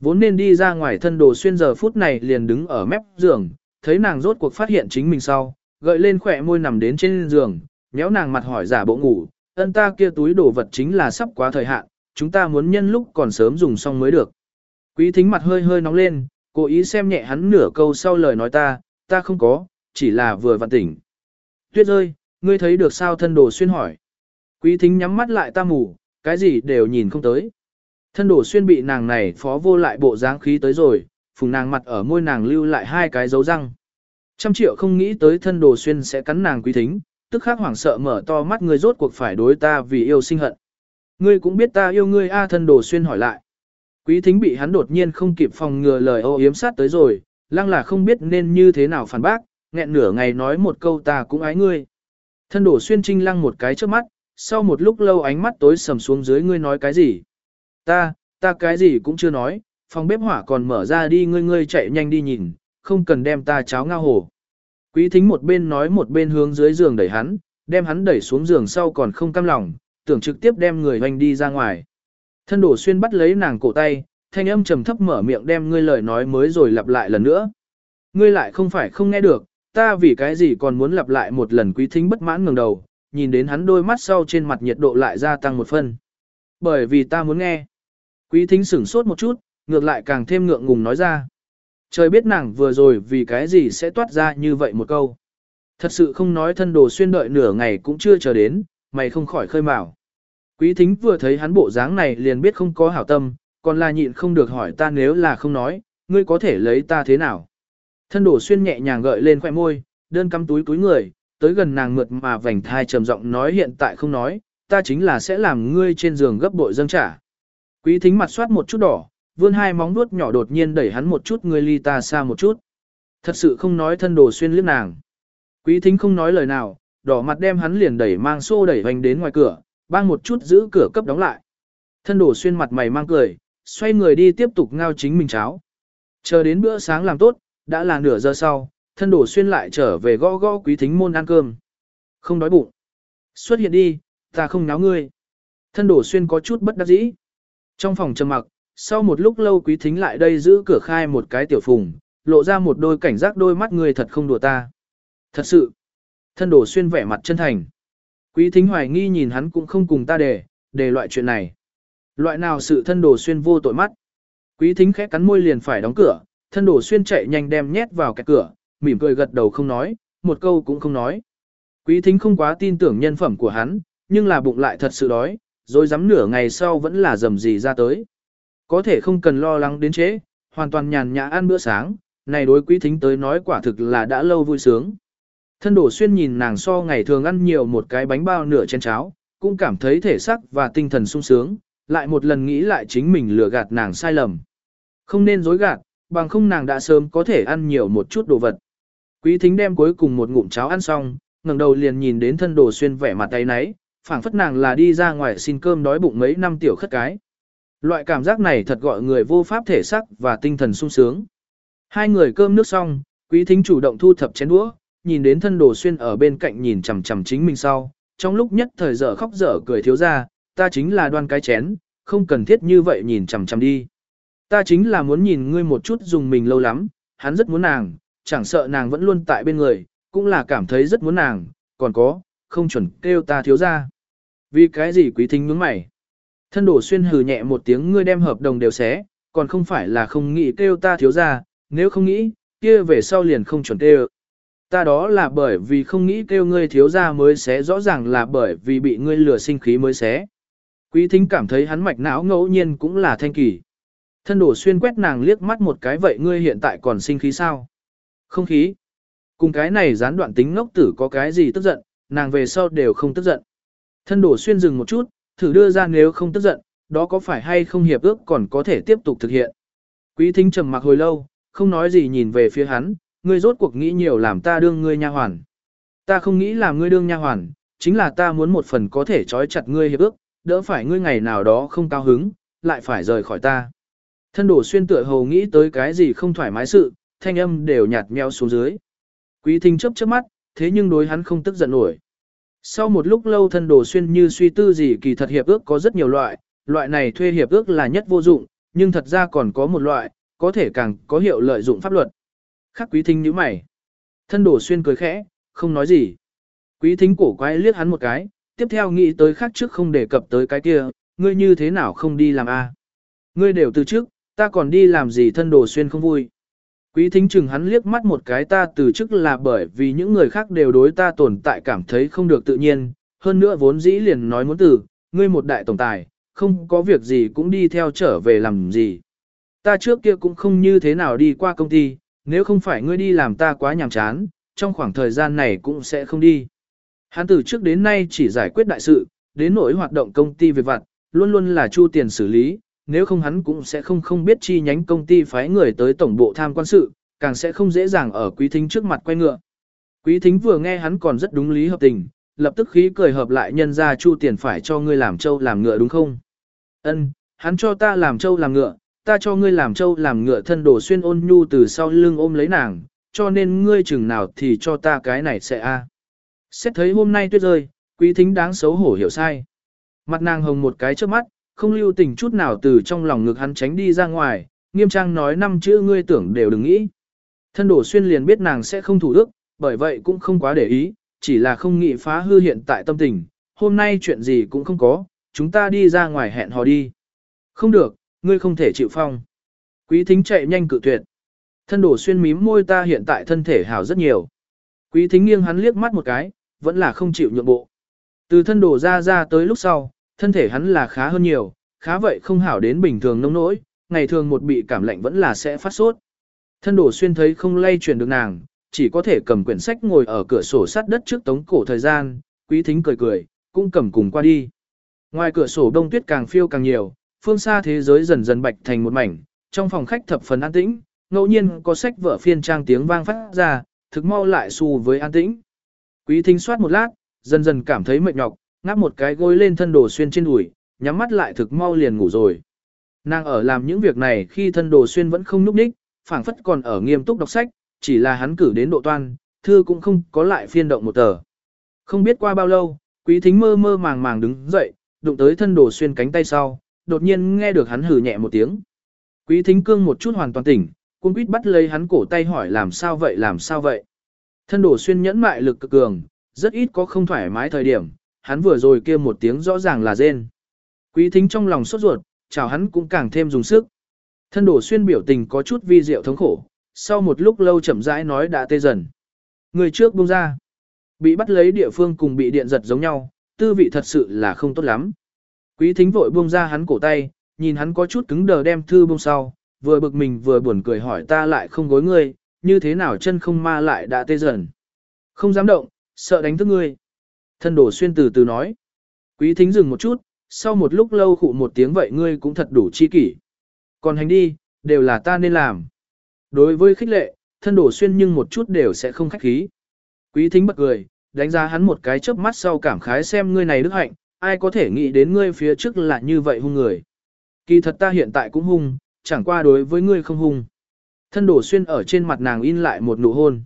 vốn nên đi ra ngoài thân đồ xuyên giờ phút này liền đứng ở mép giường, thấy nàng rốt cuộc phát hiện chính mình sau, gợi lên khỏe môi nằm đến trên giường, nhéo nàng mặt hỏi giả bộ ngủ, ân ta kia túi đồ vật chính là sắp quá thời hạn, chúng ta muốn nhân lúc còn sớm dùng xong mới được. Quý thính mặt hơi hơi nóng lên, cố ý xem nhẹ hắn nửa câu sau lời nói ta, ta không có, chỉ là vừa vặn tỉnh. Tuyết rơi, ngươi thấy được sao thân đồ xuyên hỏi. Quý thính nhắm mắt lại ta mù, cái gì đều nhìn không tới. Thân đồ xuyên bị nàng này phó vô lại bộ dáng khí tới rồi, phùng nàng mặt ở môi nàng lưu lại hai cái dấu răng. Trăm triệu không nghĩ tới thân đồ xuyên sẽ cắn nàng quý thính, tức khắc hoảng sợ mở to mắt ngươi rốt cuộc phải đối ta vì yêu sinh hận. Ngươi cũng biết ta yêu ngươi a thân đồ xuyên hỏi lại. Quý thính bị hắn đột nhiên không kịp phòng ngừa lời ô yếm sát tới rồi, lăng là không biết nên như thế nào phản bác, nghẹn nửa ngày nói một câu ta cũng ái ngươi. Thân đổ xuyên trinh lăng một cái trước mắt, sau một lúc lâu ánh mắt tối sầm xuống dưới ngươi nói cái gì. Ta, ta cái gì cũng chưa nói, phòng bếp hỏa còn mở ra đi ngươi ngươi chạy nhanh đi nhìn, không cần đem ta cháo ngao hồ. Quý thính một bên nói một bên hướng dưới giường đẩy hắn, đem hắn đẩy xuống giường sau còn không cam lòng, tưởng trực tiếp đem người hoành đi ra ngoài. Thân đổ xuyên bắt lấy nàng cổ tay, thanh âm trầm thấp mở miệng đem ngươi lời nói mới rồi lặp lại lần nữa. Ngươi lại không phải không nghe được, ta vì cái gì còn muốn lặp lại một lần quý thính bất mãn ngẩng đầu, nhìn đến hắn đôi mắt sau trên mặt nhiệt độ lại gia tăng một phân. Bởi vì ta muốn nghe. Quý thính sửng sốt một chút, ngược lại càng thêm ngượng ngùng nói ra. Trời biết nàng vừa rồi vì cái gì sẽ toát ra như vậy một câu. Thật sự không nói thân đồ xuyên đợi nửa ngày cũng chưa chờ đến, mày không khỏi khơi mào. Quý thính vừa thấy hắn bộ dáng này liền biết không có hảo tâm, còn là nhịn không được hỏi ta nếu là không nói, ngươi có thể lấy ta thế nào. Thân đổ xuyên nhẹ nhàng gợi lên khoẻ môi, đơn cắm túi túi người, tới gần nàng mượt mà vành thai trầm giọng nói hiện tại không nói, ta chính là sẽ làm ngươi trên giường gấp bội dâng trả. Quý thính mặt soát một chút đỏ, vươn hai móng vuốt nhỏ đột nhiên đẩy hắn một chút ngươi ly ta xa một chút. Thật sự không nói thân đồ xuyên liếc nàng. Quý thính không nói lời nào, đỏ mặt đem hắn liền đẩy mang xô đẩy hoành đến ngoài cửa, bang một chút giữ cửa cấp đóng lại. Thân đồ xuyên mặt mày mang cười, xoay người đi tiếp tục ngao chính mình cháo. Chờ đến bữa sáng làm tốt, đã là nửa giờ sau, thân đổ xuyên lại trở về gõ gõ quý thính môn ăn cơm. Không đói bụng. Xuất hiện đi, ta không náo ngươi. Thân đổ xuyên có chút bất đắc dĩ. Trong phòng trầm mặc, sau một lúc lâu quý thính lại đây giữ cửa khai một cái tiểu phùng, lộ ra một đôi cảnh giác đôi mắt người thật không đùa ta. Thật sự. Thân đổ xuyên vẻ mặt chân thành. Quý thính hoài nghi nhìn hắn cũng không cùng ta để, để loại chuyện này. Loại nào sự thân đồ xuyên vô tội mắt. Quý thính khẽ cắn môi liền phải đóng cửa, thân đổ xuyên chạy nhanh đem nhét vào cái cửa, mỉm cười gật đầu không nói, một câu cũng không nói. Quý thính không quá tin tưởng nhân phẩm của hắn, nhưng là bụng lại thật sự đói, rồi dám nửa ngày sau vẫn là dầm gì ra tới. Có thể không cần lo lắng đến chế, hoàn toàn nhàn nhã ăn bữa sáng, này đối quý thính tới nói quả thực là đã lâu vui sướng. Thân đổ xuyên nhìn nàng so ngày thường ăn nhiều một cái bánh bao nửa chén cháo, cũng cảm thấy thể sắc và tinh thần sung sướng, lại một lần nghĩ lại chính mình lừa gạt nàng sai lầm. Không nên dối gạt, bằng không nàng đã sớm có thể ăn nhiều một chút đồ vật. Quý thính đem cuối cùng một ngụm cháo ăn xong, ngẩng đầu liền nhìn đến thân đồ xuyên vẻ mặt tay náy, phảng phất nàng là đi ra ngoài xin cơm đói bụng mấy năm tiểu khất cái. Loại cảm giác này thật gọi người vô pháp thể sắc và tinh thần sung sướng. Hai người cơm nước xong, quý thính chủ động thu thập chén đũa, nhìn đến thân đồ xuyên ở bên cạnh nhìn chằm chằm chính mình sau, trong lúc nhất thời dở khóc dở cười thiếu ra, ta chính là đoan cái chén, không cần thiết như vậy nhìn chằm chằm đi. Ta chính là muốn nhìn ngươi một chút dùng mình lâu lắm, hắn rất muốn nàng, chẳng sợ nàng vẫn luôn tại bên người, cũng là cảm thấy rất muốn nàng, còn có, không chuẩn kêu ta thiếu ra. Vì cái gì quý thính nhướng mày? Thân đổ xuyên hừ nhẹ một tiếng ngươi đem hợp đồng đều xé, còn không phải là không nghĩ kêu ta thiếu ra, nếu không nghĩ, kia về sau liền không chuẩn kêu. Ta đó là bởi vì không nghĩ kêu ngươi thiếu ra mới xé rõ ràng là bởi vì bị ngươi lừa sinh khí mới xé. Quý thính cảm thấy hắn mạch não ngẫu nhiên cũng là thanh kỳ. Thân đổ xuyên quét nàng liếc mắt một cái vậy ngươi hiện tại còn sinh khí sao? Không khí. Cùng cái này gián đoạn tính ngốc tử có cái gì tức giận, nàng về sau đều không tức giận. Thân đổ xuyên dừng một chút, thử đưa ra nếu không tức giận, đó có phải hay không hiệp ước còn có thể tiếp tục thực hiện. Quý thính trầm mặc hồi lâu, không nói gì nhìn về phía hắn, ngươi rốt cuộc nghĩ nhiều làm ta đương ngươi nha hoàn. Ta không nghĩ làm ngươi đương nha hoàn, chính là ta muốn một phần có thể trói chặt ngươi hiệp ước, đỡ phải ngươi ngày nào đó không cao hứng, lại phải rời khỏi ta. Thân đổ xuyên tựa hồ nghĩ tới cái gì không thoải mái sự, thanh âm đều nhạt meo xuống dưới. Quý thính chớp chớp mắt, thế nhưng đối hắn không tức giận nổi. Sau một lúc lâu thân đồ xuyên như suy tư gì kỳ thật hiệp ước có rất nhiều loại, loại này thuê hiệp ước là nhất vô dụng, nhưng thật ra còn có một loại, có thể càng có hiệu lợi dụng pháp luật. Khắc quý thính như mày. Thân đồ xuyên cười khẽ, không nói gì. Quý thính cổ quái liếc hắn một cái, tiếp theo nghĩ tới khác trước không đề cập tới cái kia, ngươi như thế nào không đi làm a? Ngươi đều từ trước, ta còn đi làm gì thân đồ xuyên không vui. Quý thính chừng hắn liếc mắt một cái ta từ chức là bởi vì những người khác đều đối ta tồn tại cảm thấy không được tự nhiên, hơn nữa vốn dĩ liền nói muốn từ, ngươi một đại tổng tài, không có việc gì cũng đi theo trở về làm gì. Ta trước kia cũng không như thế nào đi qua công ty, nếu không phải ngươi đi làm ta quá nhàm chán, trong khoảng thời gian này cũng sẽ không đi. Hắn từ trước đến nay chỉ giải quyết đại sự, đến nỗi hoạt động công ty về vặt, luôn luôn là chu tiền xử lý, nếu không hắn cũng sẽ không không biết chi nhánh công ty phái người tới tổng bộ tham quan sự, càng sẽ không dễ dàng ở quý thính trước mặt quay ngựa. Quý thính vừa nghe hắn còn rất đúng lý hợp tình, lập tức khí cười hợp lại nhân ra chu tiền phải cho ngươi làm trâu làm ngựa đúng không? Ân, hắn cho ta làm trâu làm ngựa, ta cho ngươi làm trâu làm ngựa thân đồ xuyên ôn nhu từ sau lưng ôm lấy nàng, cho nên ngươi chừng nào thì cho ta cái này sẽ a. Xét thấy hôm nay tuyết rơi, quý thính đáng xấu hổ hiểu sai. Mặt nàng hồng một cái trước mắt, không lưu tình chút nào từ trong lòng ngực hắn tránh đi ra ngoài, nghiêm trang nói năm chữ ngươi tưởng đều đừng nghĩ. Thân đổ xuyên liền biết nàng sẽ không thủ đức, bởi vậy cũng không quá để ý, chỉ là không nghĩ phá hư hiện tại tâm tình, hôm nay chuyện gì cũng không có, chúng ta đi ra ngoài hẹn hò đi. Không được, ngươi không thể chịu phong. Quý thính chạy nhanh cự tuyệt. Thân đổ xuyên mím môi ta hiện tại thân thể hảo rất nhiều. Quý thính nghiêng hắn liếc mắt một cái, vẫn là không chịu nhượng bộ. Từ thân đổ ra ra tới lúc sau, thân thể hắn là khá hơn nhiều, khá vậy không hảo đến bình thường nông nỗi, ngày thường một bị cảm lạnh vẫn là sẽ phát sốt. Thân đổ xuyên thấy không lay chuyển được nàng, chỉ có thể cầm quyển sách ngồi ở cửa sổ sát đất trước tống cổ thời gian, quý thính cười cười, cũng cầm cùng qua đi. Ngoài cửa sổ đông tuyết càng phiêu càng nhiều, phương xa thế giới dần dần bạch thành một mảnh, trong phòng khách thập phần an tĩnh, ngẫu nhiên có sách vở phiên trang tiếng vang phát ra, thực mau lại xu với an tĩnh. Quý thính soát một lát, dần dần cảm thấy mệt nhọc, ngáp một cái gối lên thân đồ xuyên trên đùi, nhắm mắt lại thực mau liền ngủ rồi. Nàng ở làm những việc này khi thân đồ xuyên vẫn không núp đích, phảng phất còn ở nghiêm túc đọc sách, chỉ là hắn cử đến độ toan, thư cũng không có lại phiên động một tờ. Không biết qua bao lâu, quý thính mơ mơ màng màng đứng dậy, đụng tới thân đồ xuyên cánh tay sau, đột nhiên nghe được hắn hừ nhẹ một tiếng. Quý thính cương một chút hoàn toàn tỉnh, cuốn quýt bắt lấy hắn cổ tay hỏi làm sao vậy làm sao vậy. Thân đồ xuyên nhẫn mại lực cực cường, rất ít có không thoải mái thời điểm, hắn vừa rồi kia một tiếng rõ ràng là rên. Quý thính trong lòng sốt ruột, chào hắn cũng càng thêm dùng sức. Thân đổ xuyên biểu tình có chút vi diệu thống khổ, sau một lúc lâu chậm rãi nói đã tê dần. Người trước buông ra. Bị bắt lấy địa phương cùng bị điện giật giống nhau, tư vị thật sự là không tốt lắm. Quý thính vội buông ra hắn cổ tay, nhìn hắn có chút cứng đờ đem thư buông sau, vừa bực mình vừa buồn cười hỏi ta lại không gối ngươi, như thế nào chân không ma lại đã tê dần. Không dám động, sợ đánh thức ngươi. Thân đổ xuyên từ từ nói. Quý thính dừng một chút, sau một lúc lâu khụ một tiếng vậy ngươi cũng thật đủ chi kỷ. Còn hành đi, đều là ta nên làm. Đối với khích lệ, thân đổ xuyên nhưng một chút đều sẽ không khách khí. Quý thính bật cười, đánh giá hắn một cái chớp mắt sau cảm khái xem ngươi này đức hạnh, ai có thể nghĩ đến ngươi phía trước là như vậy hung người. Kỳ thật ta hiện tại cũng hung, chẳng qua đối với ngươi không hung. Thân đổ xuyên ở trên mặt nàng in lại một nụ hôn.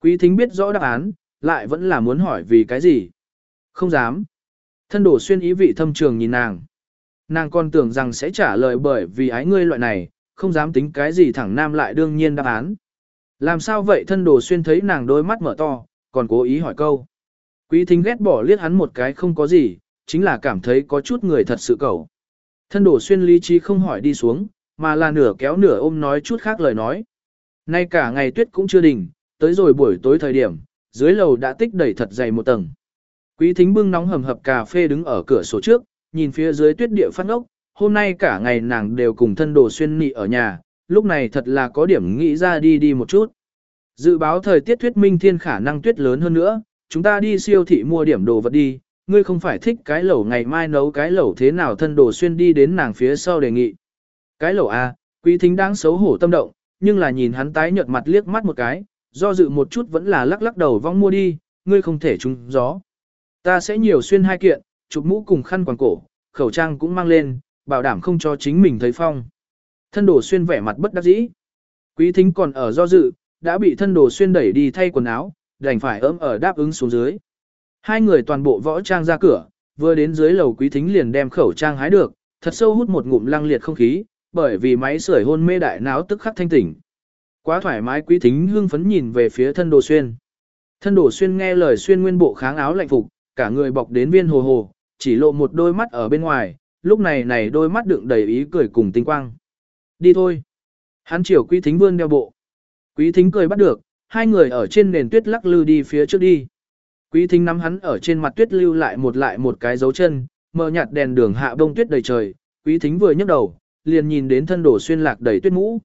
Quý thính biết rõ đáp án, lại vẫn là muốn hỏi vì cái gì. Không dám. Thân đổ xuyên ý vị thâm trường nhìn nàng. Nàng còn tưởng rằng sẽ trả lời bởi vì ái ngươi loại này, không dám tính cái gì thẳng nam lại đương nhiên đáp án. Làm sao vậy thân đồ xuyên thấy nàng đôi mắt mở to, còn cố ý hỏi câu. Quý thính ghét bỏ liếc hắn một cái không có gì, chính là cảm thấy có chút người thật sự cầu. Thân đổ xuyên lý trí không hỏi đi xuống, mà là nửa kéo nửa ôm nói chút khác lời nói. Nay cả ngày tuyết cũng chưa đỉnh, tới rồi buổi tối thời điểm, dưới lầu đã tích đầy thật dày một tầng. Quý thính bưng nóng hầm hập cà phê đứng ở cửa sổ trước, nhìn phía dưới tuyết địa phát ngốc, hôm nay cả ngày nàng đều cùng thân đồ xuyên nị ở nhà, lúc này thật là có điểm nghĩ ra đi đi một chút. Dự báo thời tiết thuyết minh thiên khả năng tuyết lớn hơn nữa, chúng ta đi siêu thị mua điểm đồ vật đi, ngươi không phải thích cái lẩu ngày mai nấu cái lẩu thế nào thân đồ xuyên đi đến nàng phía sau đề nghị. Cái lẩu A, quý thính đang xấu hổ tâm động, nhưng là nhìn hắn tái nhợt mặt liếc mắt một cái, do dự một chút vẫn là lắc lắc đầu vong mua đi, ngươi không thể trúng gió. Ta sẽ nhiều xuyên hai kiện, chụp mũ cùng khăn quàng cổ, khẩu trang cũng mang lên, bảo đảm không cho chính mình thấy phong. Thân đồ xuyên vẻ mặt bất đắc dĩ. Quý thính còn ở do dự, đã bị thân đồ xuyên đẩy đi thay quần áo, đành phải ấm ở đáp ứng xuống dưới. Hai người toàn bộ võ trang ra cửa, vừa đến dưới lầu quý thính liền đem khẩu trang hái được, thật sâu hút một ngụm lăng liệt không khí, bởi vì máy sưởi hôn mê đại não tức khắc thanh tỉnh. Quá thoải mái quý thính hương phấn nhìn về phía thân đồ xuyên. Thân đồ xuyên nghe lời xuyên nguyên bộ kháng áo lạnh phục, cả người bọc đến viên hồ hồ, chỉ lộ một đôi mắt ở bên ngoài, lúc này này đôi mắt đựng đầy ý cười cùng tinh quang. Đi thôi. Hắn chiều quý thính vươn đeo bộ. Quý thính cười bắt được, hai người ở trên nền tuyết lắc lư đi phía trước đi. Quý thính nắm hắn ở trên mặt tuyết lưu lại một lại một cái dấu chân, mờ nhạt đèn đường hạ bông tuyết đầy trời. Quý thính vừa nhấc đầu, liền nhìn đến thân đồ xuyên lạc đầy tuyết mũ.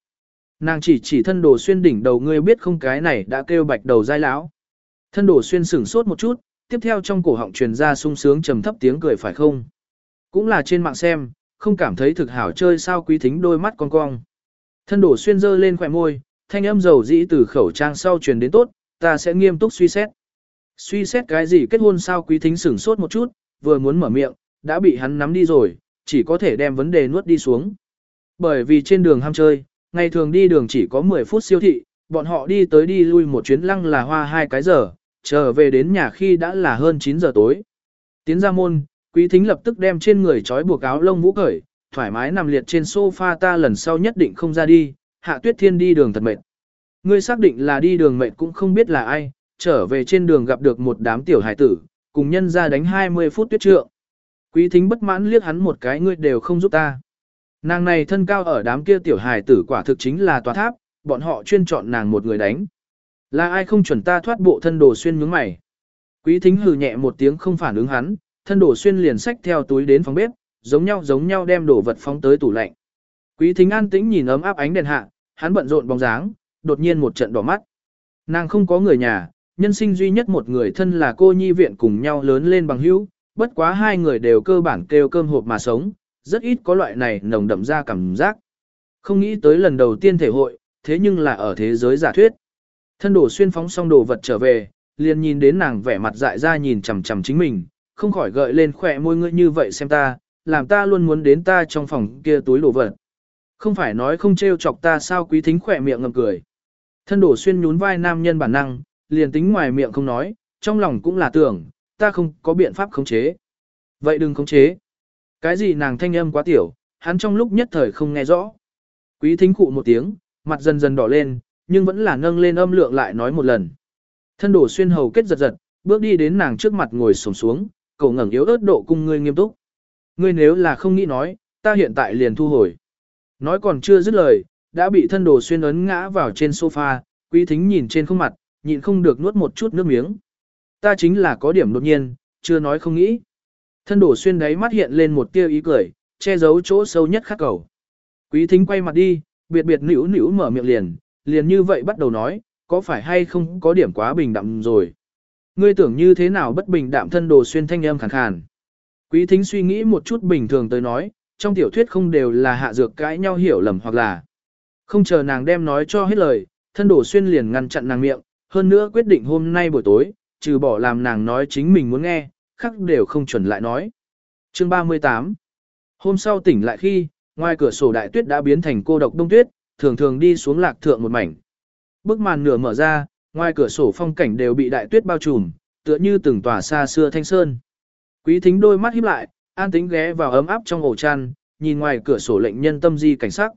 Nàng chỉ chỉ thân đồ xuyên đỉnh đầu ngươi biết không cái này đã kêu bạch đầu dai lão. Thân đồ xuyên sửng sốt một chút, tiếp theo trong cổ họng truyền ra sung sướng trầm thấp tiếng cười phải không? Cũng là trên mạng xem, không cảm thấy thực hảo chơi sao quý thính đôi mắt con cong. Thân đổ xuyên dơ lên khỏe môi, thanh âm dầu dĩ từ khẩu trang sau truyền đến tốt, ta sẽ nghiêm túc suy xét. Suy xét cái gì kết hôn sao quý thính sửng sốt một chút, vừa muốn mở miệng, đã bị hắn nắm đi rồi, chỉ có thể đem vấn đề nuốt đi xuống. Bởi vì trên đường ham chơi, ngày thường đi đường chỉ có 10 phút siêu thị, bọn họ đi tới đi lui một chuyến lăng là hoa hai cái giờ, trở về đến nhà khi đã là hơn 9 giờ tối. Tiến ra môn, quý thính lập tức đem trên người trói buộc áo lông vũ cởi, thoải mái nằm liệt trên sofa ta lần sau nhất định không ra đi, hạ tuyết thiên đi đường thật mệt. Ngươi xác định là đi đường mệt cũng không biết là ai, trở về trên đường gặp được một đám tiểu hải tử, cùng nhân ra đánh 20 phút tuyết trượng. Quý thính bất mãn liếc hắn một cái ngươi đều không giúp ta. Nàng này thân cao ở đám kia tiểu hải tử quả thực chính là tòa tháp, bọn họ chuyên chọn nàng một người đánh. Là ai không chuẩn ta thoát bộ thân đồ xuyên nhướng mày. Quý thính hừ nhẹ một tiếng không phản ứng hắn, thân đồ xuyên liền xách theo túi đến phòng bếp, giống nhau giống nhau đem đồ vật phóng tới tủ lạnh. Quý thính an tĩnh nhìn ấm áp ánh đèn hạ, hắn bận rộn bóng dáng, đột nhiên một trận đỏ mắt. Nàng không có người nhà, nhân sinh duy nhất một người thân là cô nhi viện cùng nhau lớn lên bằng hữu, bất quá hai người đều cơ bản kêu cơm hộp mà sống, rất ít có loại này nồng đậm ra cảm giác. Không nghĩ tới lần đầu tiên thể hội, thế nhưng là ở thế giới giả thuyết. Thân đổ xuyên phóng xong đồ vật trở về, liền nhìn đến nàng vẻ mặt dại ra nhìn chằm chằm chính mình, không khỏi gợi lên khỏe môi ngươi như vậy xem ta, làm ta luôn muốn đến ta trong phòng kia túi đồ vật. Không phải nói không trêu chọc ta sao quý thính khỏe miệng ngầm cười. Thân đổ xuyên nhún vai nam nhân bản năng, liền tính ngoài miệng không nói, trong lòng cũng là tưởng, ta không có biện pháp khống chế. Vậy đừng khống chế. Cái gì nàng thanh âm quá tiểu, hắn trong lúc nhất thời không nghe rõ. Quý thính cụ một tiếng, mặt dần dần đỏ lên, nhưng vẫn là nâng lên âm lượng lại nói một lần. Thân đổ xuyên hầu kết giật giật, bước đi đến nàng trước mặt ngồi xổm xuống, cậu ngẩng yếu ớt độ cung ngươi nghiêm túc. Ngươi nếu là không nghĩ nói, ta hiện tại liền thu hồi. Nói còn chưa dứt lời, đã bị thân đồ xuyên ấn ngã vào trên sofa, quý thính nhìn trên không mặt, nhịn không được nuốt một chút nước miếng. Ta chính là có điểm đột nhiên, chưa nói không nghĩ. Thân đồ xuyên đáy mắt hiện lên một tia ý cười, che giấu chỗ sâu nhất khắc cầu. Quý thính quay mặt đi, biệt biệt nỉu nỉu mở miệng liền, liền như vậy bắt đầu nói, có phải hay không có điểm quá bình đạm rồi. Ngươi tưởng như thế nào bất bình đạm thân đồ xuyên thanh âm khàn khàn. Quý thính suy nghĩ một chút bình thường tới nói, trong tiểu thuyết không đều là hạ dược cãi nhau hiểu lầm hoặc là không chờ nàng đem nói cho hết lời, thân đổ xuyên liền ngăn chặn nàng miệng, hơn nữa quyết định hôm nay buổi tối, trừ bỏ làm nàng nói chính mình muốn nghe, khắc đều không chuẩn lại nói. Chương 38 Hôm sau tỉnh lại khi, ngoài cửa sổ đại tuyết đã biến thành cô độc đông tuyết, thường thường đi xuống lạc thượng một mảnh. Bức màn nửa mở ra, ngoài cửa sổ phong cảnh đều bị đại tuyết bao trùm, tựa như từng tòa xa xưa thanh sơn. Quý thính đôi mắt híp lại, an tính ghé vào ấm áp trong ổ chăn, nhìn ngoài cửa sổ lệnh nhân tâm di cảnh sắc.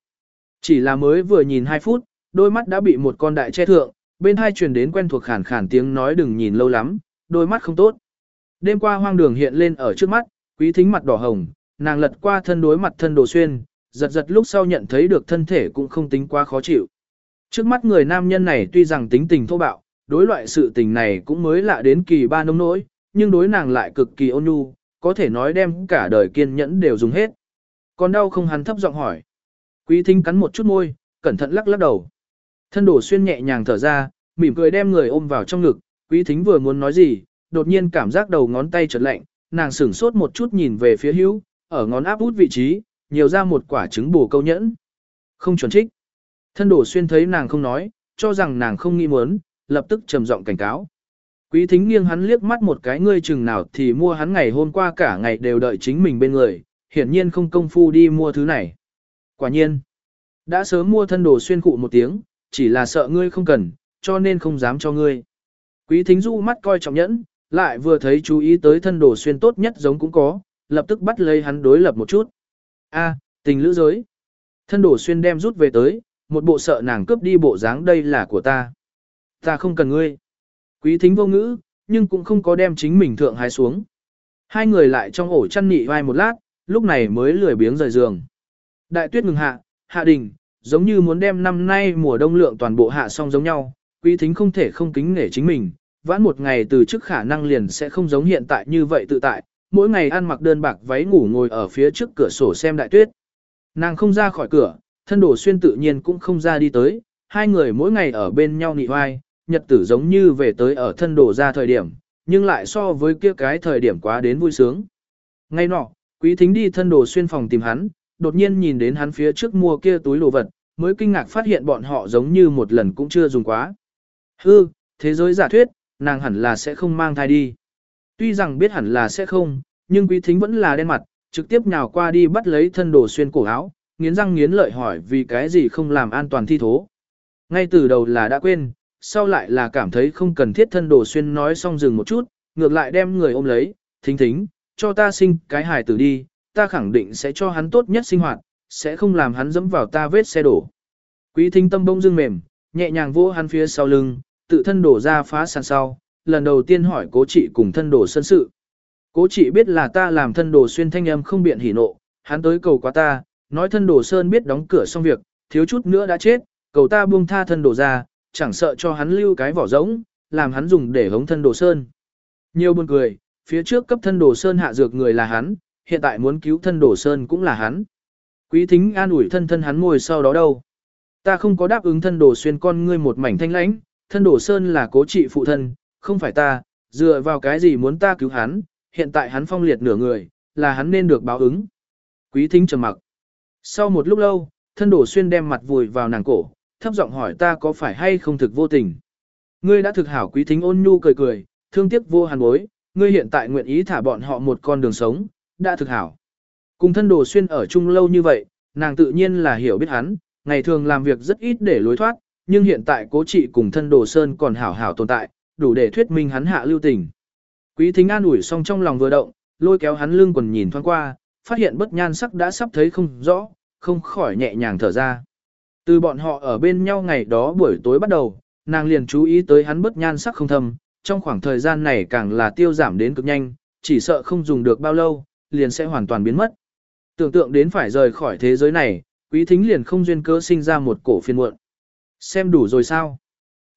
Chỉ là mới vừa nhìn 2 phút, đôi mắt đã bị một con đại che thượng, bên hai truyền đến quen thuộc khản khản tiếng nói đừng nhìn lâu lắm, đôi mắt không tốt. Đêm qua hoang đường hiện lên ở trước mắt, quý thính mặt đỏ hồng, nàng lật qua thân đối mặt thân đồ xuyên, giật giật lúc sau nhận thấy được thân thể cũng không tính quá khó chịu. Trước mắt người nam nhân này tuy rằng tính tình thô bạo, đối loại sự tình này cũng mới lạ đến kỳ ba nông nỗi, nhưng đối nàng lại cực kỳ ôn nhu, có thể nói đem cả đời kiên nhẫn đều dùng hết. Còn đau không hắn thấp giọng hỏi. Quý thính cắn một chút môi, cẩn thận lắc lắc đầu. Thân đổ xuyên nhẹ nhàng thở ra, mỉm cười đem người ôm vào trong ngực, quý thính vừa muốn nói gì, đột nhiên cảm giác đầu ngón tay chợt lạnh, nàng sửng sốt một chút nhìn về phía hữu, ở ngón áp út vị trí, nhiều ra một quả trứng bổ câu nhẫn. Không chuẩn trích. Thân đổ xuyên thấy nàng không nói, cho rằng nàng không nghĩ muốn, lập tức trầm giọng cảnh cáo. Quý thính nghiêng hắn liếc mắt một cái ngươi chừng nào thì mua hắn ngày hôm qua cả ngày đều đợi chính mình bên người, hiển nhiên không công phu đi mua thứ này. Quả nhiên, đã sớm mua thân đồ xuyên cụ một tiếng, chỉ là sợ ngươi không cần, cho nên không dám cho ngươi. Quý thính du mắt coi trọng nhẫn, lại vừa thấy chú ý tới thân đồ xuyên tốt nhất giống cũng có, lập tức bắt lấy hắn đối lập một chút. A, tình lữ giới. Thân đổ xuyên đem rút về tới, một bộ sợ nàng cướp đi bộ dáng đây là của ta. Ta không cần ngươi. Quý thính vô ngữ, nhưng cũng không có đem chính mình thượng hái xuống. Hai người lại trong ổ chăn nị vai một lát, lúc này mới lười biếng rời giường. Đại tuyết ngừng hạ, hạ đình, giống như muốn đem năm nay mùa đông lượng toàn bộ hạ xong giống nhau, quý thính không thể không kính nể chính mình, vãn một ngày từ trước khả năng liền sẽ không giống hiện tại như vậy tự tại, mỗi ngày ăn mặc đơn bạc váy ngủ ngồi ở phía trước cửa sổ xem đại tuyết. Nàng không ra khỏi cửa, thân đồ xuyên tự nhiên cũng không ra đi tới, hai người mỗi ngày ở bên nhau nị hoai, nhật tử giống như về tới ở thân đồ ra thời điểm, nhưng lại so với kia cái thời điểm quá đến vui sướng. Ngay nọ, quý thính đi thân đồ xuyên phòng tìm hắn, đột nhiên nhìn đến hắn phía trước mua kia túi đồ vật, mới kinh ngạc phát hiện bọn họ giống như một lần cũng chưa dùng quá. Hư, thế giới giả thuyết, nàng hẳn là sẽ không mang thai đi. Tuy rằng biết hẳn là sẽ không, nhưng quý thính vẫn là đen mặt, trực tiếp nhào qua đi bắt lấy thân đồ xuyên cổ áo, nghiến răng nghiến lợi hỏi vì cái gì không làm an toàn thi thố. Ngay từ đầu là đã quên, sau lại là cảm thấy không cần thiết thân đồ xuyên nói xong dừng một chút, ngược lại đem người ôm lấy, thính thính, cho ta sinh cái hài tử đi, ta khẳng định sẽ cho hắn tốt nhất sinh hoạt, sẽ không làm hắn dẫm vào ta vết xe đổ. Quý thính tâm bông dưng mềm, nhẹ nhàng vỗ hắn phía sau lưng, tự thân đổ ra phá sàn sau, lần đầu tiên hỏi cố trị cùng thân đồ sân sự. Cố trị biết là ta làm thân đồ xuyên thanh âm không biện hỉ nộ, hắn tới cầu quá ta, nói thân đồ sơn biết đóng cửa xong việc, thiếu chút nữa đã chết, cầu ta buông tha thân đồ ra, chẳng sợ cho hắn lưu cái vỏ rỗng, làm hắn dùng để hống thân đồ sơn. Nhiều buồn cười, phía trước cấp thân đồ sơn hạ dược người là hắn, hiện tại muốn cứu thân đồ sơn cũng là hắn. Quý thính an ủi thân thân hắn ngồi sau đó đâu. Ta không có đáp ứng thân đồ xuyên con ngươi một mảnh thanh lãnh, thân đồ sơn là cố trị phụ thân, không phải ta, dựa vào cái gì muốn ta cứu hắn, hiện tại hắn phong liệt nửa người, là hắn nên được báo ứng. Quý thính trầm mặc. Sau một lúc lâu, thân đồ xuyên đem mặt vùi vào nàng cổ, thấp giọng hỏi ta có phải hay không thực vô tình. Ngươi đã thực hảo quý thính ôn nhu cười cười, thương tiếc vô hàn bối, ngươi hiện tại nguyện ý thả bọn họ một con đường sống, đã thực hảo. Cùng thân đồ xuyên ở chung lâu như vậy, nàng tự nhiên là hiểu biết hắn, ngày thường làm việc rất ít để lối thoát, nhưng hiện tại cố trị cùng thân đồ sơn còn hảo hảo tồn tại, đủ để thuyết minh hắn hạ lưu tình. Quý thính an ủi xong trong lòng vừa động, lôi kéo hắn lưng quần nhìn thoáng qua, phát hiện bất nhan sắc đã sắp thấy không rõ, không khỏi nhẹ nhàng thở ra. Từ bọn họ ở bên nhau ngày đó buổi tối bắt đầu, nàng liền chú ý tới hắn bất nhan sắc không thâm, trong khoảng thời gian này càng là tiêu giảm đến cực nhanh, chỉ sợ không dùng được bao lâu, liền sẽ hoàn toàn biến mất. Tưởng tượng đến phải rời khỏi thế giới này, quý thính liền không duyên cớ sinh ra một cổ phiền muộn. Xem đủ rồi sao?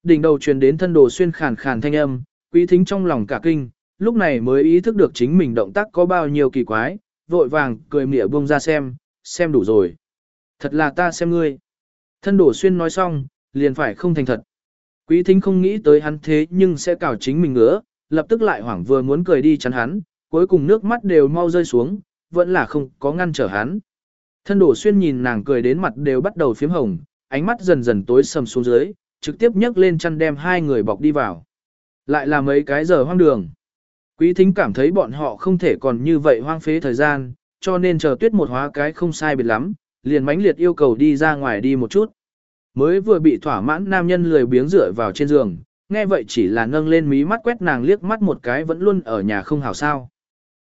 Đỉnh đầu truyền đến thân đồ xuyên khàn khàn thanh âm, quý thính trong lòng cả kinh, lúc này mới ý thức được chính mình động tác có bao nhiêu kỳ quái, vội vàng cười mỉa buông ra xem, xem đủ rồi. Thật là ta xem ngươi. Thân đổ xuyên nói xong, liền phải không thành thật. Quý thính không nghĩ tới hắn thế nhưng sẽ cào chính mình ngứa, lập tức lại hoảng vừa muốn cười đi chắn hắn, cuối cùng nước mắt đều mau rơi xuống, vẫn là không có ngăn trở hắn. Thân đổ xuyên nhìn nàng cười đến mặt đều bắt đầu phím hồng, ánh mắt dần dần tối sầm xuống dưới, trực tiếp nhấc lên chăn đem hai người bọc đi vào. Lại là mấy cái giờ hoang đường. Quý thính cảm thấy bọn họ không thể còn như vậy hoang phế thời gian, cho nên chờ tuyết một hóa cái không sai biệt lắm, liền mãnh liệt yêu cầu đi ra ngoài đi một chút. Mới vừa bị thỏa mãn nam nhân lười biếng rửa vào trên giường, nghe vậy chỉ là nâng lên mí mắt quét nàng liếc mắt một cái vẫn luôn ở nhà không hảo sao.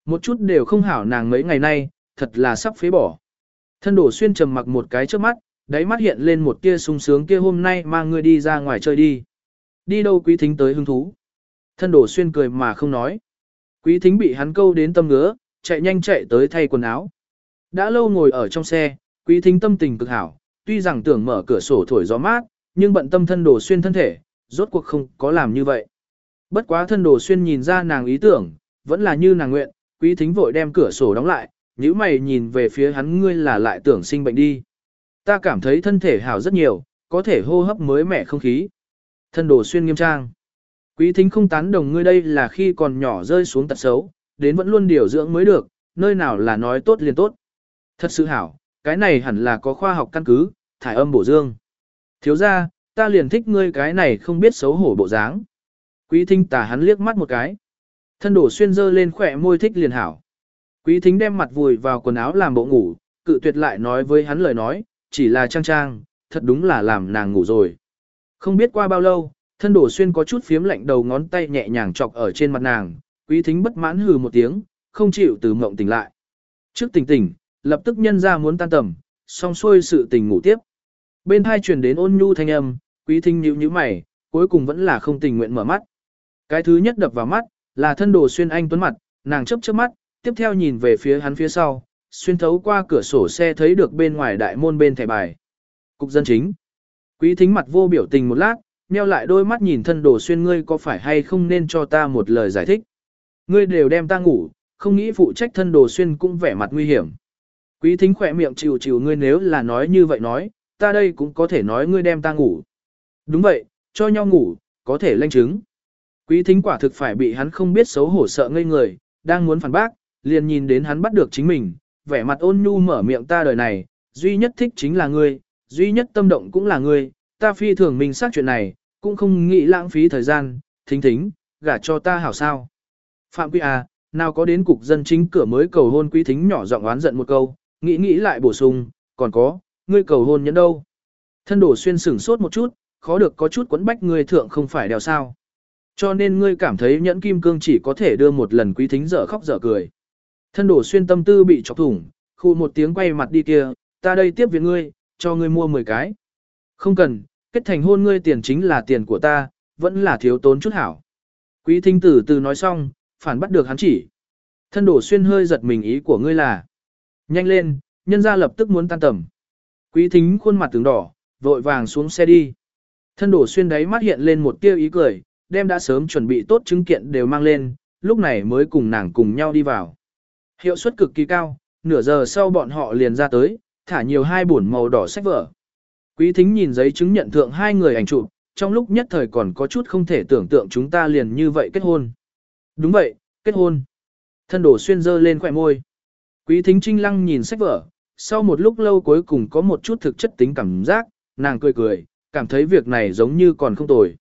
Một chút đều không hảo nàng mấy ngày nay, thật là sắp phế bỏ. Thân đổ xuyên trầm mặc một cái trước mắt, đáy mắt hiện lên một tia sung sướng kia hôm nay mang ngươi đi ra ngoài chơi đi. Đi đâu quý thính tới hứng thú. Thân đổ xuyên cười mà không nói. Quý thính bị hắn câu đến tâm ngứa, chạy nhanh chạy tới thay quần áo. Đã lâu ngồi ở trong xe, quý thính tâm tình cực hảo, tuy rằng tưởng mở cửa sổ thổi gió mát, nhưng bận tâm thân đổ xuyên thân thể, rốt cuộc không có làm như vậy. Bất quá thân đồ xuyên nhìn ra nàng ý tưởng, vẫn là như nàng nguyện, quý thính vội đem cửa sổ đóng lại, nếu mày nhìn về phía hắn ngươi là lại tưởng sinh bệnh đi. Ta cảm thấy thân thể hảo rất nhiều, có thể hô hấp mới mẻ không khí. Thân đồ xuyên nghiêm trang. Quý thính không tán đồng ngươi đây là khi còn nhỏ rơi xuống tật xấu, đến vẫn luôn điều dưỡng mới được, nơi nào là nói tốt liền tốt. Thật sự hảo, cái này hẳn là có khoa học căn cứ, thải âm bổ dương. Thiếu ra, ta liền thích ngươi cái này không biết xấu hổ bộ dáng. Quý thính tà hắn liếc mắt một cái. Thân đổ xuyên dơ lên khỏe môi thích liền hảo. Quý thính đem mặt vùi vào quần áo làm bộ ngủ, cự tuyệt lại nói với hắn lời nói, chỉ là trang trang, thật đúng là làm nàng ngủ rồi. Không biết qua bao lâu, thân đổ xuyên có chút phiếm lạnh đầu ngón tay nhẹ nhàng chọc ở trên mặt nàng, quý thính bất mãn hừ một tiếng, không chịu từ mộng tỉnh lại. Trước tỉnh tỉnh, lập tức nhân ra muốn tan tầm, xong xuôi sự tình ngủ tiếp. Bên hai truyền đến ôn nhu thanh âm, quý thính nhíu nhíu mày, cuối cùng vẫn là không tình nguyện mở mắt. Cái thứ nhất đập vào mắt, là thân đồ xuyên anh tuấn mặt, nàng chớp chớp mắt, tiếp theo nhìn về phía hắn phía sau, xuyên thấu qua cửa sổ xe thấy được bên ngoài đại môn bên thẻ bài. Cục dân chính. Quý thính mặt vô biểu tình một lát, meo lại đôi mắt nhìn thân đồ xuyên ngươi có phải hay không nên cho ta một lời giải thích. Ngươi đều đem ta ngủ, không nghĩ phụ trách thân đồ xuyên cũng vẻ mặt nguy hiểm. Quý thính khỏe miệng chịu chịu ngươi nếu là nói như vậy nói, ta đây cũng có thể nói ngươi đem ta ngủ. Đúng vậy, cho nhau ngủ, có thể lanh chứng. Quý thính quả thực phải bị hắn không biết xấu hổ sợ ngây người, đang muốn phản bác, liền nhìn đến hắn bắt được chính mình, vẻ mặt ôn nhu mở miệng ta đời này, duy nhất thích chính là ngươi, duy nhất tâm động cũng là ngươi, ta phi thường mình xác chuyện này, cũng không nghĩ lãng phí thời gian, thính thính, gả cho ta hảo sao. Phạm Quý à, nào có đến cục dân chính cửa mới cầu hôn quý thính nhỏ giọng oán giận một câu, nghĩ nghĩ lại bổ sung, còn có, ngươi cầu hôn nhẫn đâu. Thân đổ xuyên sửng sốt một chút, khó được có chút quấn bách ngươi thượng không phải đèo sao. Cho nên ngươi cảm thấy nhẫn kim cương chỉ có thể đưa một lần quý thính dở khóc dở cười. Thân đổ xuyên tâm tư bị chọc thủng, khu một tiếng quay mặt đi kia, ta đây tiếp viện ngươi, cho ngươi mua 10 cái. Không cần, kết thành hôn ngươi tiền chính là tiền của ta, vẫn là thiếu tốn chút hảo. Quý thính tử từ nói xong, phản bắt được hắn chỉ. Thân đổ xuyên hơi giật mình ý của ngươi là. Nhanh lên, nhân ra lập tức muốn tan tầm. Quý thính khuôn mặt tướng đỏ, vội vàng xuống xe đi. Thân đổ xuyên đáy mắt hiện lên một tia ý cười, đem đã sớm chuẩn bị tốt chứng kiện đều mang lên, lúc này mới cùng nàng cùng nhau đi vào. Hiệu suất cực kỳ cao, nửa giờ sau bọn họ liền ra tới, thả nhiều hai bổn màu đỏ sách vở. Quý thính nhìn giấy chứng nhận thượng hai người ảnh chụp, trong lúc nhất thời còn có chút không thể tưởng tượng chúng ta liền như vậy kết hôn. Đúng vậy, kết hôn. Thân đổ xuyên dơ lên khỏe môi. Quý thính trinh lăng nhìn sách vở, sau một lúc lâu cuối cùng có một chút thực chất tính cảm giác, nàng cười cười, cảm thấy việc này giống như còn không tồi.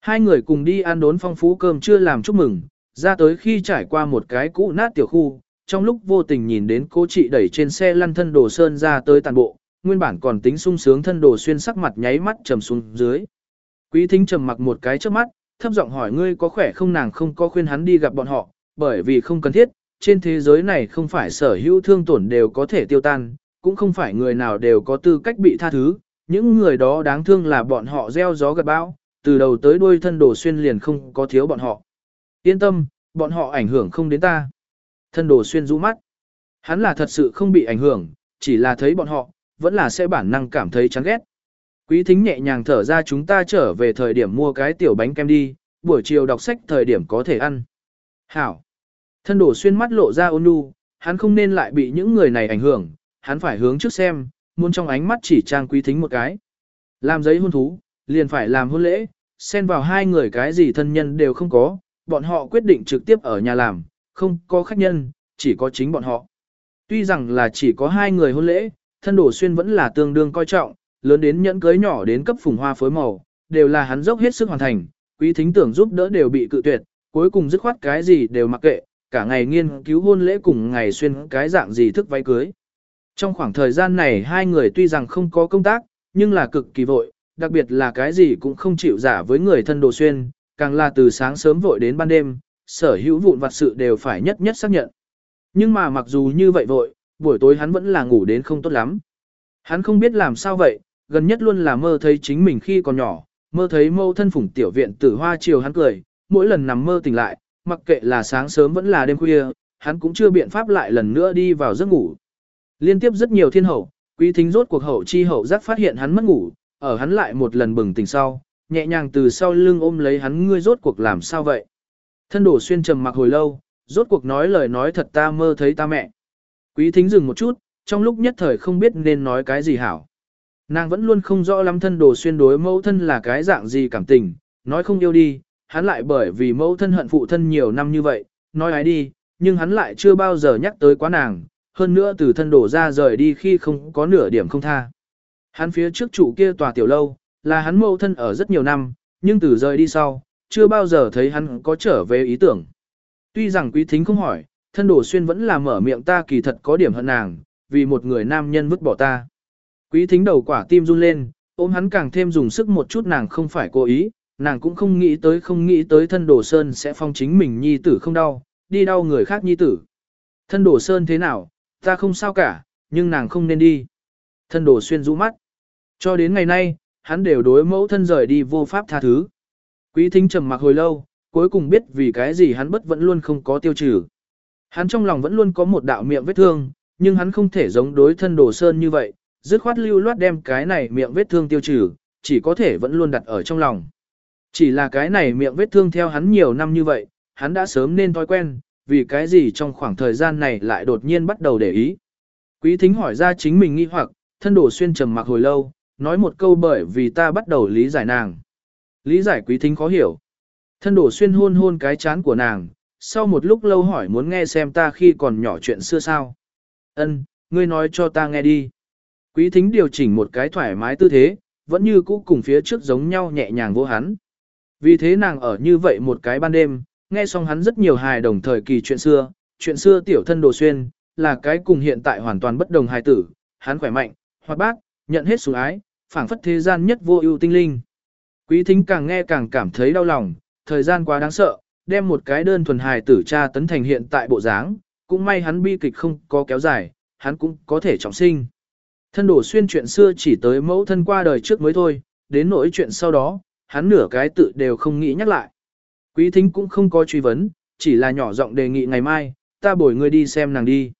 Hai người cùng đi ăn đốn phong phú cơm chưa làm chúc mừng, ra tới khi trải qua một cái cũ nát tiểu khu, trong lúc vô tình nhìn đến cô chị đẩy trên xe lăn thân đồ sơn ra tới tàn bộ, nguyên bản còn tính sung sướng thân đồ xuyên sắc mặt nháy mắt trầm xuống dưới. Quý thính trầm mặc một cái trước mắt, thấp giọng hỏi ngươi có khỏe không nàng không có khuyên hắn đi gặp bọn họ, bởi vì không cần thiết, trên thế giới này không phải sở hữu thương tổn đều có thể tiêu tan, cũng không phải người nào đều có tư cách bị tha thứ, những người đó đáng thương là bọn họ gieo gió gặt bão, từ đầu tới đuôi thân đồ xuyên liền không có thiếu bọn họ. Yên tâm, bọn họ ảnh hưởng không đến ta. Thân đồ xuyên rũ mắt. Hắn là thật sự không bị ảnh hưởng, chỉ là thấy bọn họ, vẫn là sẽ bản năng cảm thấy chán ghét. Quý thính nhẹ nhàng thở ra chúng ta trở về thời điểm mua cái tiểu bánh kem đi, buổi chiều đọc sách thời điểm có thể ăn. Hảo. Thân đổ xuyên mắt lộ ra ôn nhu, hắn không nên lại bị những người này ảnh hưởng, hắn phải hướng trước xem, muốn trong ánh mắt chỉ trang quý thính một cái. Làm giấy hôn thú, liền phải làm hôn lễ, xen vào hai người cái gì thân nhân đều không có, bọn họ quyết định trực tiếp ở nhà làm, không có khách nhân, chỉ có chính bọn họ. Tuy rằng là chỉ có hai người hôn lễ, thân đổ xuyên vẫn là tương đương coi trọng, lớn đến nhẫn cưới nhỏ đến cấp phùng hoa phối màu, đều là hắn dốc hết sức hoàn thành, quý thính tưởng giúp đỡ đều bị cự tuyệt, cuối cùng dứt khoát cái gì đều mặc kệ, cả ngày nghiên cứu hôn lễ cùng ngày xuyên cái dạng gì thức váy cưới. Trong khoảng thời gian này hai người tuy rằng không có công tác, nhưng là cực kỳ vội, đặc biệt là cái gì cũng không chịu giả với người thân đồ xuyên, càng là từ sáng sớm vội đến ban đêm, sở hữu vụn vặt sự đều phải nhất nhất xác nhận. Nhưng mà mặc dù như vậy vội, buổi tối hắn vẫn là ngủ đến không tốt lắm. Hắn không biết làm sao vậy, gần nhất luôn là mơ thấy chính mình khi còn nhỏ, mơ thấy mâu thân phủng tiểu viện tử hoa chiều hắn cười, mỗi lần nằm mơ tỉnh lại, mặc kệ là sáng sớm vẫn là đêm khuya, hắn cũng chưa biện pháp lại lần nữa đi vào giấc ngủ. Liên tiếp rất nhiều thiên hậu, quý thính rốt cuộc hậu chi hậu giác phát hiện hắn mất ngủ, ở hắn lại một lần bừng tỉnh sau, nhẹ nhàng từ sau lưng ôm lấy hắn ngươi rốt cuộc làm sao vậy. Thân đổ xuyên trầm mặc hồi lâu, rốt cuộc nói lời nói thật ta mơ thấy ta mẹ. Quý thính dừng một chút, trong lúc nhất thời không biết nên nói cái gì hảo. Nàng vẫn luôn không rõ lắm thân đồ xuyên đối mẫu thân là cái dạng gì cảm tình, nói không yêu đi, hắn lại bởi vì mẫu thân hận phụ thân nhiều năm như vậy, nói ai đi, nhưng hắn lại chưa bao giờ nhắc tới quá nàng, hơn nữa từ thân đổ ra rời đi khi không có nửa điểm không tha. Hắn phía trước chủ kia tòa tiểu lâu, là hắn mẫu thân ở rất nhiều năm, nhưng từ rời đi sau, chưa bao giờ thấy hắn có trở về ý tưởng. Tuy rằng quý thính không hỏi, thân đổ xuyên vẫn là mở miệng ta kỳ thật có điểm hận nàng, vì một người nam nhân vứt bỏ ta. Quý thính đầu quả tim run lên, ôm hắn càng thêm dùng sức một chút nàng không phải cố ý, nàng cũng không nghĩ tới không nghĩ tới thân đồ sơn sẽ phong chính mình nhi tử không đau, đi đau người khác nhi tử. Thân đồ sơn thế nào, ta không sao cả, nhưng nàng không nên đi. Thân đồ xuyên rũ mắt. Cho đến ngày nay, hắn đều đối mẫu thân rời đi vô pháp tha thứ. Quý thính trầm mặc hồi lâu, cuối cùng biết vì cái gì hắn bất vẫn luôn không có tiêu trừ. Hắn trong lòng vẫn luôn có một đạo miệng vết thương, nhưng hắn không thể giống đối thân đồ sơn như vậy, dứt khoát lưu loát đem cái này miệng vết thương tiêu trừ, chỉ có thể vẫn luôn đặt ở trong lòng. Chỉ là cái này miệng vết thương theo hắn nhiều năm như vậy, hắn đã sớm nên thói quen, vì cái gì trong khoảng thời gian này lại đột nhiên bắt đầu để ý. Quý thính hỏi ra chính mình nghi hoặc, thân đồ xuyên trầm mặc hồi lâu, nói một câu bởi vì ta bắt đầu lý giải nàng. Lý giải quý thính khó hiểu. Thân đồ xuyên hôn hôn cái chán của nàng, sau một lúc lâu hỏi muốn nghe xem ta khi còn nhỏ chuyện xưa sao. Ân, ngươi nói cho ta nghe đi. Quý thính điều chỉnh một cái thoải mái tư thế, vẫn như cũ cùng phía trước giống nhau nhẹ nhàng vô hắn. Vì thế nàng ở như vậy một cái ban đêm, nghe xong hắn rất nhiều hài đồng thời kỳ chuyện xưa, chuyện xưa tiểu thân đồ xuyên, là cái cùng hiện tại hoàn toàn bất đồng hài tử, hắn khỏe mạnh, hoạt bác, nhận hết sủng ái, phảng phất thế gian nhất vô ưu tinh linh. Quý thính càng nghe càng cảm thấy đau lòng, thời gian quá đáng sợ, đem một cái đơn thuần hài tử cha tấn thành hiện tại bộ dáng, cũng may hắn bi kịch không có kéo dài, hắn cũng có thể trọng sinh. Thân đổ xuyên chuyện xưa chỉ tới mẫu thân qua đời trước mới thôi, đến nỗi chuyện sau đó, hắn nửa cái tự đều không nghĩ nhắc lại. Quý thính cũng không có truy vấn, chỉ là nhỏ giọng đề nghị ngày mai, ta bồi ngươi đi xem nàng đi.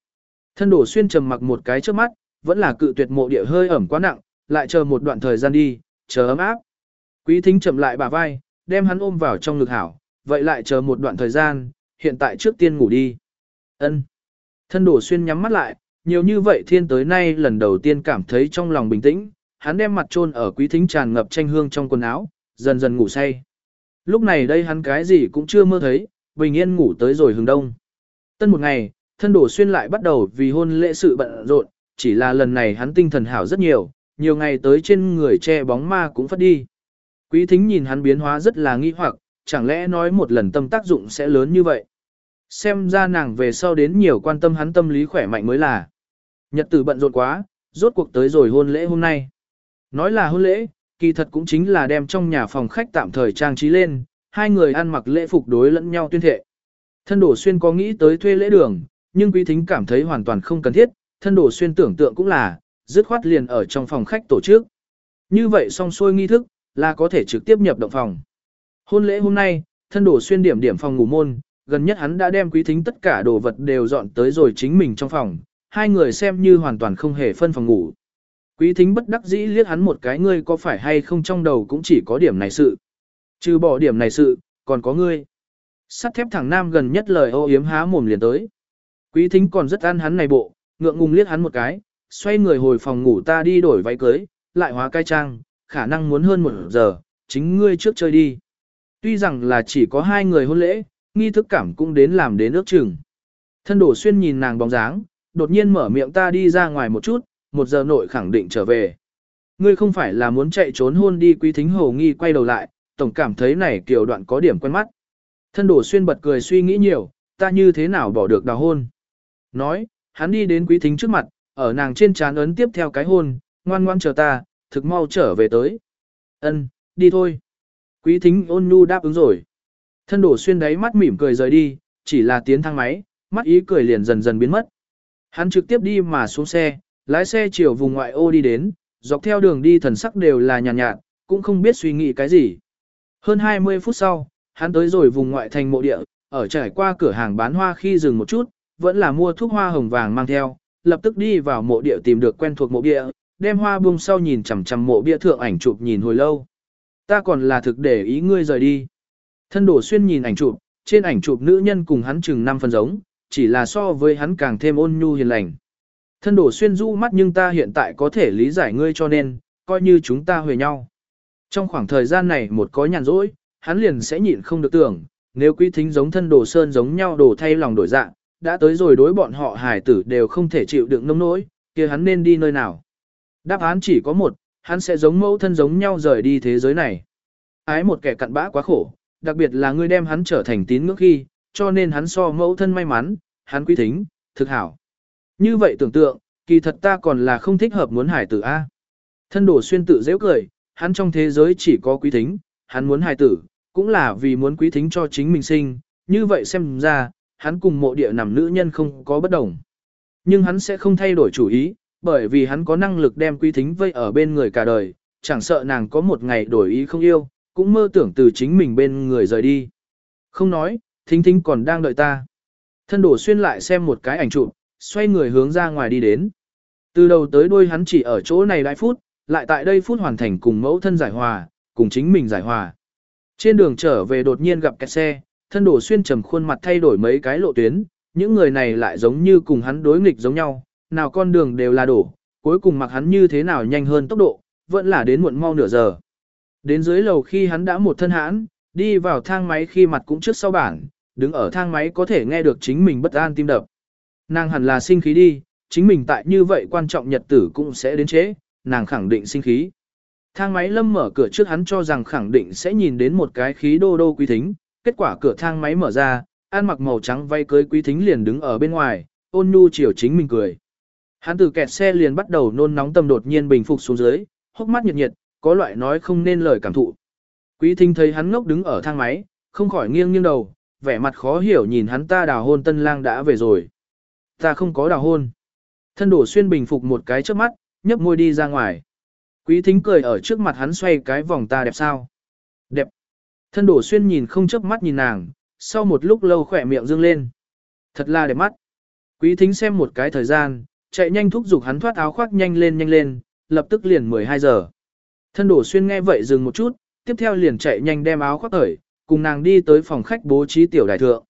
Thân đổ xuyên trầm mặc một cái trước mắt, vẫn là cự tuyệt mộ địa hơi ẩm quá nặng, lại chờ một đoạn thời gian đi, chờ ấm áp. Quý thính chậm lại bà vai, đem hắn ôm vào trong ngực hảo, vậy lại chờ một đoạn thời gian, hiện tại trước tiên ngủ đi. Ân. Thân đổ xuyên nhắm mắt lại, nhiều như vậy thiên tới nay lần đầu tiên cảm thấy trong lòng bình tĩnh, hắn đem mặt chôn ở quý thính tràn ngập tranh hương trong quần áo, dần dần ngủ say. Lúc này đây hắn cái gì cũng chưa mơ thấy, bình yên ngủ tới rồi hướng đông. Tân một ngày, thân đổ xuyên lại bắt đầu vì hôn lễ sự bận rộn, chỉ là lần này hắn tinh thần hảo rất nhiều, nhiều ngày tới trên người che bóng ma cũng phát đi. Quý thính nhìn hắn biến hóa rất là nghi hoặc, chẳng lẽ nói một lần tâm tác dụng sẽ lớn như vậy. Xem ra nàng về sau đến nhiều quan tâm hắn tâm lý khỏe mạnh mới là. Nhật tử bận rộn quá, rốt cuộc tới rồi hôn lễ hôm nay. Nói là hôn lễ, kỳ thật cũng chính là đem trong nhà phòng khách tạm thời trang trí lên, hai người ăn mặc lễ phục đối lẫn nhau tuyên thệ. Thân đổ xuyên có nghĩ tới thuê lễ đường, nhưng quý thính cảm thấy hoàn toàn không cần thiết, thân đổ xuyên tưởng tượng cũng là, dứt khoát liền ở trong phòng khách tổ chức. Như vậy xong xuôi nghi thức, là có thể trực tiếp nhập động phòng. Hôn lễ hôm nay, thân đổ xuyên điểm điểm phòng ngủ môn, gần nhất hắn đã đem quý thính tất cả đồ vật đều dọn tới rồi chính mình trong phòng, hai người xem như hoàn toàn không hề phân phòng ngủ. Quý thính bất đắc dĩ liếc hắn một cái ngươi có phải hay không trong đầu cũng chỉ có điểm này sự. Trừ bỏ điểm này sự, còn có ngươi. Sắt thép thẳng nam gần nhất lời ô yếm há mồm liền tới. Quý thính còn rất ăn hắn này bộ, ngượng ngùng liếc hắn một cái, xoay người hồi phòng ngủ ta đi đổi váy cưới, lại hóa cai trang, khả năng muốn hơn một giờ, chính ngươi trước chơi đi. Tuy rằng là chỉ có hai người hôn lễ, nghi thức cảm cũng đến làm đến ước chừng. Thân đổ xuyên nhìn nàng bóng dáng, đột nhiên mở miệng ta đi ra ngoài một chút, một giờ nội khẳng định trở về. Ngươi không phải là muốn chạy trốn hôn đi quý thính hồ nghi quay đầu lại, tổng cảm thấy này kiểu đoạn có điểm quen mắt. Thân đổ xuyên bật cười suy nghĩ nhiều, ta như thế nào bỏ được đào hôn. Nói, hắn đi đến quý thính trước mặt, ở nàng trên trán ấn tiếp theo cái hôn, ngoan ngoan chờ ta, thực mau trở về tới. Ân, đi thôi. Quý thính ôn nhu đáp ứng rồi. Thân đổ xuyên đáy mắt mỉm cười rời đi, chỉ là tiến thang máy, mắt ý cười liền dần dần biến mất. Hắn trực tiếp đi mà xuống xe, lái xe chiều vùng ngoại ô đi đến, dọc theo đường đi thần sắc đều là nhàn nhạt, nhạt, cũng không biết suy nghĩ cái gì. Hơn 20 phút sau, hắn tới rồi vùng ngoại thành mộ địa, ở trải qua cửa hàng bán hoa khi dừng một chút, vẫn là mua thuốc hoa hồng vàng mang theo, lập tức đi vào mộ địa tìm được quen thuộc mộ địa, đem hoa buông sau nhìn chằm chằm mộ bia thượng ảnh chụp nhìn hồi lâu. Ta còn là thực để ý ngươi rời đi. Thân đổ xuyên nhìn ảnh chụp, trên ảnh chụp nữ nhân cùng hắn chừng năm phần giống, chỉ là so với hắn càng thêm ôn nhu hiền lành. Thân đổ xuyên du mắt nhưng ta hiện tại có thể lý giải ngươi cho nên, coi như chúng ta huề nhau. Trong khoảng thời gian này một có nhàn rỗi, hắn liền sẽ nhịn không được tưởng, nếu quý thính giống thân đồ sơn giống nhau đổ thay lòng đổi dạng, đã tới rồi đối bọn họ hài tử đều không thể chịu đựng nông nỗi, kia hắn nên đi nơi nào. Đáp án chỉ có một, hắn sẽ giống mẫu thân giống nhau rời đi thế giới này. Ái một kẻ cặn bã quá khổ, đặc biệt là ngươi đem hắn trở thành tín ngưỡng khi, cho nên hắn so mẫu thân may mắn, hắn quý thính, thực hảo. Như vậy tưởng tượng, kỳ thật ta còn là không thích hợp muốn hải tử A. Thân đổ xuyên tự dễ cười, hắn trong thế giới chỉ có quý thính, hắn muốn hải tử, cũng là vì muốn quý thính cho chính mình sinh, như vậy xem ra, hắn cùng mộ địa nằm nữ nhân không có bất đồng. Nhưng hắn sẽ không thay đổi chủ ý, bởi vì hắn có năng lực đem quý thính vây ở bên người cả đời, chẳng sợ nàng có một ngày đổi ý không yêu, cũng mơ tưởng từ chính mình bên người rời đi. Không nói, thính thính còn đang đợi ta. Thân đổ xuyên lại xem một cái ảnh chụp, xoay người hướng ra ngoài đi đến. Từ đầu tới đuôi hắn chỉ ở chỗ này đại phút, lại tại đây phút hoàn thành cùng mẫu thân giải hòa, cùng chính mình giải hòa. Trên đường trở về đột nhiên gặp kẹt xe, thân đổ xuyên trầm khuôn mặt thay đổi mấy cái lộ tuyến, những người này lại giống như cùng hắn đối nghịch giống nhau, nào con đường đều là đổ, cuối cùng mặc hắn như thế nào nhanh hơn tốc độ, vẫn là đến muộn mau nửa giờ. Đến dưới lầu khi hắn đã một thân hãn, đi vào thang máy khi mặt cũng trước sau bảng. đứng ở thang máy có thể nghe được chính mình bất an tim đập. Nàng hẳn là sinh khí đi, chính mình tại như vậy quan trọng nhật tử cũng sẽ đến chế, nàng khẳng định sinh khí. Thang máy lâm mở cửa trước hắn cho rằng khẳng định sẽ nhìn đến một cái khí đô đô quý thính, kết quả cửa thang máy mở ra, an mặc màu trắng vay cưới quý thính liền đứng ở bên ngoài, ôn nhu chiều chính mình cười. Hắn từ kẹt xe liền bắt đầu nôn nóng tâm đột nhiên bình phục xuống dưới, hốc mắt nhiệt nhiệt, có loại nói không nên lời cảm thụ. Quý thính thấy hắn ngốc đứng ở thang máy, không khỏi nghiêng nghiêng đầu, vẻ mặt khó hiểu nhìn hắn ta đào hôn tân lang đã về rồi. Ta không có đào hôn. Thân đổ xuyên bình phục một cái trước mắt, nhấp môi đi ra ngoài. Quý thính cười ở trước mặt hắn xoay cái vòng ta đẹp sao? Đẹp. Thân đổ xuyên nhìn không chớp mắt nhìn nàng, sau một lúc lâu khỏe miệng dương lên. Thật là đẹp mắt. Quý thính xem một cái thời gian, chạy nhanh thúc giục hắn thoát áo khoác nhanh lên nhanh lên, lập tức liền 12 giờ. Thân đổ xuyên nghe vậy dừng một chút, tiếp theo liền chạy nhanh đem áo khoác ởi, cùng nàng đi tới phòng khách bố trí tiểu đại thượng.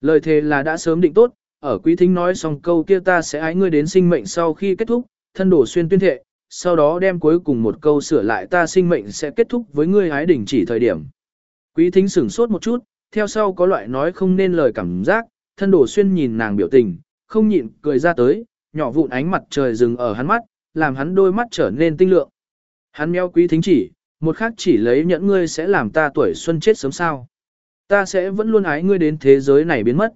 Lời thề là đã sớm định tốt, ở quý thính nói xong câu kia ta sẽ ái ngươi đến sinh mệnh sau khi kết thúc, thân đổ xuyên tuyên thệ, sau đó đem cuối cùng một câu sửa lại ta sinh mệnh sẽ kết thúc với ngươi hái đỉnh chỉ thời điểm. Quý thính sửng sốt một chút, theo sau có loại nói không nên lời cảm giác, thân đổ xuyên nhìn nàng biểu tình, không nhịn cười ra tới, nhỏ vụn ánh mặt trời dừng ở hắn mắt, làm hắn đôi mắt trở nên tinh lượng. Hắn meo quý thính chỉ, một khác chỉ lấy nhẫn ngươi sẽ làm ta tuổi xuân chết sớm sao. Ta sẽ vẫn luôn ái ngươi đến thế giới này biến mất.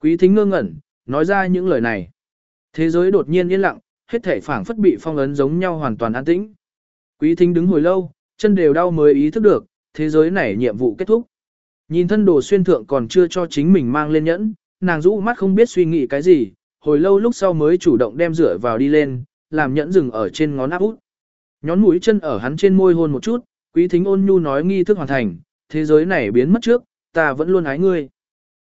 Quý thính ngơ ngẩn, nói ra những lời này. Thế giới đột nhiên yên lặng, hết thể phảng phất bị phong ấn giống nhau hoàn toàn an tĩnh. Quý thính đứng hồi lâu, chân đều đau mới ý thức được, thế giới này nhiệm vụ kết thúc. Nhìn thân đồ xuyên thượng còn chưa cho chính mình mang lên nhẫn, nàng rũ mắt không biết suy nghĩ cái gì, hồi lâu lúc sau mới chủ động đem rửa vào đi lên, làm nhẫn dừng ở trên ngón áp út. Nhón mũi chân ở hắn trên môi hôn một chút, quý thính ôn nhu nói nghi thức hoàn thành, thế giới này biến mất trước, ta vẫn luôn ái ngươi.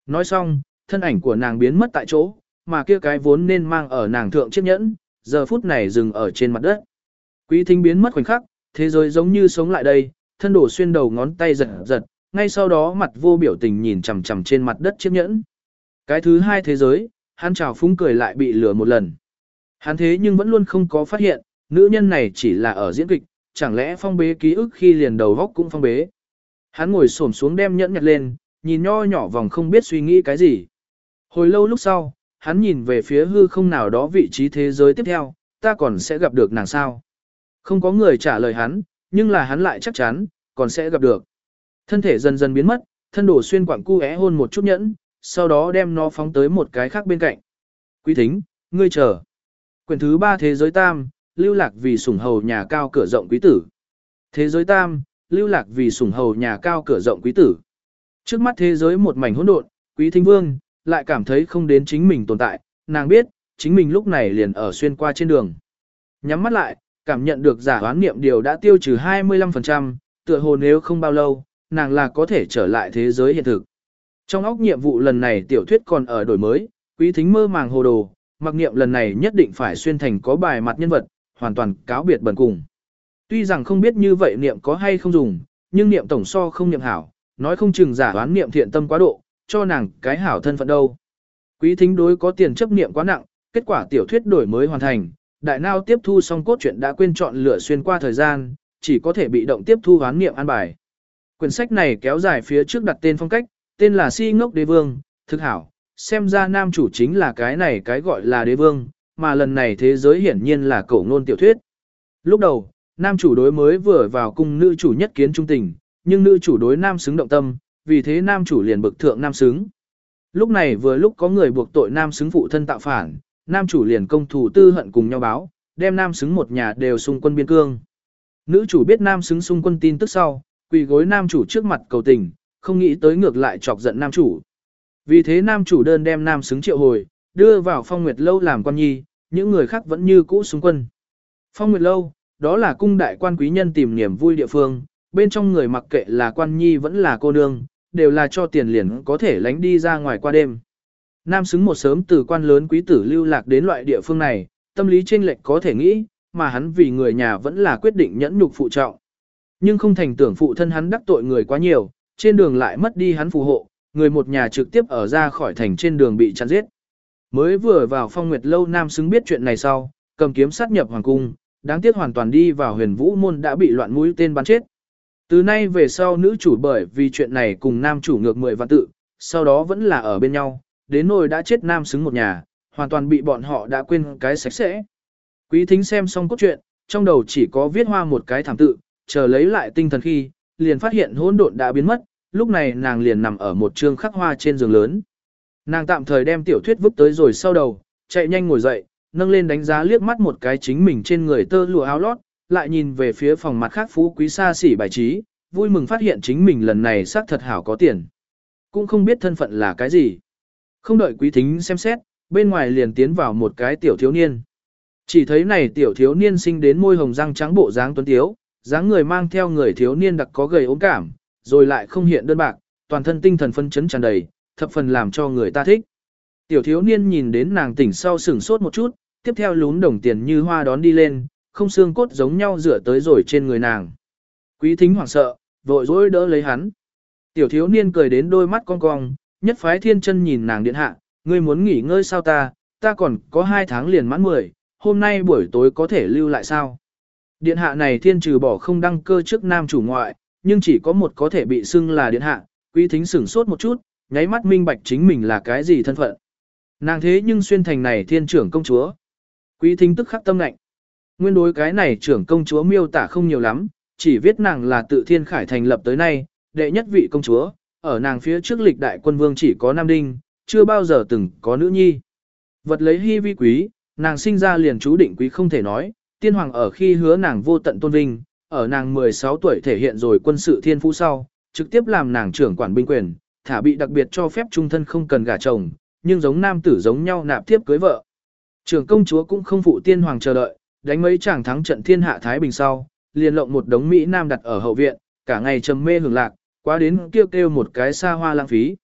Nói xong, thân ảnh của nàng biến mất tại chỗ, mà kia cái vốn nên mang ở nàng thượng chiếc nhẫn, giờ phút này dừng ở trên mặt đất. Quý thính biến mất khoảnh khắc, thế giới giống như sống lại đây, thân đổ xuyên đầu ngón tay giật giật, ngay sau đó mặt vô biểu tình nhìn chằm chằm trên mặt đất chiếc nhẫn. Cái thứ hai thế giới, hắn chào phúng cười lại bị lừa một lần. Hắn thế nhưng vẫn luôn không có phát hiện, nữ nhân này chỉ là ở diễn kịch, chẳng lẽ phong bế ký ức khi liền đầu góc cũng phong bế. Hắn ngồi xổm xuống đem nhẫn nhặt lên, nhìn nho nhỏ vòng không biết suy nghĩ cái gì. Hồi lâu lúc sau, hắn nhìn về phía hư không nào đó vị trí thế giới tiếp theo, ta còn sẽ gặp được nàng sao. Không có người trả lời hắn, nhưng là hắn lại chắc chắn, còn sẽ gặp được. Thân thể dần dần biến mất, thân đổ xuyên quảng cu é hôn một chút nhẫn, sau đó đem nó phóng tới một cái khác bên cạnh. Quý thính, ngươi chờ. Quyển thứ ba thế giới tam, lưu lạc vì sủng hầu nhà cao cửa rộng quý tử. Thế giới tam, lưu lạc vì sủng hầu nhà cao cửa rộng quý tử. Trước mắt thế giới một mảnh hỗn độn, quý thính vương, lại cảm thấy không đến chính mình tồn tại, nàng biết, chính mình lúc này liền ở xuyên qua trên đường. Nhắm mắt lại, cảm nhận được giả hoán niệm điều đã tiêu trừ 25%, tựa hồ nếu không bao lâu, nàng là có thể trở lại thế giới hiện thực. Trong óc nhiệm vụ lần này tiểu thuyết còn ở đổi mới, quý thính mơ màng hồ đồ, mặc niệm lần này nhất định phải xuyên thành có bài mặt nhân vật, hoàn toàn cáo biệt bẩn cùng. Tuy rằng không biết như vậy niệm có hay không dùng, nhưng niệm tổng so không niệm hảo, nói không chừng giả đoán niệm thiện tâm quá độ, cho nàng cái hảo thân phận đâu. Quý thính đối có tiền chấp niệm quá nặng, kết quả tiểu thuyết đổi mới hoàn thành, đại nao tiếp thu xong cốt truyện đã quên chọn lựa xuyên qua thời gian, chỉ có thể bị động tiếp thu hoán niệm an bài. Quyển sách này kéo dài phía trước đặt tên phong cách, tên là Si ngốc đế vương, thực hảo, xem ra nam chủ chính là cái này cái gọi là đế vương, mà lần này thế giới hiển nhiên là cổ ngôn tiểu thuyết. Lúc đầu, nam chủ đối mới vừa vào cung nữ chủ nhất kiến trung tình, nhưng nữ chủ đối nam xứng động tâm, vì thế nam chủ liền bực thượng nam xứng. Lúc này vừa lúc có người buộc tội nam xứng phụ thân tạo phản, nam chủ liền công thủ tư hận cùng nhau báo, đem nam xứng một nhà đều xung quân biên cương. Nữ chủ biết nam xứng xung quân tin tức sau, quỳ gối nam chủ trước mặt cầu tình, không nghĩ tới ngược lại chọc giận nam chủ. Vì thế nam chủ đơn đem nam xứng triệu hồi, đưa vào phong nguyệt lâu làm quan nhi, những người khác vẫn như cũ xung quân. Phong nguyệt lâu, đó là cung đại quan quý nhân tìm niềm vui địa phương, bên trong người mặc kệ là quan nhi vẫn là cô nương, đều là cho tiền liền có thể lánh đi ra ngoài qua đêm. Nam xứng một sớm từ quan lớn quý tử lưu lạc đến loại địa phương này, tâm lý chênh lệch có thể nghĩ, mà hắn vì người nhà vẫn là quyết định nhẫn nhục phụ trọng. Nhưng không thành tưởng phụ thân hắn đắc tội người quá nhiều, trên đường lại mất đi hắn phù hộ, người một nhà trực tiếp ở ra khỏi thành trên đường bị chặn giết. Mới vừa vào phong nguyệt lâu nam xứng biết chuyện này sau, cầm kiếm sát nhập hoàng cung, đáng tiếc hoàn toàn đi vào huyền vũ môn đã bị loạn mũi tên bắn chết. Từ nay về sau nữ chủ bởi vì chuyện này cùng nam chủ ngược mười vạn tự, sau đó vẫn là ở bên nhau, đến nỗi đã chết nam xứng một nhà, hoàn toàn bị bọn họ đã quên cái sạch sẽ. Quý thính xem xong cốt truyện, trong đầu chỉ có viết hoa một cái thảm tự, chờ lấy lại tinh thần khi, liền phát hiện hỗn độn đã biến mất, lúc này nàng liền nằm ở một trương khắc hoa trên giường lớn. Nàng tạm thời đem tiểu thuyết vứt tới rồi sau đầu, chạy nhanh ngồi dậy, nâng lên đánh giá liếc mắt một cái chính mình trên người tơ lụa áo lót, lại nhìn về phía phòng mặt khác phú quý xa xỉ bài trí, vui mừng phát hiện chính mình lần này xác thật hảo có tiền. Cũng không biết thân phận là cái gì. Không đợi quý thính xem xét, bên ngoài liền tiến vào một cái tiểu thiếu niên. Chỉ thấy này tiểu thiếu niên sinh đến môi hồng răng trắng bộ dáng tuấn tiếu, dáng người mang theo người thiếu niên đặc có gầy ốm cảm, rồi lại không hiện đơn bạc, toàn thân tinh thần phân chấn tràn đầy, thập phần làm cho người ta thích. Tiểu thiếu niên nhìn đến nàng tỉnh sau sửng sốt một chút, tiếp theo lún đồng tiền như hoa đón đi lên, không xương cốt giống nhau rửa tới rồi trên người nàng. Quý thính hoảng sợ, vội dối đỡ lấy hắn. Tiểu thiếu niên cười đến đôi mắt cong cong, nhất phái thiên chân nhìn nàng điện hạ, ngươi muốn nghỉ ngơi sao ta, ta còn có hai tháng liền mãn mười, hôm nay buổi tối có thể lưu lại sao? Điện hạ này thiên trừ bỏ không đăng cơ trước nam chủ ngoại, nhưng chỉ có một có thể bị xưng là điện hạ, quý thính sửng sốt một chút, nháy mắt minh bạch chính mình là cái gì thân phận. Nàng thế nhưng xuyên thành này thiên trưởng công chúa. Quý thính tức khắc tâm lạnh. Nguyên đối cái này trưởng công chúa miêu tả không nhiều lắm, chỉ viết nàng là tự thiên khải thành lập tới nay, đệ nhất vị công chúa, ở nàng phía trước lịch đại quân vương chỉ có nam đinh, chưa bao giờ từng có nữ nhi. Vật lấy hy vi quý, nàng sinh ra liền chú định quý không thể nói, tiên hoàng ở khi hứa nàng vô tận tôn vinh, ở nàng 16 tuổi thể hiện rồi quân sự thiên phú sau, trực tiếp làm nàng trưởng quản binh quyền, thả bị đặc biệt cho phép trung thân không cần gả chồng, nhưng giống nam tử giống nhau nạp tiếp cưới vợ. Trưởng công chúa cũng không phụ tiên hoàng chờ đợi, đánh mấy chàng thắng trận thiên hạ Thái Bình sau, liền lộng một đống Mỹ Nam đặt ở hậu viện, cả ngày trầm mê hưởng lạc, quá đến kêu kêu một cái xa hoa lãng phí.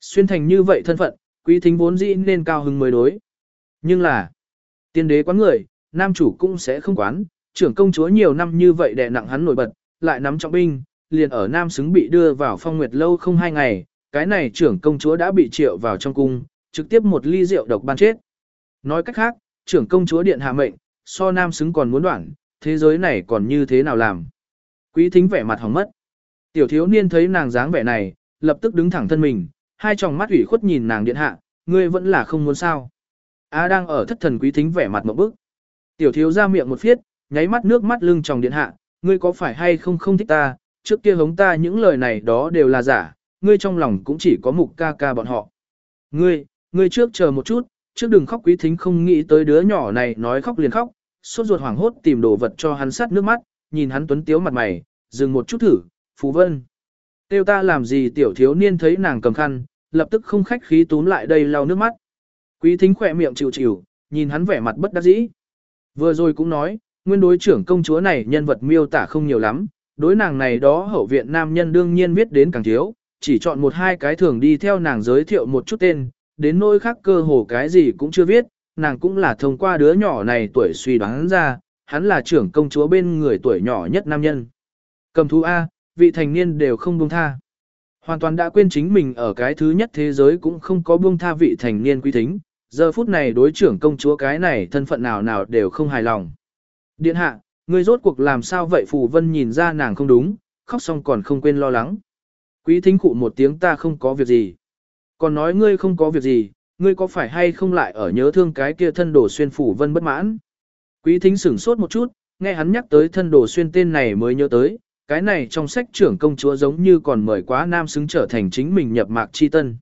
Xuyên thành như vậy thân phận, quý thính vốn dĩ nên cao hứng mới đối. Nhưng là, tiên đế quán người, nam chủ cũng sẽ không quán, trưởng công chúa nhiều năm như vậy đè nặng hắn nổi bật, lại nắm trọng binh, liền ở nam xứng bị đưa vào phong nguyệt lâu không hai ngày, cái này trưởng công chúa đã bị triệu vào trong cung, trực tiếp một ly rượu độc ban chết. Nói cách khác, trưởng công chúa điện hạ mệnh, so nam xứng còn muốn đoạn, thế giới này còn như thế nào làm. Quý thính vẻ mặt hỏng mất. Tiểu thiếu niên thấy nàng dáng vẻ này, lập tức đứng thẳng thân mình, hai tròng mắt ủy khuất nhìn nàng điện hạ, ngươi vẫn là không muốn sao. A đang ở thất thần quý thính vẻ mặt một bức. Tiểu thiếu ra miệng một phiết, nháy mắt nước mắt lưng tròng điện hạ, ngươi có phải hay không không thích ta, trước kia hống ta những lời này đó đều là giả, ngươi trong lòng cũng chỉ có mục ca ca bọn họ. Ngươi, ngươi trước chờ một chút, trước đừng khóc quý thính không nghĩ tới đứa nhỏ này nói khóc liền khóc, sốt ruột hoảng hốt tìm đồ vật cho hắn sát nước mắt, nhìn hắn tuấn tiếu mặt mày, dừng một chút thử, Phú Vân. Tiêu ta làm gì tiểu thiếu niên thấy nàng cầm khăn, lập tức không khách khí túm lại đây lau nước mắt. Quý thính khỏe miệng chịu chịu, nhìn hắn vẻ mặt bất đắc dĩ. Vừa rồi cũng nói, nguyên đối trưởng công chúa này nhân vật miêu tả không nhiều lắm, đối nàng này đó hậu viện nam nhân đương nhiên biết đến càng thiếu, chỉ chọn một hai cái thường đi theo nàng giới thiệu một chút tên, đến nỗi khác cơ hồ cái gì cũng chưa viết, nàng cũng là thông qua đứa nhỏ này tuổi suy đoán ra, hắn là trưởng công chúa bên người tuổi nhỏ nhất nam nhân. Cầm thú A, vị thành niên đều không buông tha. Hoàn toàn đã quên chính mình ở cái thứ nhất thế giới cũng không có buông tha vị thành niên quý thính, giờ phút này đối trưởng công chúa cái này thân phận nào nào đều không hài lòng. Điện hạ, người rốt cuộc làm sao vậy Phù Vân nhìn ra nàng không đúng, khóc xong còn không quên lo lắng. Quý thính cụ một tiếng ta không có việc gì. Còn nói ngươi không có việc gì, ngươi có phải hay không lại ở nhớ thương cái kia thân đồ xuyên Phù Vân bất mãn. Quý thính sửng sốt một chút, nghe hắn nhắc tới thân đồ xuyên tên này mới nhớ tới, cái này trong sách trưởng công chúa giống như còn mời quá nam xứng trở thành chính mình nhập mạc chi tân.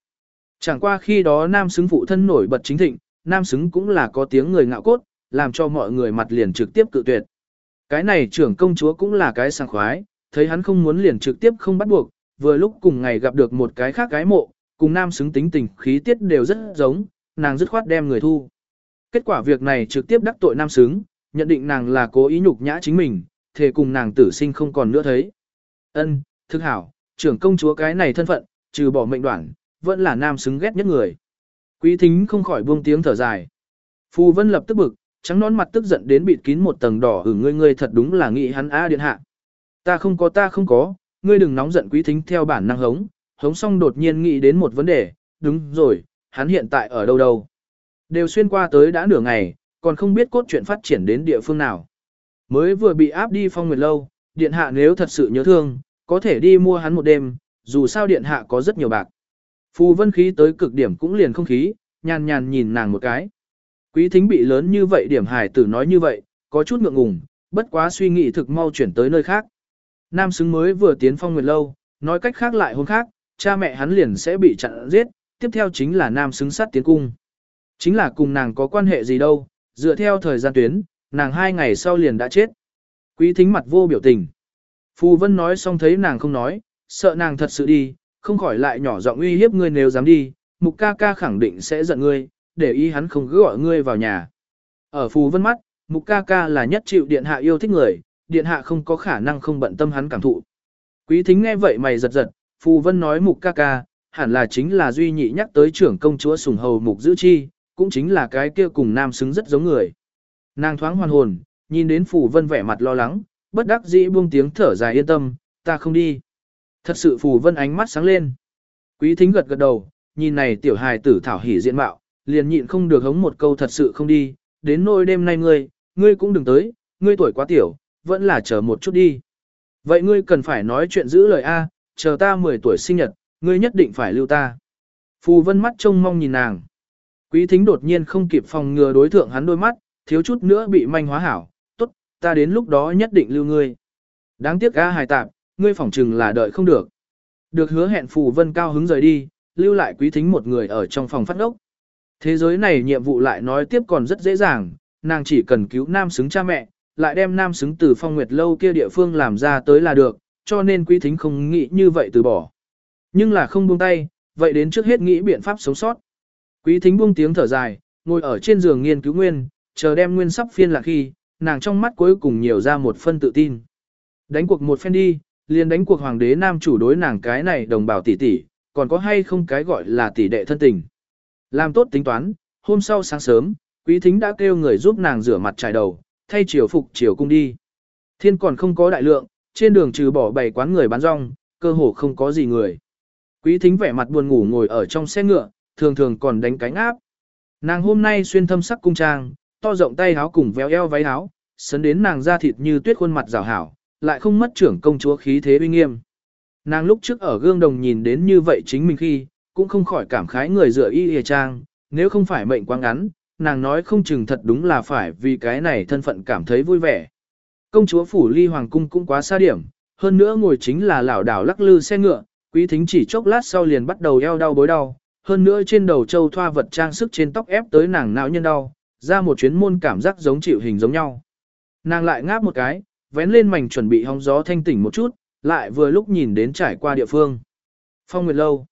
Chẳng qua khi đó nam xứng phụ thân nổi bật chính thịnh, nam xứng cũng là có tiếng người ngạo cốt, làm cho mọi người mặt liền trực tiếp cự tuyệt. Cái này trưởng công chúa cũng là cái sảng khoái, thấy hắn không muốn liền trực tiếp không bắt buộc, vừa lúc cùng ngày gặp được một cái khác cái mộ, cùng nam xứng tính tình khí tiết đều rất giống, nàng dứt khoát đem người thu. Kết quả việc này trực tiếp đắc tội nam xứng, nhận định nàng là cố ý nhục nhã chính mình, thề cùng nàng tử sinh không còn nữa thấy. Ân, thực hảo, trưởng công chúa cái này thân phận, trừ bỏ mệnh đoạn, vẫn là nam xứng ghét nhất người. Quý thính không khỏi buông tiếng thở dài. Phù Vân lập tức bực, trắng nón mặt tức giận đến bịt kín một tầng đỏ ở ngươi ngươi thật đúng là nghĩ hắn a điện hạ. Ta không có ta không có, ngươi đừng nóng giận quý thính theo bản năng hống, hống xong đột nhiên nghĩ đến một vấn đề, đúng rồi, hắn hiện tại ở đâu đâu. Đều xuyên qua tới đã nửa ngày, còn không biết cốt truyện phát triển đến địa phương nào. Mới vừa bị áp đi phong nguyệt lâu, điện hạ nếu thật sự nhớ thương, có thể đi mua hắn một đêm, dù sao điện hạ có rất nhiều bạc. Phù vân khí tới cực điểm cũng liền không khí, nhàn nhàn nhìn nàng một cái. Quý thính bị lớn như vậy điểm Hải tử nói như vậy, có chút ngượng ngùng, bất quá suy nghĩ thực mau chuyển tới nơi khác. nam xứng mới vừa tiến phong nguyệt lâu, nói cách khác lại hôn khác, cha mẹ hắn liền sẽ bị chặn giết, tiếp theo chính là nam xứng sát tiến cung. Chính là cùng nàng có quan hệ gì đâu, dựa theo thời gian tuyến, nàng hai ngày sau liền đã chết. Quý thính mặt vô biểu tình. Phù Vân nói xong thấy nàng không nói, sợ nàng thật sự đi, không khỏi lại nhỏ giọng uy hiếp ngươi nếu dám đi, mục ca ca khẳng định sẽ giận ngươi, để ý hắn không cứ gọi ngươi vào nhà. Ở Phù Vân mắt, mục ca ca là nhất chịu điện hạ yêu thích người, điện hạ không có khả năng không bận tâm hắn cảm thụ. Quý thính nghe vậy mày giật giật, Phù Vân nói mục ca ca, hẳn là chính là duy nhị nhắc tới trưởng công chúa sùng hầu mục giữ chi, cũng chính là cái kia cùng nam xứng rất giống người. Nàng thoáng hoàn hồn, nhìn đến Phù Vân vẻ mặt lo lắng, bất đắc dĩ buông tiếng thở dài yên tâm, ta không đi. Thật sự Phù Vân ánh mắt sáng lên. Quý thính gật gật đầu, nhìn này tiểu hài tử thảo hỉ diện mạo, liền nhịn không được hống một câu thật sự không đi, đến nôi đêm nay ngươi, ngươi cũng đừng tới, ngươi tuổi quá tiểu, vẫn là chờ một chút đi. Vậy ngươi cần phải nói chuyện giữ lời A, chờ ta 10 tuổi sinh nhật, ngươi nhất định phải lưu ta. Phù vân mắt trông mong nhìn nàng. Quý thính đột nhiên không kịp phòng ngừa đối thượng hắn đôi mắt, thiếu chút nữa bị manh hóa hảo, tốt, ta đến lúc đó nhất định lưu ngươi. Đáng tiếc A hài tạp, ngươi phỏng chừng là đợi không được. Được hứa hẹn Phù vân cao hứng rời đi, lưu lại quý thính một người ở trong phòng phát ốc. Thế giới này nhiệm vụ lại nói tiếp còn rất dễ dàng, nàng chỉ cần cứu nam xứng cha mẹ, lại đem nam xứng từ phong nguyệt lâu kia địa phương làm ra tới là được, cho nên quý thính không nghĩ như vậy từ bỏ. Nhưng là không buông tay, vậy đến trước hết nghĩ biện pháp sống sót. Quý thính buông tiếng thở dài, ngồi ở trên giường nghiên cứu nguyên, chờ đem nguyên sắp phiên là khi, nàng trong mắt cuối cùng nhiều ra một phân tự tin. Đánh cuộc một phen đi, liền đánh cuộc hoàng đế nam chủ đối nàng cái này đồng bào tỷ tỷ, còn có hay không cái gọi là tỷ đệ thân tình. Làm tốt tính toán, hôm sau sáng sớm, quý thính đã kêu người giúp nàng rửa mặt trải đầu, thay chiều phục chiều cung đi. Thiên còn không có đại lượng, trên đường trừ bỏ bảy quán người bán rong, cơ hồ không có gì người. Quý thính vẻ mặt buồn ngủ ngồi ở trong xe ngựa, thường thường còn đánh cánh áp. Nàng hôm nay xuyên thâm sắc cung trang, to rộng tay áo cùng véo eo váy áo, sấn đến nàng da thịt như tuyết khuôn mặt rào hảo, lại không mất trưởng công chúa khí thế uy nghiêm. Nàng lúc trước ở gương đồng nhìn đến như vậy chính mình khi, cũng không khỏi cảm khái người dựa y hề trang, nếu không phải mệnh quá ngắn, nàng nói không chừng thật đúng là phải vì cái này thân phận cảm thấy vui vẻ. Công chúa phủ ly hoàng cung cũng quá xa điểm, hơn nữa ngồi chính là lão đảo lắc lư xe ngựa, quý thính chỉ chốc lát sau liền bắt đầu eo đau bối đau, hơn nữa trên đầu châu thoa vật trang sức trên tóc ép tới nàng não nhân đau, ra một chuyến môn cảm giác giống chịu hình giống nhau. Nàng lại ngáp một cái, vén lên mảnh chuẩn bị hóng gió thanh tỉnh một chút, lại vừa lúc nhìn đến trải qua địa phương. Phong Nguyệt Lâu.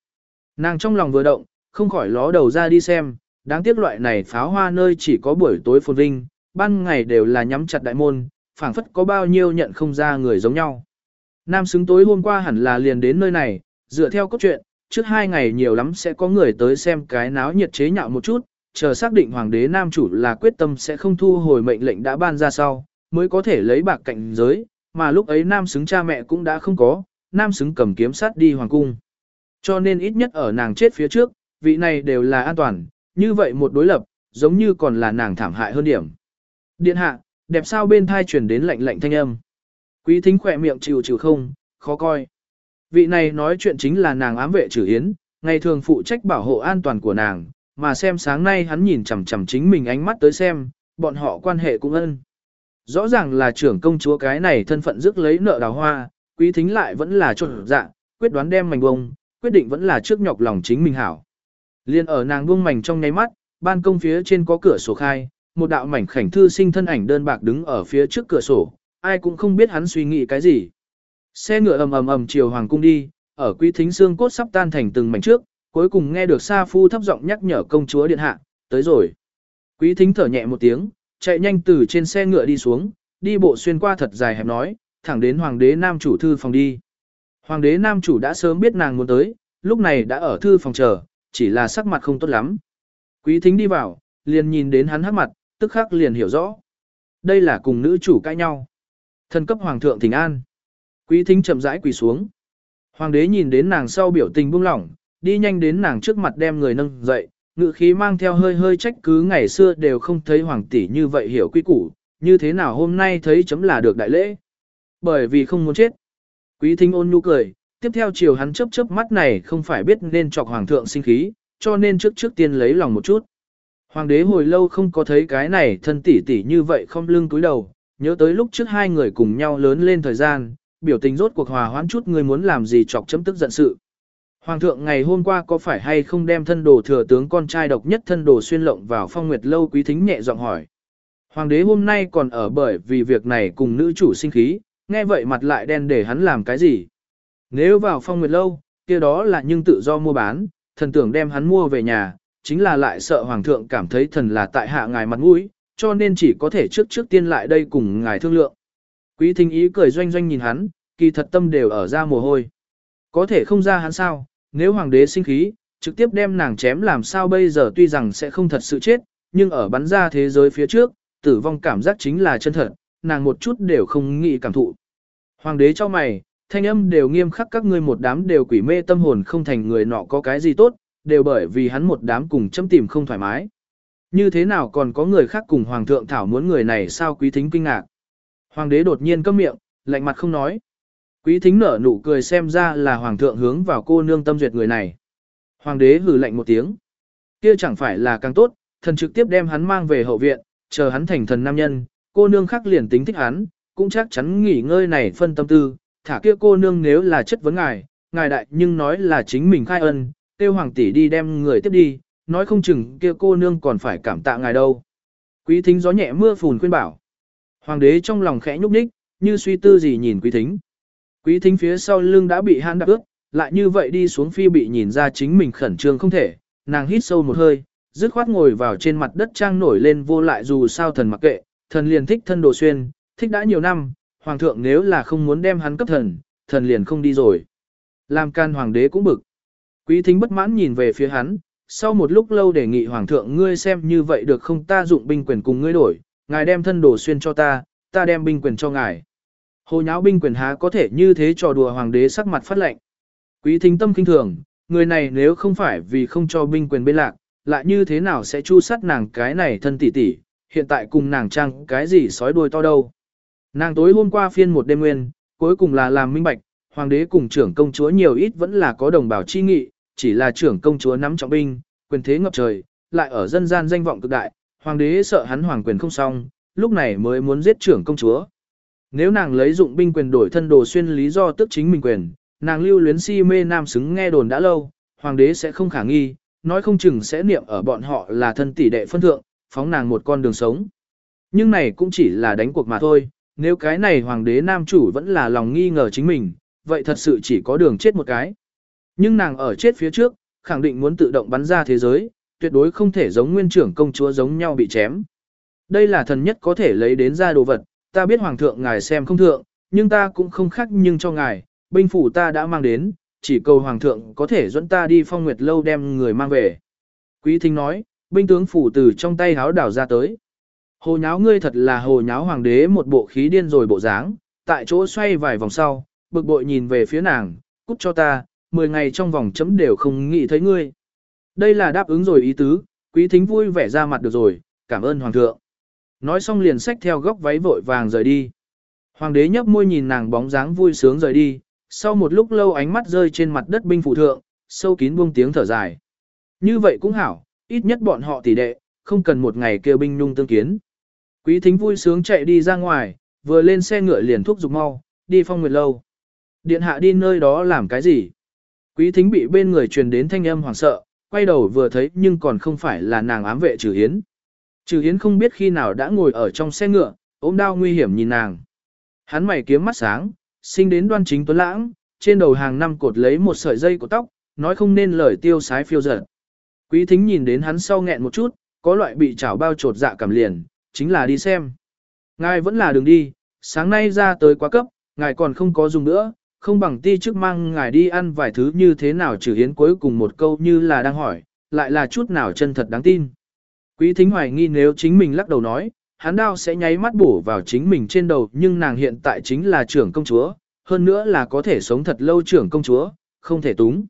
Nàng trong lòng vừa động, không khỏi ló đầu ra đi xem, đáng tiếc loại này pháo hoa nơi chỉ có buổi tối phồn vinh, ban ngày đều là nhắm chặt đại môn, phảng phất có bao nhiêu nhận không ra người giống nhau. Nam xứng tối hôm qua hẳn là liền đến nơi này, dựa theo cốt truyện, trước hai ngày nhiều lắm sẽ có người tới xem cái náo nhiệt chế nhạo một chút, chờ xác định hoàng đế nam chủ là quyết tâm sẽ không thu hồi mệnh lệnh đã ban ra sau, mới có thể lấy bạc cạnh giới, mà lúc ấy nam xứng cha mẹ cũng đã không có, nam xứng cầm kiếm sát đi hoàng cung. Cho nên ít nhất ở nàng chết phía trước, vị này đều là an toàn, như vậy một đối lập, giống như còn là nàng thảm hại hơn điểm. Điện hạ, đẹp sao bên thai truyền đến lạnh lạnh thanh âm. Quý thính khỏe miệng chịu chịu không, khó coi. Vị này nói chuyện chính là nàng ám vệ trừ hiến, ngày thường phụ trách bảo hộ an toàn của nàng, mà xem sáng nay hắn nhìn chằm chằm chính mình ánh mắt tới xem, bọn họ quan hệ cũng ân. Rõ ràng là trưởng công chúa cái này thân phận rước lấy nợ đào hoa, quý thính lại vẫn là trộn dạ, quyết đoán đem mảnh bông, quyết định vẫn là trước nhọc lòng chính mình hảo. Liên ở nàng buông mảnh trong nháy mắt, ban công phía trên có cửa sổ khai, một đạo mảnh khảnh thư sinh thân ảnh đơn bạc đứng ở phía trước cửa sổ, ai cũng không biết hắn suy nghĩ cái gì. Xe ngựa ầm ầm ầm chiều hoàng cung đi, ở quý thính xương cốt sắp tan thành từng mảnh trước, cuối cùng nghe được Sa Phu thấp giọng nhắc nhở công chúa điện hạ, tới rồi. Quý thính thở nhẹ một tiếng, chạy nhanh từ trên xe ngựa đi xuống, đi bộ xuyên qua thật dài hẹp nói, thẳng đến hoàng đế nam chủ thư phòng đi. Hoàng đế nam chủ đã sớm biết nàng muốn tới, lúc này đã ở thư phòng chờ, chỉ là sắc mặt không tốt lắm. Quý thính đi vào, liền nhìn đến hắn hắc mặt, tức khắc liền hiểu rõ. Đây là cùng nữ chủ cãi nhau. Thần cấp hoàng thượng thỉnh an. Quý thính chậm rãi quỳ xuống. Hoàng đế nhìn đến nàng sau biểu tình buông lỏng, đi nhanh đến nàng trước mặt đem người nâng dậy, ngự khí mang theo hơi hơi trách cứ ngày xưa đều không thấy hoàng tỷ như vậy hiểu quy củ, như thế nào hôm nay thấy chấm là được đại lễ. Bởi vì không muốn chết. Quý thính ôn nhu cười, tiếp theo chiều hắn chớp chớp mắt này không phải biết nên chọc hoàng thượng sinh khí, cho nên trước trước tiên lấy lòng một chút. Hoàng đế hồi lâu không có thấy cái này thân tỷ tỷ như vậy không lưng túi đầu, nhớ tới lúc trước hai người cùng nhau lớn lên thời gian, biểu tình rốt cuộc hòa hoãn chút người muốn làm gì chọc chấm tức giận sự. Hoàng thượng ngày hôm qua có phải hay không đem thân đồ thừa tướng con trai độc nhất thân đồ xuyên lộng vào phong nguyệt lâu quý thính nhẹ giọng hỏi. Hoàng đế hôm nay còn ở bởi vì việc này cùng nữ chủ sinh khí, nghe vậy mặt lại đen để hắn làm cái gì. Nếu vào phong nguyệt lâu, kia đó là nhưng tự do mua bán, thần tưởng đem hắn mua về nhà, chính là lại sợ hoàng thượng cảm thấy thần là tại hạ ngài mặt mũi, cho nên chỉ có thể trước trước tiên lại đây cùng ngài thương lượng. Quý thính ý cười doanh doanh nhìn hắn, kỳ thật tâm đều ở ra mồ hôi. Có thể không ra hắn sao, nếu hoàng đế sinh khí, trực tiếp đem nàng chém làm sao bây giờ tuy rằng sẽ không thật sự chết, nhưng ở bắn ra thế giới phía trước, tử vong cảm giác chính là chân thật, nàng một chút đều không nghĩ cảm thụ. Hoàng đế cho mày, thanh âm đều nghiêm khắc các ngươi một đám đều quỷ mê tâm hồn không thành người nọ có cái gì tốt, đều bởi vì hắn một đám cùng châm tìm không thoải mái. Như thế nào còn có người khác cùng hoàng thượng thảo muốn người này sao quý thính kinh ngạc. Hoàng đế đột nhiên câm miệng, lạnh mặt không nói. Quý thính nở nụ cười xem ra là hoàng thượng hướng vào cô nương tâm duyệt người này. Hoàng đế hừ lạnh một tiếng. Kia chẳng phải là càng tốt, thần trực tiếp đem hắn mang về hậu viện, chờ hắn thành thần nam nhân, cô nương khác liền tính thích hắn, cũng chắc chắn nghỉ ngơi này phân tâm tư, thả kia cô nương nếu là chất vấn ngài, ngài đại nhưng nói là chính mình khai ân, tiêu hoàng tỷ đi đem người tiếp đi, nói không chừng kia cô nương còn phải cảm tạ ngài đâu. Quý thính gió nhẹ mưa phùn khuyên bảo. Hoàng đế trong lòng khẽ nhúc nhích, như suy tư gì nhìn quý thính. Quý thính phía sau lưng đã bị hắn đạp ướt, lại như vậy đi xuống phi bị nhìn ra chính mình khẩn trương không thể, nàng hít sâu một hơi, dứt khoát ngồi vào trên mặt đất trang nổi lên vô lại dù sao thần mặc kệ, thần liền thích thân đồ xuyên, thích đã nhiều năm, hoàng thượng nếu là không muốn đem hắn cấp thần, thần liền không đi rồi. Làm can hoàng đế cũng bực. Quý thính bất mãn nhìn về phía hắn, sau một lúc lâu đề nghị hoàng thượng ngươi xem như vậy được không ta dụng binh quyền cùng ngươi đổi, ngài đem thân đồ xuyên cho ta, ta đem binh quyền cho ngài. Hồ nháo binh quyền há có thể như thế trò đùa hoàng đế sắc mặt phát lệnh. Quý thính tâm kinh thường, người này nếu không phải vì không cho binh quyền bên lạc, lại như thế nào sẽ chu sát nàng cái này thân tỷ tỷ, hiện tại cùng nàng trang cái gì sói đuôi to đâu. Nàng tối hôm qua phiên một đêm nguyên, cuối cùng là làm minh bạch, hoàng đế cùng trưởng công chúa nhiều ít vẫn là có đồng bào chi nghị, chỉ là trưởng công chúa nắm trọng binh, quyền thế ngập trời, lại ở dân gian danh vọng cực đại, hoàng đế sợ hắn hoàng quyền không xong, lúc này mới muốn giết trưởng công chúa. Nếu nàng lấy dụng binh quyền đổi thân đồ xuyên lý do tức chính mình quyền, nàng lưu luyến si mê nam xứng nghe đồn đã lâu, hoàng đế sẽ không khả nghi, nói không chừng sẽ niệm ở bọn họ là thân tỷ đệ phân thượng, phóng nàng một con đường sống. Nhưng này cũng chỉ là đánh cuộc mà thôi, nếu cái này hoàng đế nam chủ vẫn là lòng nghi ngờ chính mình, vậy thật sự chỉ có đường chết một cái. Nhưng nàng ở chết phía trước, khẳng định muốn tự động bắn ra thế giới, tuyệt đối không thể giống nguyên trưởng công chúa giống nhau bị chém. Đây là thần nhất có thể lấy đến ra đồ vật, ta biết hoàng thượng ngài xem không thượng, nhưng ta cũng không khác nhưng cho ngài, binh phủ ta đã mang đến, chỉ cầu hoàng thượng có thể dẫn ta đi phong nguyệt lâu đem người mang về. Quý thính nói, binh tướng phủ từ trong tay háo đảo ra tới. Hồ nháo ngươi thật là hồ nháo hoàng đế một bộ khí điên rồi bộ dáng, tại chỗ xoay vài vòng sau, bực bội nhìn về phía nàng, cút cho ta, 10 ngày trong vòng chấm đều không nghĩ thấy ngươi. Đây là đáp ứng rồi ý tứ, quý thính vui vẻ ra mặt được rồi, cảm ơn hoàng thượng. Nói xong liền xách theo góc váy vội vàng rời đi. Hoàng đế nhấp môi nhìn nàng bóng dáng vui sướng rời đi, sau một lúc lâu ánh mắt rơi trên mặt đất binh phụ thượng, sâu kín buông tiếng thở dài. Như vậy cũng hảo, ít nhất bọn họ tỷ đệ, không cần một ngày kêu binh nhung tương kiến. Quý thính vui sướng chạy đi ra ngoài, vừa lên xe ngựa liền thúc giục mau, đi phong nguyệt lâu. Điện hạ đi nơi đó làm cái gì? Quý thính bị bên người truyền đến thanh âm hoảng sợ, quay đầu vừa thấy nhưng còn không phải là nàng ám vệ trừ hiến. Trừ hiến không biết khi nào đã ngồi ở trong xe ngựa, ôm đao nguy hiểm nhìn nàng. Hắn mày kiếm mắt sáng, sinh đến đoan chính tuấn lãng, trên đầu hàng năm cột lấy một sợi dây của tóc, nói không nên lời tiêu sái phiêu dở. Quý thính nhìn đến hắn sau nghẹn một chút, có loại bị chảo bao trột dạ cảm liền, chính là đi xem. Ngài vẫn là đường đi, sáng nay ra tới quá cấp, ngài còn không có dùng nữa, không bằng ti trước mang ngài đi ăn vài thứ như thế nào trừ hiến cuối cùng một câu như là đang hỏi, lại là chút nào chân thật đáng tin. Quý thính hoài nghi nếu chính mình lắc đầu nói, hắn đao sẽ nháy mắt bổ vào chính mình trên đầu nhưng nàng hiện tại chính là trưởng công chúa, hơn nữa là có thể sống thật lâu trưởng công chúa, không thể túng.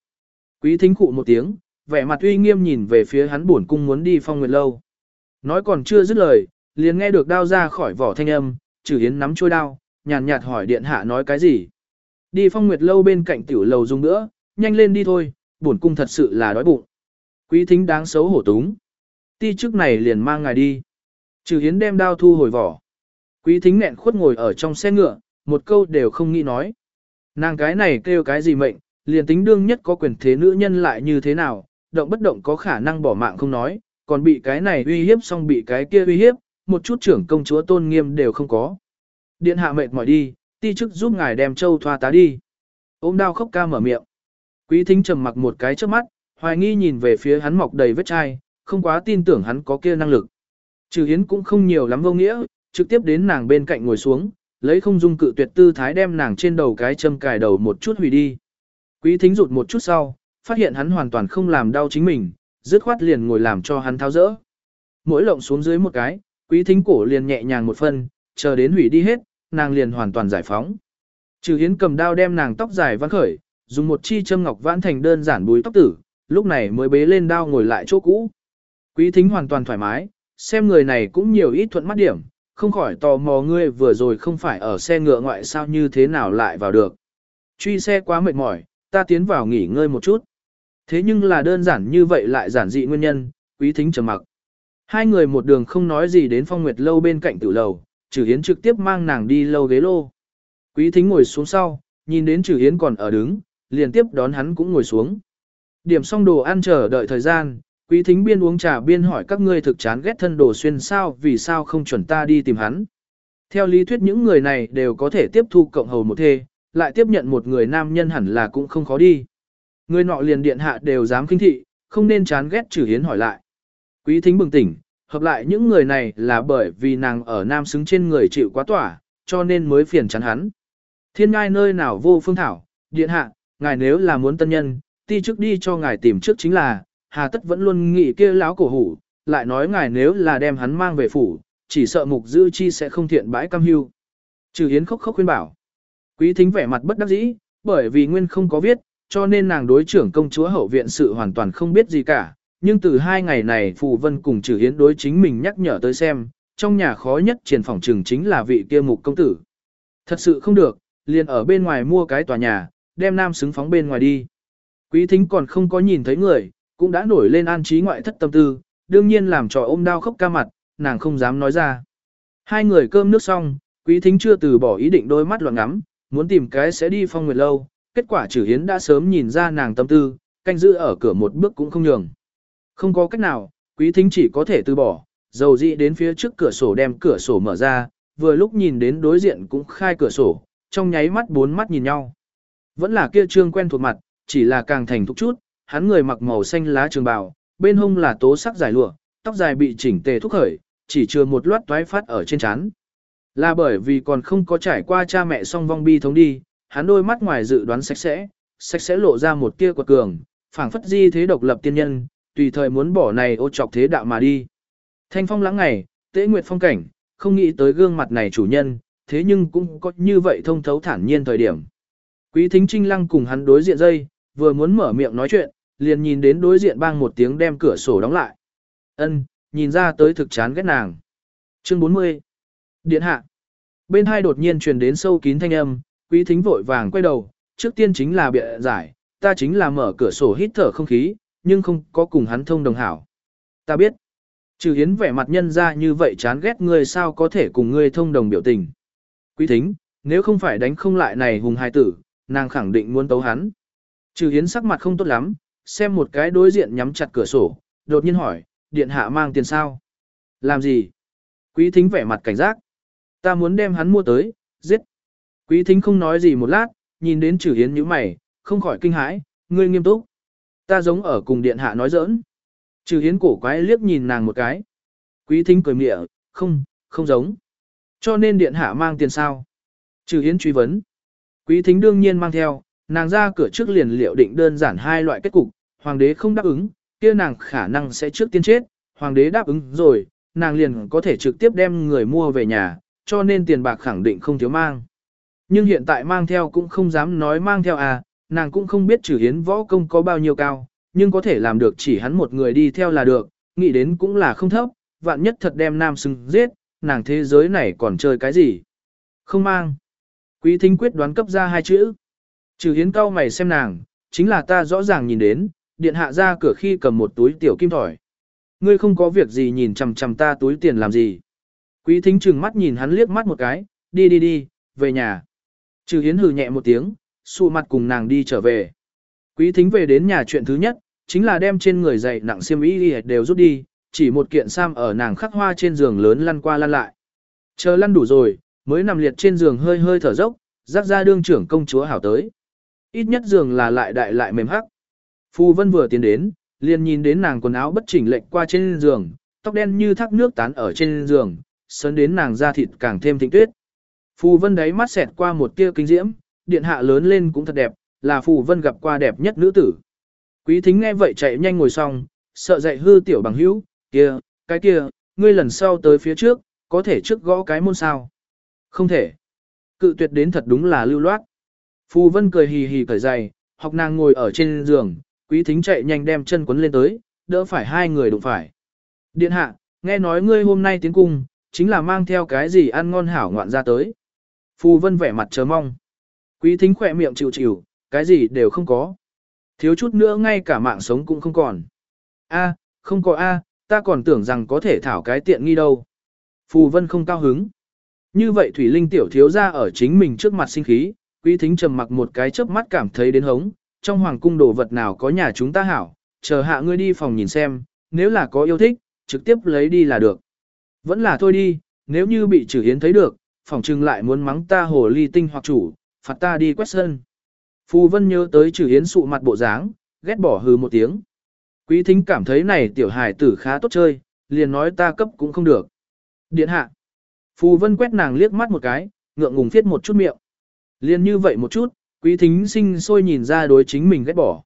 Quý thính cụ một tiếng, vẻ mặt uy nghiêm nhìn về phía hắn buồn cung muốn đi phong nguyệt lâu. Nói còn chưa dứt lời, liền nghe được đao ra khỏi vỏ thanh âm, trừ hiến nắm trôi đao, nhàn nhạt hỏi điện hạ nói cái gì. Đi phong nguyệt lâu bên cạnh tiểu lầu dùng nữa, nhanh lên đi thôi, buồn cung thật sự là đói bụng. Quý thính đáng xấu hổ túng. Ti trước này liền mang ngài đi. Trừ hiến đem đao thu hồi vỏ. Quý thính nghẹn khuất ngồi ở trong xe ngựa, một câu đều không nghĩ nói. Nàng cái này kêu cái gì mệnh, liền tính đương nhất có quyền thế nữ nhân lại như thế nào, động bất động có khả năng bỏ mạng không nói, còn bị cái này uy hiếp xong bị cái kia uy hiếp, một chút trưởng công chúa tôn nghiêm đều không có. Điện hạ mệt mỏi đi, ti chức giúp ngài đem châu thoa tá đi. Ôm đao khóc ca mở miệng. Quý thính trầm mặc một cái trước mắt, hoài nghi nhìn về phía hắn mọc đầy vết chai, không quá tin tưởng hắn có kia năng lực. Trừ hiến cũng không nhiều lắm vô nghĩa, trực tiếp đến nàng bên cạnh ngồi xuống, lấy không dung cự tuyệt tư thái đem nàng trên đầu cái châm cài đầu một chút hủy đi. Quý thính rụt một chút sau, phát hiện hắn hoàn toàn không làm đau chính mình, dứt khoát liền ngồi làm cho hắn tháo rỡ. Mỗi lộng xuống dưới một cái, quý thính cổ liền nhẹ nhàng một phân, chờ đến hủy đi hết, nàng liền hoàn toàn giải phóng. Trừ hiến cầm đao đem nàng tóc dài văn khởi, dùng một chi châm ngọc vãn thành đơn giản búi tóc tử, lúc này mới bế lên đao ngồi lại chỗ cũ. Quý thính hoàn toàn thoải mái, xem người này cũng nhiều ít thuận mắt điểm, không khỏi tò mò ngươi vừa rồi không phải ở xe ngựa ngoại sao như thế nào lại vào được. Truy xe quá mệt mỏi, ta tiến vào nghỉ ngơi một chút. Thế nhưng là đơn giản như vậy lại giản dị nguyên nhân, quý thính trầm mặc. Hai người một đường không nói gì đến phong nguyệt lâu bên cạnh tử lầu, trừ hiến trực tiếp mang nàng đi lâu ghế lô. Quý thính ngồi xuống sau, nhìn đến trừ hiến còn ở đứng, liền tiếp đón hắn cũng ngồi xuống. Điểm xong đồ ăn chờ đợi thời gian, quý thính biên uống trà biên hỏi các ngươi thực chán ghét thân đồ xuyên sao vì sao không chuẩn ta đi tìm hắn. Theo lý thuyết những người này đều có thể tiếp thu cộng hầu một thê, lại tiếp nhận một người nam nhân hẳn là cũng không khó đi. Người nọ liền điện hạ đều dám kinh thị, không nên chán ghét trừ hiến hỏi lại. Quý thính bừng tỉnh, hợp lại những người này là bởi vì nàng ở nam xứng trên người chịu quá tỏa, cho nên mới phiền chán hắn. Thiên ngai nơi nào vô phương thảo, điện hạ, ngài nếu là muốn tân nhân, ti trước đi cho ngài tìm trước chính là, hà tất vẫn luôn nghĩ kia láo cổ hủ, lại nói ngài nếu là đem hắn mang về phủ, chỉ sợ mục dư chi sẽ không thiện bãi cam hưu. Trừ hiến khóc khóc khuyên bảo. Quý thính vẻ mặt bất đắc dĩ, bởi vì nguyên không có viết, cho nên nàng đối trưởng công chúa hậu viện sự hoàn toàn không biết gì cả. Nhưng từ hai ngày này Phù Vân cùng trừ hiến đối chính mình nhắc nhở tới xem, trong nhà khó nhất triển phòng trường chính là vị kia mục công tử. Thật sự không được, liền ở bên ngoài mua cái tòa nhà, đem nam xứng phóng bên ngoài đi. Quý thính còn không có nhìn thấy người, cũng đã nổi lên an trí ngoại thất tâm tư, đương nhiên làm trò ôm đau khóc ca mặt, nàng không dám nói ra. Hai người cơm nước xong, quý thính chưa từ bỏ ý định đôi mắt loạn ngắm, muốn tìm cái sẽ đi phong nguyệt lâu, kết quả trừ hiến đã sớm nhìn ra nàng tâm tư, canh giữ ở cửa một bước cũng không nhường. Không có cách nào, quý thính chỉ có thể từ bỏ, dầu dị đến phía trước cửa sổ đem cửa sổ mở ra, vừa lúc nhìn đến đối diện cũng khai cửa sổ, trong nháy mắt bốn mắt nhìn nhau. Vẫn là kia trương quen thuộc mặt, chỉ là càng thành thục chút, hắn người mặc màu xanh lá trường bào, bên hông là tố sắc dài lụa, tóc dài bị chỉnh tề thúc khởi, chỉ chưa một loát toái phát ở trên trán. Là bởi vì còn không có trải qua cha mẹ song vong bi thống đi, hắn đôi mắt ngoài dự đoán sạch sẽ, sạch sẽ lộ ra một tia quật cường, phảng phất di thế độc lập tiên nhân, tùy thời muốn bỏ này ô trọc thế đạo mà đi. Thanh phong lãng ngày, tế nguyệt phong cảnh, không nghĩ tới gương mặt này chủ nhân, thế nhưng cũng có như vậy thông thấu thản nhiên thời điểm. Quý thính trinh lăng cùng hắn đối diện dây, vừa muốn mở miệng nói chuyện, liền nhìn đến đối diện bang một tiếng đem cửa sổ đóng lại. Ân, nhìn ra tới thực chán ghét nàng. Chương 40. Điện hạ. Bên hai đột nhiên truyền đến sâu kín thanh âm, quý thính vội vàng quay đầu, trước tiên chính là bịa giải, ta chính là mở cửa sổ hít thở không khí, nhưng không có cùng hắn thông đồng hảo. Ta biết. Trừ hiến vẻ mặt nhân ra như vậy chán ghét ngươi sao có thể cùng ngươi thông đồng biểu tình. Quý thính, nếu không phải đánh không lại này hùng hai tử, nàng khẳng định muốn tấu hắn. Trừ hiến sắc mặt không tốt lắm, xem một cái đối diện nhắm chặt cửa sổ, đột nhiên hỏi, điện hạ mang tiền sao? Làm gì? Quý thính vẻ mặt cảnh giác. Ta muốn đem hắn mua tới, giết. Quý thính không nói gì một lát, nhìn đến trừ hiến như mày, không khỏi kinh hãi, ngươi nghiêm túc. Ta giống ở cùng điện hạ nói giỡn. Trừ hiến cổ quái liếc nhìn nàng một cái. Quý thính cười mịa, không, không giống. Cho nên điện hạ mang tiền sao? Trừ hiến truy vấn. Quý thính đương nhiên mang theo, nàng ra cửa trước liền liệu định đơn giản hai loại kết cục, hoàng đế không đáp ứng, kia nàng khả năng sẽ trước tiên chết, hoàng đế đáp ứng rồi, nàng liền có thể trực tiếp đem người mua về nhà, cho nên tiền bạc khẳng định không thiếu mang. Nhưng hiện tại mang theo cũng không dám nói mang theo à, nàng cũng không biết trừ hiến võ công có bao nhiêu cao, nhưng có thể làm được chỉ hắn một người đi theo là được, nghĩ đến cũng là không thấp, vạn nhất thật đem nam xưng giết, nàng thế giới này còn chơi cái gì. Không mang. Quý thính quyết đoán cấp ra hai chữ. Trừ hiến cao mày xem nàng, chính là ta rõ ràng nhìn đến, điện hạ ra cửa khi cầm một túi tiểu kim thỏi. Ngươi không có việc gì nhìn chằm chằm ta túi tiền làm gì. Quý thính trừng mắt nhìn hắn liếc mắt một cái, đi đi đi, về nhà. Trừ hiến hừ nhẹ một tiếng, xù mặt cùng nàng đi trở về. Quý thính về đến nhà chuyện thứ nhất, chính là đem trên người dày nặng xiêm y đều rút đi, chỉ một kiện sam ở nàng khắc hoa trên giường lớn lăn qua lăn lại. Chờ lăn đủ rồi, mới nằm liệt trên giường hơi hơi thở dốc, rắc ra đương trưởng công chúa hảo tới. Ít nhất giường là lại đại lại mềm hắc. Phù Vân vừa tiến đến, liền nhìn đến nàng quần áo bất chỉnh lệch qua trên giường, tóc đen như thác nước tán ở trên giường, sấn đến nàng da thịt càng thêm thịnh tuyết. Phù Vân đấy mắt xẹt qua một tia kinh diễm, điện hạ lớn lên cũng thật đẹp, là Phù Vân gặp qua đẹp nhất nữ tử. Quý thính nghe vậy chạy nhanh ngồi xong, sợ dậy hư tiểu bằng hữu, kia, cái kia, ngươi lần sau tới phía trước, có thể trước gõ cái môn sao. Không thể. Cự tuyệt đến thật đúng là lưu loát. Phù Vân cười hì hì cởi giày, học nàng ngồi ở trên giường, quý thính chạy nhanh đem chân quấn lên tới, đỡ phải hai người đụng phải. Điện hạ, nghe nói ngươi hôm nay tiến cung, chính là mang theo cái gì ăn ngon hảo ngoạn ra tới. Phù Vân vẻ mặt chờ mong. Quý thính khỏe miệng chịu chịu, cái gì đều không có. Thiếu chút nữa ngay cả mạng sống cũng không còn. A, không có A, ta còn tưởng rằng có thể thảo cái tiện nghi đâu. Phù Vân không cao hứng. Như vậy Thủy Linh tiểu thiếu ra ở chính mình trước mặt sinh khí, quý thính trầm mặc một cái chớp mắt cảm thấy đến hống, trong hoàng cung đồ vật nào có nhà chúng ta hảo, chờ hạ ngươi đi phòng nhìn xem, nếu là có yêu thích, trực tiếp lấy đi là được. Vẫn là thôi đi, nếu như bị trừ hiến thấy được, phòng trưng lại muốn mắng ta hồ ly tinh hoặc chủ, phạt ta đi quét sân. Phù Vân nhớ tới trừ hiến sụ mặt bộ dáng, ghét bỏ hừ một tiếng. Quý thính cảm thấy này tiểu hài tử khá tốt chơi, liền nói ta cấp cũng không được. Điện hạ. Phù Vân quét nàng liếc mắt một cái, ngượng ngùng phiết một chút miệng. Liền như vậy một chút, quý thính sinh sôi nhìn ra đối chính mình ghét bỏ.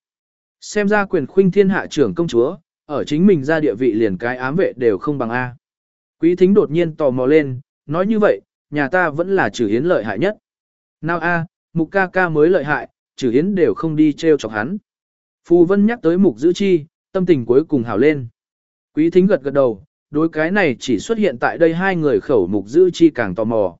Xem ra quyền khuynh thiên hạ trưởng công chúa, ở chính mình ra địa vị liền cái ám vệ đều không bằng A. Quý thính đột nhiên tò mò lên, nói như vậy, nhà ta vẫn là trừ hiến lợi hại nhất. Nào A, mục ca ca mới lợi hại, trừ hiến đều không đi treo chọc hắn. Phù Vân nhắc tới mục giữ chi, tâm tình cuối cùng hảo lên. Quý thính gật gật đầu, đối cái này chỉ xuất hiện tại đây hai người khẩu mục giữ chi càng tò mò.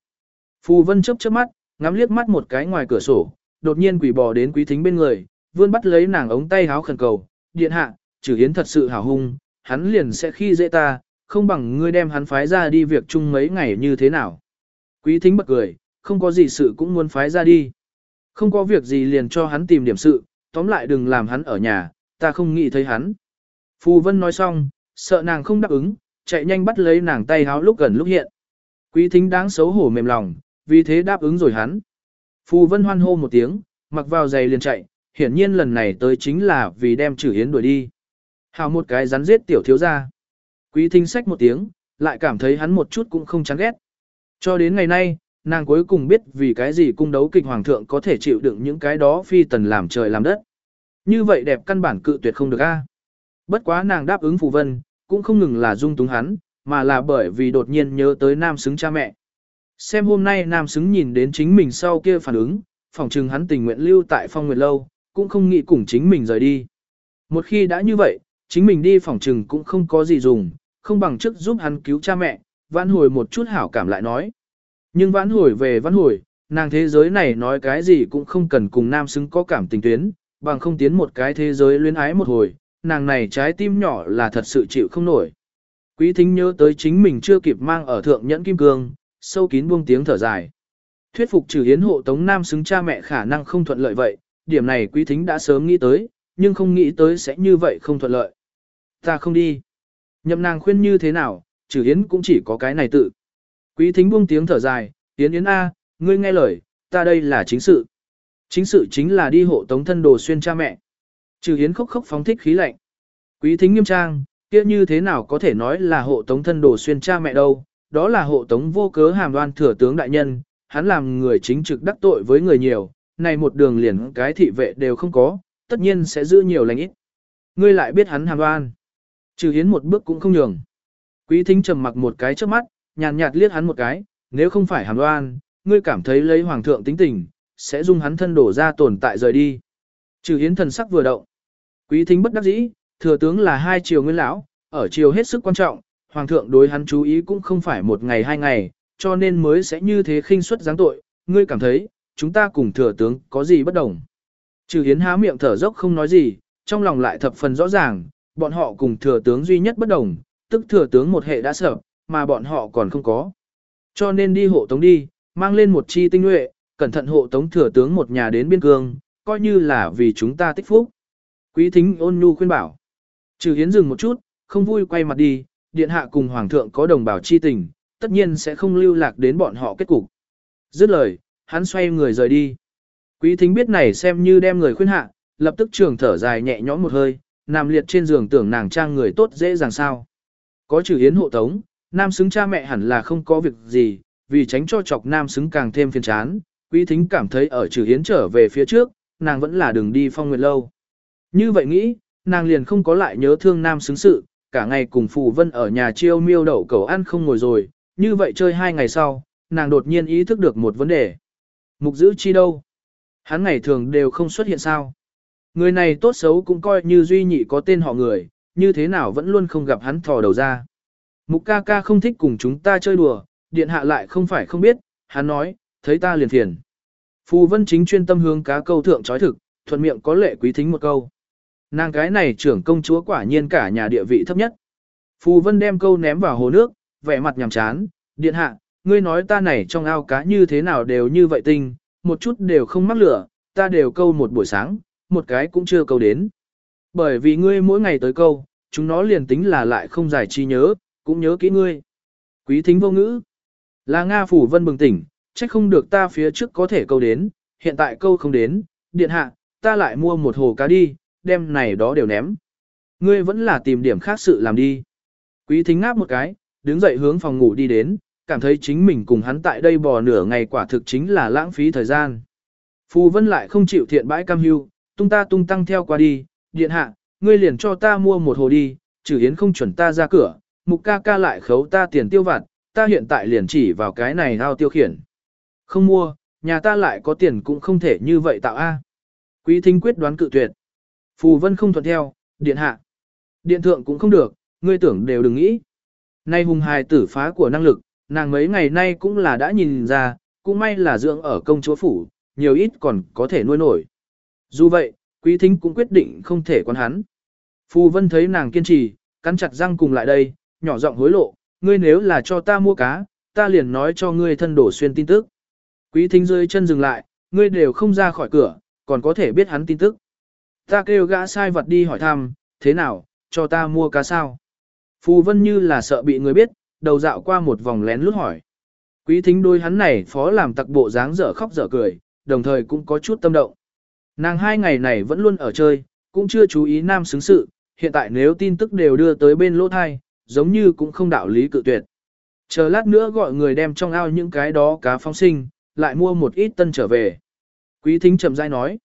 Phù Vân chớp chớp mắt, ngắm liếc mắt một cái ngoài cửa sổ, đột nhiên quỷ bò đến quý thính bên người, vươn bắt lấy nàng ống tay háo khẩn cầu, điện hạ, trừ hiến thật sự hào hung, hắn liền sẽ khi dễ ta, không bằng ngươi đem hắn phái ra đi việc chung mấy ngày như thế nào. Quý thính bật cười, không có gì sự cũng muốn phái ra đi. Không có việc gì liền cho hắn tìm điểm sự, tóm lại đừng làm hắn ở nhà, ta không nghĩ thấy hắn. Phù Vân nói xong, sợ nàng không đáp ứng, chạy nhanh bắt lấy nàng tay háo lúc gần lúc hiện. Quý thính đáng xấu hổ mềm lòng, vì thế đáp ứng rồi hắn. Phù Vân hoan hô một tiếng, mặc vào giày liền chạy, hiển nhiên lần này tới chính là vì đem Trử hiến đuổi đi. Hào một cái rắn giết tiểu thiếu gia. Quý thính sách một tiếng, lại cảm thấy hắn một chút cũng không chán ghét. Cho đến ngày nay, nàng cuối cùng biết vì cái gì cung đấu kịch hoàng thượng có thể chịu đựng những cái đó phi tần làm trời làm đất. Như vậy đẹp căn bản cự tuyệt không được a. Bất quá nàng đáp ứng phù vân, cũng không ngừng là dung túng hắn, mà là bởi vì đột nhiên nhớ tới nam xứng cha mẹ. Xem hôm nay nam xứng nhìn đến chính mình sau kia phản ứng, phỏng chừng hắn tình nguyện lưu tại phong nguyệt lâu, cũng không nghĩ cùng chính mình rời đi. Một khi đã như vậy, chính mình đi phỏng chừng cũng không có gì dùng, không bằng trước giúp hắn cứu cha mẹ, vãn hồi một chút hảo cảm lại nói. Nhưng vãn hồi về vãn hồi, nàng thế giới này nói cái gì cũng không cần cùng nam xứng có cảm tình tuyến, bằng không tiến một cái thế giới luyến ái một hồi, nàng này trái tim nhỏ là thật sự chịu không nổi. Quý thính nhớ tới chính mình chưa kịp mang ở thượng nhẫn kim cương, sâu kín buông tiếng thở dài. Thuyết phục trừ hiến hộ tống nam xứng cha mẹ khả năng không thuận lợi vậy, điểm này quý thính đã sớm nghĩ tới, nhưng không nghĩ tới sẽ như vậy không thuận lợi. Ta không đi. Nhậm nàng khuyên như thế nào, trừ hiến cũng chỉ có cái này tự. Quý thính buông tiếng thở dài, Yến Yến A, ngươi nghe lời, ta đây là chính sự. Chính sự chính là đi hộ tống thân đồ xuyên cha mẹ. Trừ Yến khóc khóc phóng thích khí lạnh. Quý thính nghiêm trang, kia như thế nào có thể nói là hộ tống thân đồ xuyên cha mẹ đâu, đó là hộ tống vô cớ hàm đoan thừa tướng đại nhân, hắn làm người chính trực đắc tội với người nhiều, này một đường liền cái thị vệ đều không có, tất nhiên sẽ giữ nhiều lành ít. Ngươi lại biết hắn hàm đoan. Trừ hiến một bước cũng không nhường. Quý thính trầm mặc một cái trước mắt, nhàn nhạt liếc hắn một cái, nếu không phải hàm đoan, ngươi cảm thấy lấy hoàng thượng tính tình, sẽ dung hắn thân đổ ra tồn tại rời đi. Trừ hiến thần sắc vừa động. Quý thính bất đắc dĩ, thừa tướng là hai triều nguyên lão, ở triều hết sức quan trọng, hoàng thượng đối hắn chú ý cũng không phải một ngày hai ngày, cho nên mới sẽ như thế khinh suất giáng tội, ngươi cảm thấy, chúng ta cùng thừa tướng có gì bất đồng. Trừ hiến há miệng thở dốc không nói gì, trong lòng lại thập phần rõ ràng, bọn họ cùng thừa tướng duy nhất bất đồng, tức thừa tướng một hệ đã sợ, mà bọn họ còn không có. Cho nên đi hộ tống đi, mang lên một chi tinh nhuệ, cẩn thận hộ tống thừa tướng một nhà đến biên cương, coi như là vì chúng ta tích phúc. Quý thính ôn nhu khuyên bảo. Trừ Hiến dừng một chút, không vui quay mặt đi, điện hạ cùng hoàng thượng có đồng bào chi tình, tất nhiên sẽ không lưu lạc đến bọn họ kết cục. Dứt lời, hắn xoay người rời đi. Quý thính biết này xem như đem người khuyên hạ, lập tức trường thở dài nhẹ nhõm một hơi, nằm liệt trên giường tưởng nàng trang người tốt dễ dàng sao. Có trừ Hiến hộ tống, nam xứng cha mẹ hẳn là không có việc gì, vì tránh cho chọc nam xứng càng thêm phiền chán, quý thính cảm thấy ở trừ Hiến trở về phía trước, nàng vẫn là đường đi phong nguyệt lâu. Như vậy nghĩ, nàng liền không có lại nhớ thương nam xứng sự, cả ngày cùng Phù Vân ở nhà chiêu miêu đậu cầu ăn không ngồi rồi, như vậy chơi hai ngày sau, nàng đột nhiên ý thức được một vấn đề. Mục giữ chi đâu? Hắn ngày thường đều không xuất hiện sao? Người này tốt xấu cũng coi như duy nhị có tên họ người, như thế nào vẫn luôn không gặp hắn thò đầu ra. Mục ca ca không thích cùng chúng ta chơi đùa, điện hạ lại không phải không biết, hắn nói, thấy ta liền phiền. Phù Vân chính chuyên tâm hướng cá câu thượng trói thực, thuận miệng có lệ quý thính một câu. Nàng cái này trưởng công chúa quả nhiên cả nhà địa vị thấp nhất. Phù Vân đem câu ném vào hồ nước, vẻ mặt nhằm chán, điện hạ, ngươi nói ta này trong ao cá như thế nào đều như vậy tinh, một chút đều không mắc lửa, ta đều câu một buổi sáng, một cái cũng chưa câu đến. Bởi vì ngươi mỗi ngày tới câu, chúng nó liền tính là lại không giải chi nhớ, cũng nhớ kỹ ngươi. Quý thính vô ngữ. Là Nga Phủ Vân bừng tỉnh, trách không được ta phía trước có thể câu đến, hiện tại câu không đến, điện hạ, ta lại mua một hồ cá đi, đem này đó đều ném. Ngươi vẫn là tìm điểm khác sự làm đi. Quý thính ngáp một cái, đứng dậy hướng phòng ngủ đi đến, cảm thấy chính mình cùng hắn tại đây bò nửa ngày quả thực chính là lãng phí thời gian. Phù Vân lại không chịu thiện bãi cam hưu, tung ta tung tăng theo qua đi, điện hạ, ngươi liền cho ta mua một hồ đi, trừ yến không chuẩn ta ra cửa, mục ca ca lại khấu ta tiền tiêu vặt, ta hiện tại liền chỉ vào cái này ao tiêu khiển. Không mua, nhà ta lại có tiền cũng không thể như vậy tạo a. Quý thính quyết đoán cự tuyệt. Phù vân không thuận theo, điện hạ. Điện thượng cũng không được, ngươi tưởng đều đừng nghĩ. Nay hùng hài tử phá của năng lực, nàng mấy ngày nay cũng là đã nhìn ra, cũng may là dưỡng ở công chúa phủ, nhiều ít còn có thể nuôi nổi. Dù vậy, quý thính cũng quyết định không thể quan hắn. Phù vân thấy nàng kiên trì, cắn chặt răng cùng lại đây, nhỏ giọng hối lộ, ngươi nếu là cho ta mua cá, ta liền nói cho ngươi thân đổ xuyên tin tức. Quý thính rơi chân dừng lại, ngươi đều không ra khỏi cửa, còn có thể biết hắn tin tức. Ta kêu gã sai vật đi hỏi thăm, thế nào, cho ta mua cá sao? Phù vân như là sợ bị người biết, đầu dạo qua một vòng lén lút hỏi. Quý thính đôi hắn này phó làm tặc bộ dáng dở khóc dở cười, đồng thời cũng có chút tâm động. Nàng hai ngày này vẫn luôn ở chơi, cũng chưa chú ý nam xứng sự, hiện tại nếu tin tức đều đưa tới bên lỗ thai, giống như cũng không đạo lý cự tuyệt. Chờ lát nữa gọi người đem trong ao những cái đó cá phóng sinh, lại mua một ít tân trở về. Quý thính chậm rãi nói.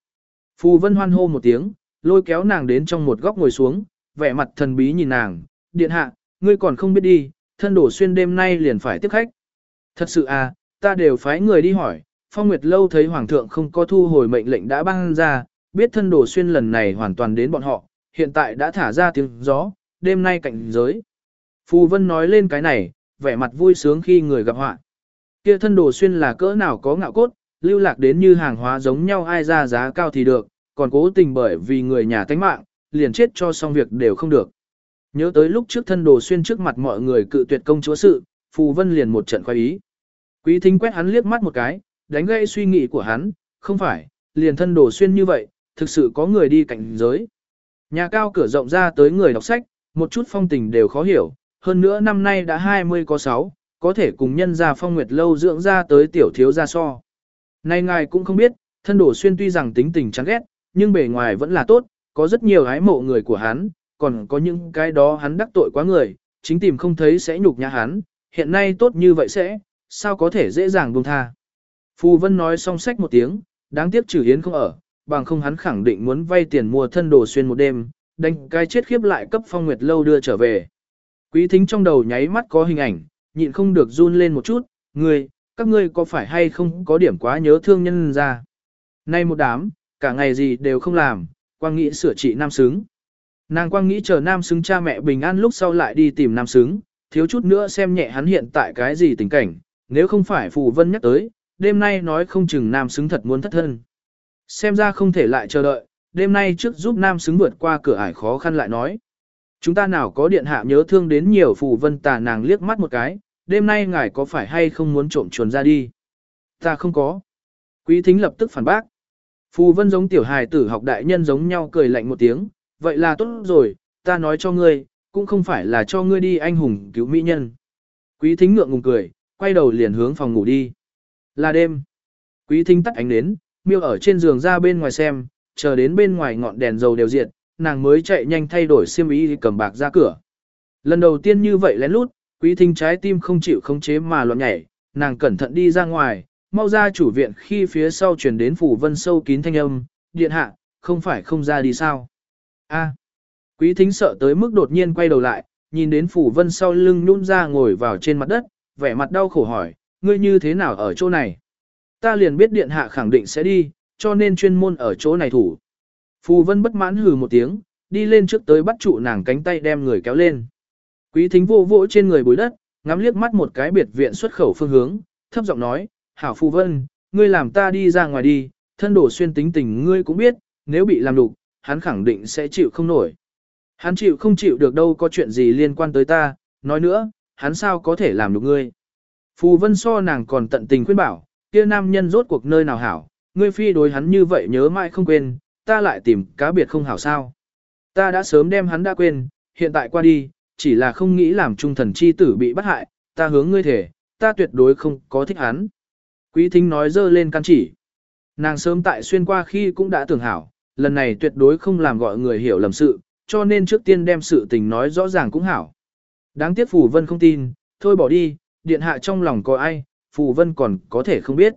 Phù vân hoan hô một tiếng, lôi kéo nàng đến trong một góc ngồi xuống, vẻ mặt thần bí nhìn nàng, điện hạ, ngươi còn không biết đi, thân đổ xuyên đêm nay liền phải tiếp khách. Thật sự à, ta đều phái người đi hỏi, Phong Nguyệt Lâu thấy Hoàng thượng không có thu hồi mệnh lệnh đã ban ra, biết thân đổ xuyên lần này hoàn toàn đến bọn họ, hiện tại đã thả ra tiếng gió, đêm nay cạnh giới. Phù Vân nói lên cái này, vẻ mặt vui sướng khi người gặp họa. Kia thân đồ xuyên là cỡ nào có ngạo cốt, lưu lạc đến như hàng hóa giống nhau ai ra giá cao thì được, còn cố tình bởi vì người nhà tánh mạng, liền chết cho xong việc đều không được. Nhớ tới lúc trước thân đồ xuyên trước mặt mọi người cự tuyệt công chúa sự, Phù Vân liền một trận khoái ý. Quý thính quét hắn liếc mắt một cái, đánh gây suy nghĩ của hắn, không phải, liền thân đồ xuyên như vậy, thực sự có người đi cảnh giới. Nhà cao cửa rộng ra tới người đọc sách, một chút phong tình đều khó hiểu, hơn nữa năm nay đã 20 có 6, có thể cùng nhân gia phong nguyệt lâu dưỡng ra tới tiểu thiếu gia so. Nay ngài cũng không biết, thân đổ xuyên tuy rằng tính tình chán ghét, nhưng bề ngoài vẫn là tốt, có rất nhiều hái mộ người của hắn, còn có những cái đó hắn đắc tội quá người, chính tìm không thấy sẽ nhục nhã hắn, hiện nay tốt như vậy sẽ, sao có thể dễ dàng buông tha. Phù Vân nói xong sách một tiếng, đáng tiếc trừ hiến không ở, bằng không hắn khẳng định muốn vay tiền mua thân đồ xuyên một đêm, đánh cái chết khiếp lại cấp phong nguyệt lâu đưa trở về. Quý thính trong đầu nháy mắt có hình ảnh, nhịn không được run lên một chút, người các ngươi có phải hay không có điểm quá nhớ thương nhân ra. Nay một đám, cả ngày gì đều không làm, quang nghĩ sửa trị nam xứng. Nàng quang nghĩ chờ nam xứng cha mẹ bình an lúc sau lại đi tìm nam xứng, thiếu chút nữa xem nhẹ hắn hiện tại cái gì tình cảnh, nếu không phải phù vân nhắc tới, đêm nay nói không chừng nam xứng thật muốn thất thân. Xem ra không thể lại chờ đợi, đêm nay trước giúp nam xứng vượt qua cửa ải khó khăn lại nói. Chúng ta nào có điện hạ nhớ thương đến nhiều phù vân tà nàng liếc mắt một cái, đêm nay ngài có phải hay không muốn trộm chuồn ra đi? Ta không có. Quý thính lập tức phản bác. Phù vân giống tiểu hài tử học đại nhân giống nhau cười lạnh một tiếng, vậy là tốt rồi, ta nói cho ngươi, cũng không phải là cho ngươi đi anh hùng cứu mỹ nhân. Quý thính ngượng ngùng cười, quay đầu liền hướng phòng ngủ đi. Là đêm. Quý thính tắt ánh nến, miêu ở trên giường ra bên ngoài xem, chờ đến bên ngoài ngọn đèn dầu đều diệt, nàng mới chạy nhanh thay đổi xiêm y cầm bạc ra cửa. Lần đầu tiên như vậy lén lút, quý thính trái tim không chịu khống chế mà loạn nhảy, nàng cẩn thận đi ra ngoài, mau ra chủ viện khi phía sau truyền đến phủ vân sâu kín thanh âm, điện hạ, không phải không ra đi sao. a quý thính sợ tới mức đột nhiên quay đầu lại, nhìn đến phủ vân sau lưng nhún ra ngồi vào trên mặt đất, vẻ mặt đau khổ hỏi, ngươi như thế nào ở chỗ này? Ta liền biết điện hạ khẳng định sẽ đi, cho nên chuyên môn ở chỗ này thủ. Phù vân bất mãn hừ một tiếng, đi lên trước tới bắt trụ nàng cánh tay đem người kéo lên. Quý thính vô vỗ trên người bối đất, ngắm liếc mắt một cái biệt viện xuất khẩu phương hướng, thấp giọng nói, hảo phù vân, ngươi làm ta đi ra ngoài đi, thân đổ xuyên tính tình ngươi cũng biết, nếu bị làm đục, hắn khẳng định sẽ chịu không nổi. Hắn chịu không chịu được đâu có chuyện gì liên quan tới ta, nói nữa, hắn sao có thể làm được ngươi. Phù vân so nàng còn tận tình khuyên bảo, kia nam nhân rốt cuộc nơi nào hảo, ngươi phi đối hắn như vậy nhớ mãi không quên, ta lại tìm cá biệt không hảo sao. Ta đã sớm đem hắn đã quên, hiện tại qua đi, chỉ là không nghĩ làm trung thần chi tử bị bắt hại, ta hướng ngươi thể, ta tuyệt đối không có thích hắn. Quý thính nói dơ lên căn chỉ. Nàng sớm tại xuyên qua khi cũng đã tưởng hảo, lần này tuyệt đối không làm gọi người hiểu lầm sự, cho nên trước tiên đem sự tình nói rõ ràng cũng hảo. Đáng tiếc Phù Vân không tin, thôi bỏ đi, điện hạ trong lòng có ai, Phù Vân còn có thể không biết.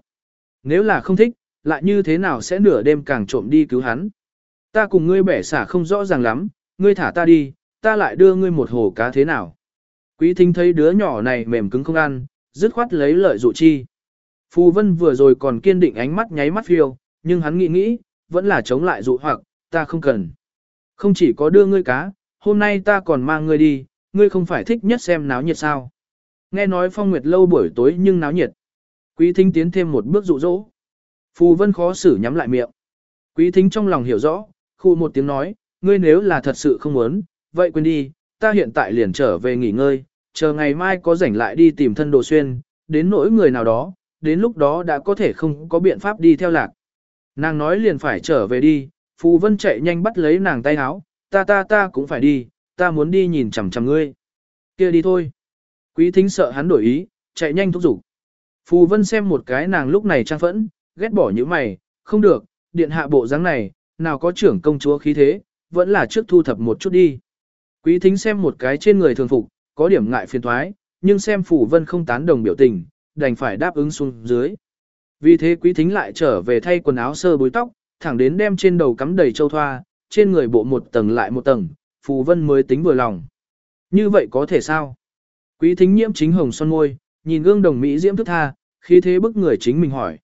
Nếu là không thích, lại như thế nào sẽ nửa đêm càng trộm đi cứu hắn. Ta cùng ngươi bẻ xả không rõ ràng lắm, ngươi thả ta đi, ta lại đưa ngươi một hồ cá thế nào. Quý thính thấy đứa nhỏ này mềm cứng không ăn, dứt khoát lấy lợi dụ chi. Phù Vân vừa rồi còn kiên định ánh mắt nháy mắt phiêu, nhưng hắn nghĩ nghĩ, vẫn là chống lại dụ hoặc, ta không cần. Không chỉ có đưa ngươi cá, hôm nay ta còn mang ngươi đi, ngươi không phải thích nhất xem náo nhiệt sao. Nghe nói phong nguyệt lâu buổi tối nhưng náo nhiệt. Quý thính tiến thêm một bước dụ dỗ. Phù vân khó xử nhắm lại miệng. Quý thính trong lòng hiểu rõ, khu một tiếng nói, ngươi nếu là thật sự không muốn, vậy quên đi, ta hiện tại liền trở về nghỉ ngơi, chờ ngày mai có rảnh lại đi tìm thân đồ xuyên, đến nỗi người nào đó, đến lúc đó đã có thể không có biện pháp đi theo lạc. Nàng nói liền phải trở về đi, Phù Vân chạy nhanh bắt lấy nàng tay áo, ta ta ta cũng phải đi, ta muốn đi nhìn chằm chằm ngươi. kia đi thôi. Quý thính sợ hắn đổi ý, chạy nhanh thúc giục. Phù Vân xem một cái nàng lúc này trang phẫn, ghét bỏ những mày, không được, điện hạ bộ dáng này, nào có trưởng công chúa khí thế, vẫn là trước thu thập một chút đi. Quý thính xem một cái trên người thường phục, có điểm ngại phiền thoái, nhưng xem Phù Vân không tán đồng biểu tình, đành phải đáp ứng xuống dưới. Vì thế quý thính lại trở về thay quần áo sơ bối tóc, thẳng đến đem trên đầu cắm đầy châu thoa, trên người bộ một tầng lại một tầng, Phù Vân mới tính vừa lòng. Như vậy có thể sao? Quý thính nhiễm chính hồng son môi, nhìn gương đồng Mỹ diễm thức tha, khi thế bức người chính mình hỏi.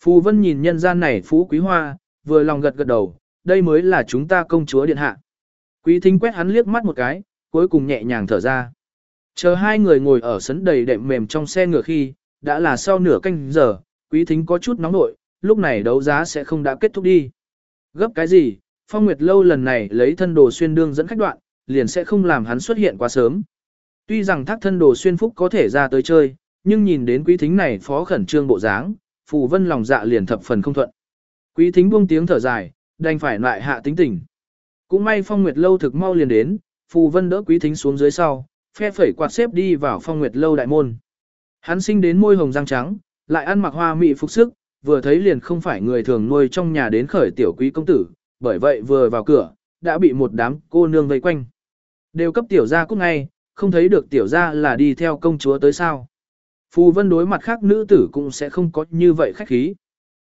Phù Vân nhìn nhân gian này phú quý hoa, vừa lòng gật gật đầu, đây mới là chúng ta công chúa điện hạ. Quý thính quét hắn liếc mắt một cái, cuối cùng nhẹ nhàng thở ra. Chờ hai người ngồi ở sấn đầy đệm mềm trong xe ngựa khi, đã là sau nửa canh giờ, quý thính có chút nóng nội, lúc này đấu giá sẽ không đã kết thúc đi. Gấp cái gì, Phong Nguyệt Lâu lần này lấy thân đồ xuyên đương dẫn khách đoạn, liền sẽ không làm hắn xuất hiện quá sớm. Tuy rằng thác thân đồ xuyên phúc có thể ra tới chơi, nhưng nhìn đến quý thính này phó khẩn trương bộ dáng, phù vân lòng dạ liền thập phần không thuận. Quý thính buông tiếng thở dài, đành phải lại hạ tính tình. Cũng may Phong Nguyệt Lâu thực mau liền đến, phù vân đỡ quý thính xuống dưới sau, phe phẩy quạt xếp đi vào Phong Nguyệt Lâu đại môn. Hắn sinh đến môi hồng răng trắng, lại ăn mặc hoa mị phục sức, vừa thấy liền không phải người thường nuôi trong nhà đến khởi tiểu quý công tử, bởi vậy vừa vào cửa, đã bị một đám cô nương vây quanh. Đều cấp tiểu gia cút ngay, không thấy được tiểu gia là đi theo công chúa tới sao. Phù vân đối mặt khác nữ tử cũng sẽ không có như vậy khách khí.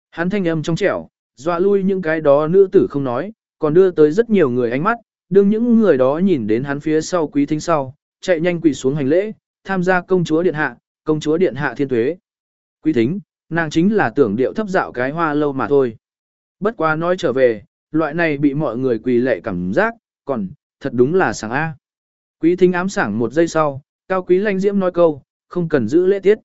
Hắn thanh âm trong trẻo, dọa lui những cái đó nữ tử không nói, còn đưa tới rất nhiều người ánh mắt, đương những người đó nhìn đến hắn phía sau quý thính sau, chạy nhanh quỳ xuống hành lễ, tham gia công chúa điện hạ, công chúa điện hạ thiên tuế. Quý thính, nàng chính là tưởng điệu thấp dạo cái hoa lâu mà thôi. Bất quá nói trở về, loại này bị mọi người quỳ lệ cảm giác, còn, thật đúng là sáng A. Quý thính ám sảng một giây sau, cao quý lanh diễm nói câu, không cần giữ lễ tiết.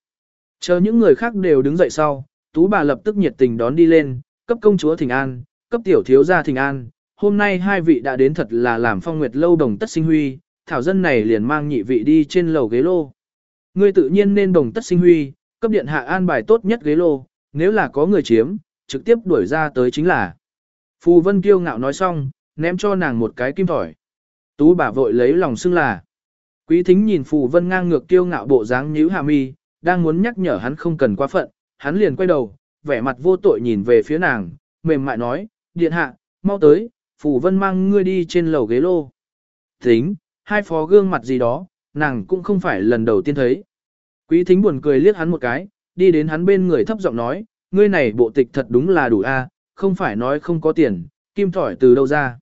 Chờ những người khác đều đứng dậy sau, tú bà lập tức nhiệt tình đón đi lên, cấp công chúa thỉnh an, cấp tiểu thiếu gia thỉnh an. Hôm nay hai vị đã đến thật là làm phong nguyệt lâu đồng tất sinh huy, thảo dân này liền mang nhị vị đi trên lầu ghế lô. Ngươi tự nhiên nên đồng tất sinh huy, cấp điện hạ an bài tốt nhất ghế lô, nếu là có người chiếm, trực tiếp đuổi ra tới chính là. Phù Vân kiêu ngạo nói xong, ném cho nàng một cái kim thỏi. Tú bà vội lấy lòng xưng là. Quý thính nhìn Phù Vân ngang ngược kiêu ngạo bộ dáng nhíu hạ mi, đang muốn nhắc nhở hắn không cần quá phận, hắn liền quay đầu, vẻ mặt vô tội nhìn về phía nàng, mềm mại nói, điện hạ, mau tới, Phù Vân mang ngươi đi trên lầu ghế lô. Tính, hai phó gương mặt gì đó, nàng cũng không phải lần đầu tiên thấy. Quý thính buồn cười liếc hắn một cái, đi đến hắn bên người thấp giọng nói, ngươi này bộ tịch thật đúng là đủ a, không phải nói không có tiền, kim thỏi từ đâu ra.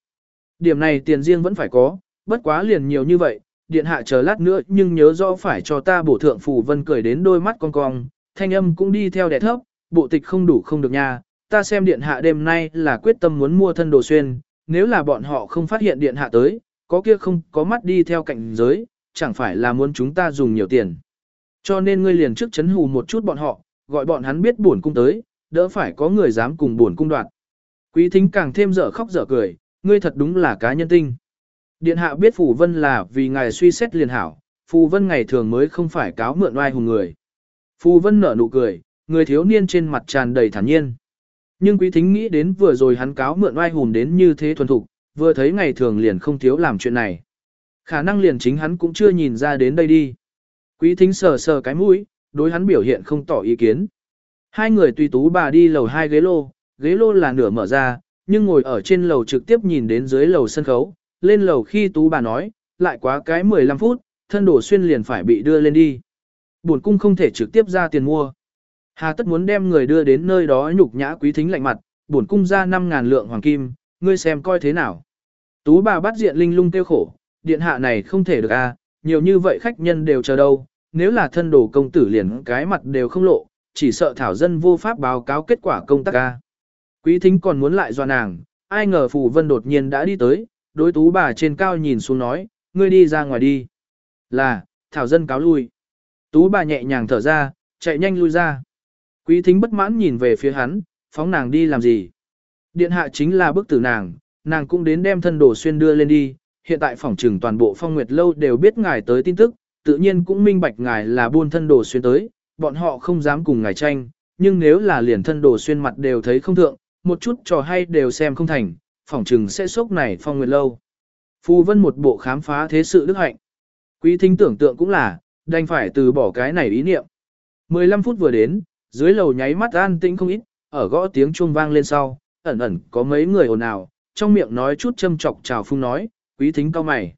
Điểm này tiền riêng vẫn phải có, bất quá liền nhiều như vậy, điện hạ chờ lát nữa nhưng nhớ rõ phải cho ta bổ thượng phù vân cười đến đôi mắt con cong, thanh âm cũng đi theo đẻ thấp, bộ tịch không đủ không được nha, ta xem điện hạ đêm nay là quyết tâm muốn mua thân đồ xuyên, nếu là bọn họ không phát hiện điện hạ tới, có kia không có mắt đi theo cạnh giới, chẳng phải là muốn chúng ta dùng nhiều tiền. Cho nên ngươi liền trước chấn hù một chút bọn họ, gọi bọn hắn biết buồn cung tới, đỡ phải có người dám cùng buồn cung đoạt. Quý thính càng thêm dở khóc dở cười, ngươi thật đúng là cá nhân tinh. Điện hạ biết Phù Vân là vì ngài suy xét liền hảo, Phù Vân ngày thường mới không phải cáo mượn oai hùng người. Phù Vân nở nụ cười, người thiếu niên trên mặt tràn đầy thản nhiên. Nhưng quý thính nghĩ đến vừa rồi hắn cáo mượn oai hùng đến như thế thuần thục, vừa thấy ngày thường liền không thiếu làm chuyện này. Khả năng liền chính hắn cũng chưa nhìn ra đến đây đi. Quý thính sờ sờ cái mũi, đối hắn biểu hiện không tỏ ý kiến. Hai người tùy tú bà đi lầu hai ghế lô, ghế lô là nửa mở ra, nhưng ngồi ở trên lầu trực tiếp nhìn đến dưới lầu sân khấu. Lên lầu khi tú bà nói, lại quá cái 15 phút, thân đổ xuyên liền phải bị đưa lên đi. Buồn cung không thể trực tiếp ra tiền mua. Hà tất muốn đem người đưa đến nơi đó nhục nhã quý thính lạnh mặt, bổn cung ra 5.000 lượng hoàng kim, ngươi xem coi thế nào. Tú bà bắt diện linh lung tiêu khổ, điện hạ này không thể được a, à, nhiều như vậy khách nhân đều chờ đâu, nếu là thân đồ công tử liền cái mặt đều không lộ, chỉ sợ thảo dân vô pháp báo cáo kết quả công tác a. Quý thính còn muốn lại doan nàng, ai ngờ phù vân đột nhiên đã đi tới, đối tú bà trên cao nhìn xuống nói, ngươi đi ra ngoài đi. Là, thảo dân cáo lui. Tú bà nhẹ nhàng thở ra, chạy nhanh lui ra. Quý thính bất mãn nhìn về phía hắn, phóng nàng đi làm gì. Điện hạ chính là bức tử nàng, nàng cũng đến đem thân đồ xuyên đưa lên đi, hiện tại phòng trừng toàn bộ phong nguyệt lâu đều biết ngài tới tin tức, tự nhiên cũng minh bạch ngài là buôn thân đồ xuyên tới, bọn họ không dám cùng ngài tranh, nhưng nếu là liền thân đồ xuyên mặt đều thấy không thượng, một chút trò hay đều xem không thành, phòng trừng sẽ sốc này phong nguyệt lâu. Phu vân một bộ khám phá thế sự đức hạnh. Quý thính tưởng tượng cũng là, đành phải từ bỏ cái này ý niệm. 15 phút vừa đến, dưới lầu nháy mắt an tĩnh không ít, ở gõ tiếng chuông vang lên sau, ẩn ẩn có mấy người ồn ào, trong miệng nói chút châm chọc chào phung nói, quý thính cao mày.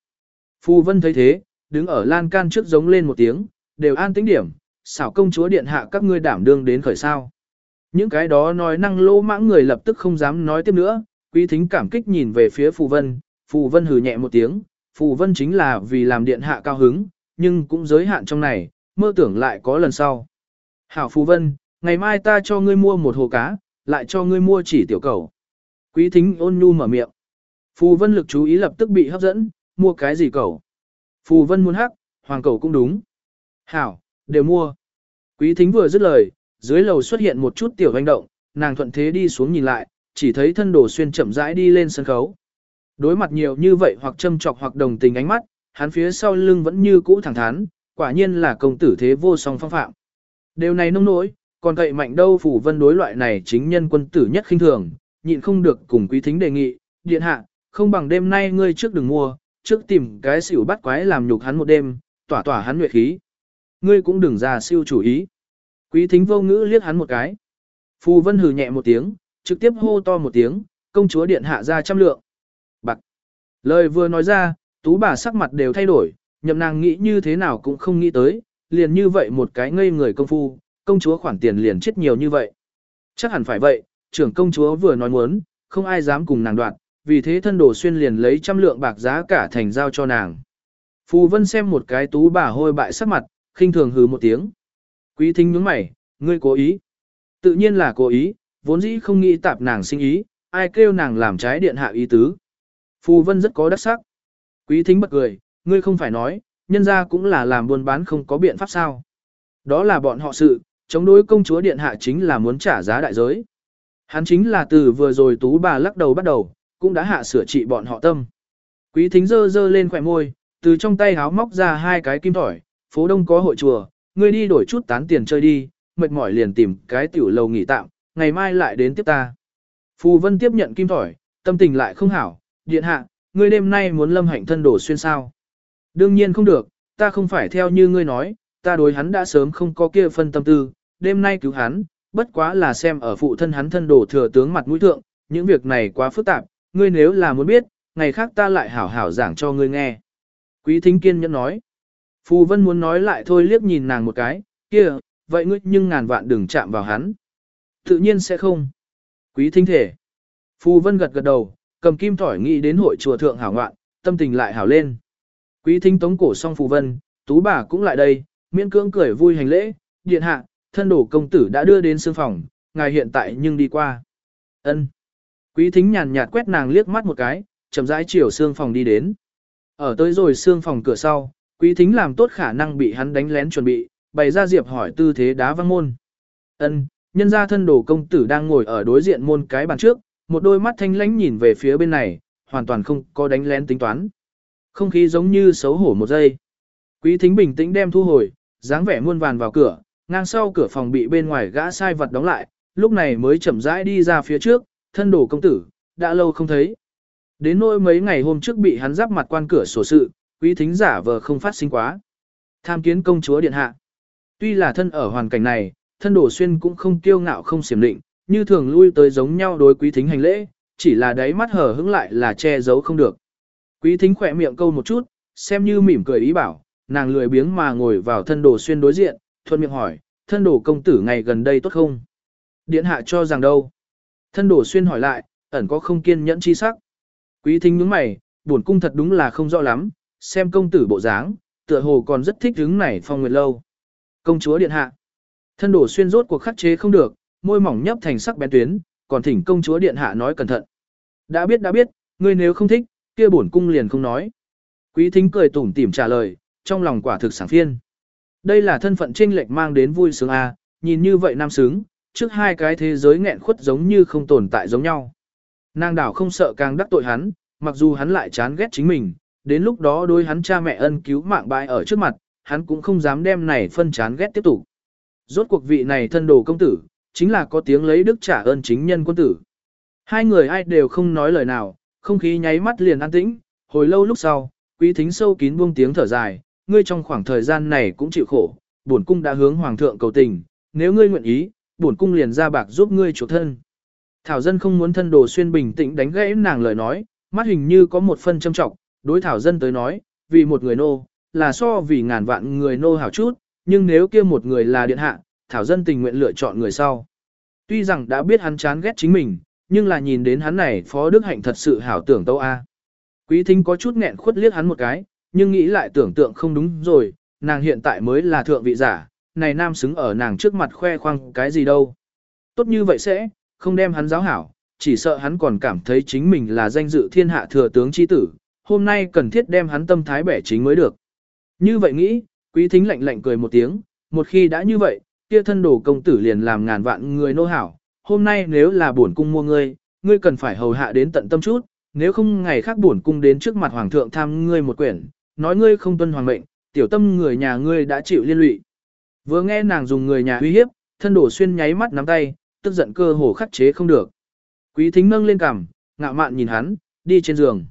Phu vân thấy thế, đứng ở lan can trước giống lên một tiếng, đều an tĩnh điểm, xảo công chúa điện hạ các ngươi đảm đương đến khởi sao. Những cái đó nói năng lỗ mãng người lập tức không dám nói tiếp nữa, quý thính cảm kích nhìn về phía Phù Vân, Phù Vân hừ nhẹ một tiếng, Phù Vân chính là vì làm điện hạ cao hứng, nhưng cũng giới hạn trong này, mơ tưởng lại có lần sau. Hảo Phù Vân, ngày mai ta cho ngươi mua một hồ cá, lại cho ngươi mua chỉ tiểu cầu. Quý thính ôn nhu mở miệng. Phù Vân lực chú ý lập tức bị hấp dẫn, mua cái gì cầu. Phù Vân muốn hắc, hoàng cầu cũng đúng. Hảo, đều mua. Quý thính vừa dứt lời, dưới lầu xuất hiện một chút tiểu hành động, nàng thuận thế đi xuống nhìn lại, chỉ thấy thân đồ xuyên chậm rãi đi lên sân khấu. Đối mặt nhiều như vậy hoặc châm chọc hoặc đồng tình ánh mắt, hắn phía sau lưng vẫn như cũ thẳng thắn, quả nhiên là công tử thế vô song phong phạm. Điều này nông nỗi, còn cậy mạnh đâu phủ vân đối loại này chính nhân quân tử nhất khinh thường, nhịn không được cùng quý thính đề nghị, điện hạ, không bằng đêm nay ngươi trước đừng mua, trước tìm cái xỉu bắt quái làm nhục hắn một đêm, tỏa tỏa hắn nguyệt khí. Ngươi cũng đừng ra siêu chủ ý. Quý thính vô ngữ liếc hắn một cái. Phù vân hừ nhẹ một tiếng, trực tiếp hô to một tiếng, công chúa điện hạ ra trăm lượng. Bạc. Lời vừa nói ra, tú bà sắc mặt đều thay đổi, nhậm nàng nghĩ như thế nào cũng không nghĩ tới, liền như vậy một cái ngây người công phu, công chúa khoản tiền liền chết nhiều như vậy. Chắc hẳn phải vậy, trưởng công chúa vừa nói muốn, không ai dám cùng nàng đoạt, vì thế thân đồ xuyên liền lấy trăm lượng bạc giá cả thành giao cho nàng. Phù vân xem một cái tú bà hôi bại sắc mặt, khinh thường hừ một tiếng. Quý thính nhướng mày, ngươi cố ý. Tự nhiên là cố ý, vốn dĩ không nghĩ tạp nàng sinh ý, ai kêu nàng làm trái điện hạ ý tứ. Phù vân rất có đắc sắc. Quý thính bật cười, ngươi không phải nói, nhân ra cũng là làm buôn bán không có biện pháp sao. Đó là bọn họ sự, chống đối công chúa điện hạ chính là muốn trả giá đại giới. Hắn chính là từ vừa rồi tú bà lắc đầu bắt đầu, cũng đã hạ sửa trị bọn họ tâm. Quý thính dơ dơ lên khỏe môi, từ trong tay háo móc ra hai cái kim thỏi, phố đông có hội chùa, ngươi đi đổi chút tán tiền chơi đi, mệt mỏi liền tìm cái tiểu lầu nghỉ tạm, ngày mai lại đến tiếp ta. Phù Vân tiếp nhận kim thỏi, tâm tình lại không hảo, điện hạ, ngươi đêm nay muốn lâm hạnh thân đổ xuyên sao. Đương nhiên không được, ta không phải theo như ngươi nói, ta đối hắn đã sớm không có kia phân tâm tư, đêm nay cứu hắn, bất quá là xem ở phụ thân hắn thân đổ thừa tướng mặt mũi thượng, những việc này quá phức tạp, ngươi nếu là muốn biết, ngày khác ta lại hảo hảo giảng cho ngươi nghe. Quý thính kiên nhẫn nói. Phù Vân muốn nói lại thôi liếc nhìn nàng một cái, kia, vậy ngươi nhưng ngàn vạn đừng chạm vào hắn. Tự nhiên sẽ không. Quý thính thể. Phù Vân gật gật đầu, cầm kim thỏi nghĩ đến hội chùa thượng hảo ngoạn, tâm tình lại hảo lên. Quý thính tống cổ xong Phù Vân, tú bà cũng lại đây, miễn cưỡng cười vui hành lễ, điện hạ, thân đổ công tử đã đưa đến sương phòng, ngài hiện tại nhưng đi qua. ân Quý thính nhàn nhạt quét nàng liếc mắt một cái, chậm rãi chiều sương phòng đi đến. Ở tới rồi sương phòng cửa sau, quý thính làm tốt khả năng bị hắn đánh lén chuẩn bị, bày ra diệp hỏi tư thế đá văng môn. Ân, nhân ra thân đồ công tử đang ngồi ở đối diện môn cái bàn trước, một đôi mắt thanh lãnh nhìn về phía bên này, hoàn toàn không có đánh lén tính toán. Không khí giống như xấu hổ một giây. Quý thính bình tĩnh đem thu hồi, dáng vẻ muôn vàn vào cửa, ngang sau cửa phòng bị bên ngoài gã sai vật đóng lại, lúc này mới chậm rãi đi ra phía trước, thân đồ công tử, đã lâu không thấy. Đến nỗi mấy ngày hôm trước bị hắn giáp mặt quan cửa sổ sự, quý thính giả vờ không phát sinh quá. Tham kiến công chúa điện hạ. Tuy là thân ở hoàn cảnh này, thân đổ xuyên cũng không kiêu ngạo không xiểm định, như thường lui tới giống nhau đối quý thính hành lễ, chỉ là đáy mắt hở hững lại là che giấu không được. Quý thính khỏe miệng câu một chút, xem như mỉm cười ý bảo, nàng lười biếng mà ngồi vào thân đồ xuyên đối diện, thuận miệng hỏi, thân đồ công tử ngày gần đây tốt không? Điện hạ cho rằng đâu? Thân đồ xuyên hỏi lại, ẩn có không kiên nhẫn chi sắc. Quý thính nhướng mày, buồn cung thật đúng là không rõ lắm, xem công tử bộ dáng, tựa hồ còn rất thích hứng này phong nguyệt lâu. Công chúa điện hạ. Thân đổ xuyên rốt cuộc khắc chế không được, môi mỏng nhấp thành sắc bén tuyến, còn thỉnh công chúa điện hạ nói cẩn thận. Đã biết đã biết, ngươi nếu không thích, kia bổn cung liền không nói. Quý thính cười tủm tỉm trả lời, trong lòng quả thực sảng phiên. Đây là thân phận trinh lệch mang đến vui sướng a, nhìn như vậy nam sướng, trước hai cái thế giới nghẹn khuất giống như không tồn tại giống nhau. Nàng đảo không sợ càng đắc tội hắn, mặc dù hắn lại chán ghét chính mình, đến lúc đó đối hắn cha mẹ ân cứu mạng bại ở trước mặt, hắn cũng không dám đem này phân chán ghét tiếp tục. Rốt cuộc vị này thân đồ công tử, chính là có tiếng lấy đức trả ơn chính nhân quân tử. Hai người ai đều không nói lời nào, không khí nháy mắt liền an tĩnh, hồi lâu lúc sau, quý thính sâu kín buông tiếng thở dài, ngươi trong khoảng thời gian này cũng chịu khổ, bổn cung đã hướng hoàng thượng cầu tình, nếu ngươi nguyện ý, bổn cung liền ra bạc giúp ngươi chuộc thân. Thảo dân không muốn thân đồ xuyên bình tĩnh đánh gãy nàng lời nói, mắt hình như có một phân châm trọng, đối thảo dân tới nói, vì một người nô, là so vì ngàn vạn người nô hảo chút, nhưng nếu kia một người là điện hạ, thảo dân tình nguyện lựa chọn người sau. Tuy rằng đã biết hắn chán ghét chính mình, nhưng là nhìn đến hắn này phó đức hạnh thật sự hảo tưởng tâu a. Quý thính có chút nghẹn khuất liếc hắn một cái, nhưng nghĩ lại tưởng tượng không đúng rồi, nàng hiện tại mới là thượng vị giả, này nam xứng ở nàng trước mặt khoe khoang cái gì đâu. Tốt như vậy sẽ, không đem hắn giáo hảo, chỉ sợ hắn còn cảm thấy chính mình là danh dự thiên hạ thừa tướng chi tử, hôm nay cần thiết đem hắn tâm thái bẻ chính mới được. Như vậy nghĩ, quý thính lạnh lạnh cười một tiếng, một khi đã như vậy, kia thân đồ công tử liền làm ngàn vạn người nô hảo, hôm nay nếu là bổn cung mua ngươi, ngươi cần phải hầu hạ đến tận tâm chút, nếu không ngày khác bổn cung đến trước mặt hoàng thượng tham ngươi một quyển, nói ngươi không tuân hoàng mệnh, tiểu tâm người nhà ngươi đã chịu liên lụy. Vừa nghe nàng dùng người nhà uy hiếp, thân đổ xuyên nháy mắt nắm tay, tức giận cơ hồ khắc chế không được. Quý thính nâng lên cằm, ngạo mạn nhìn hắn, đi trên giường.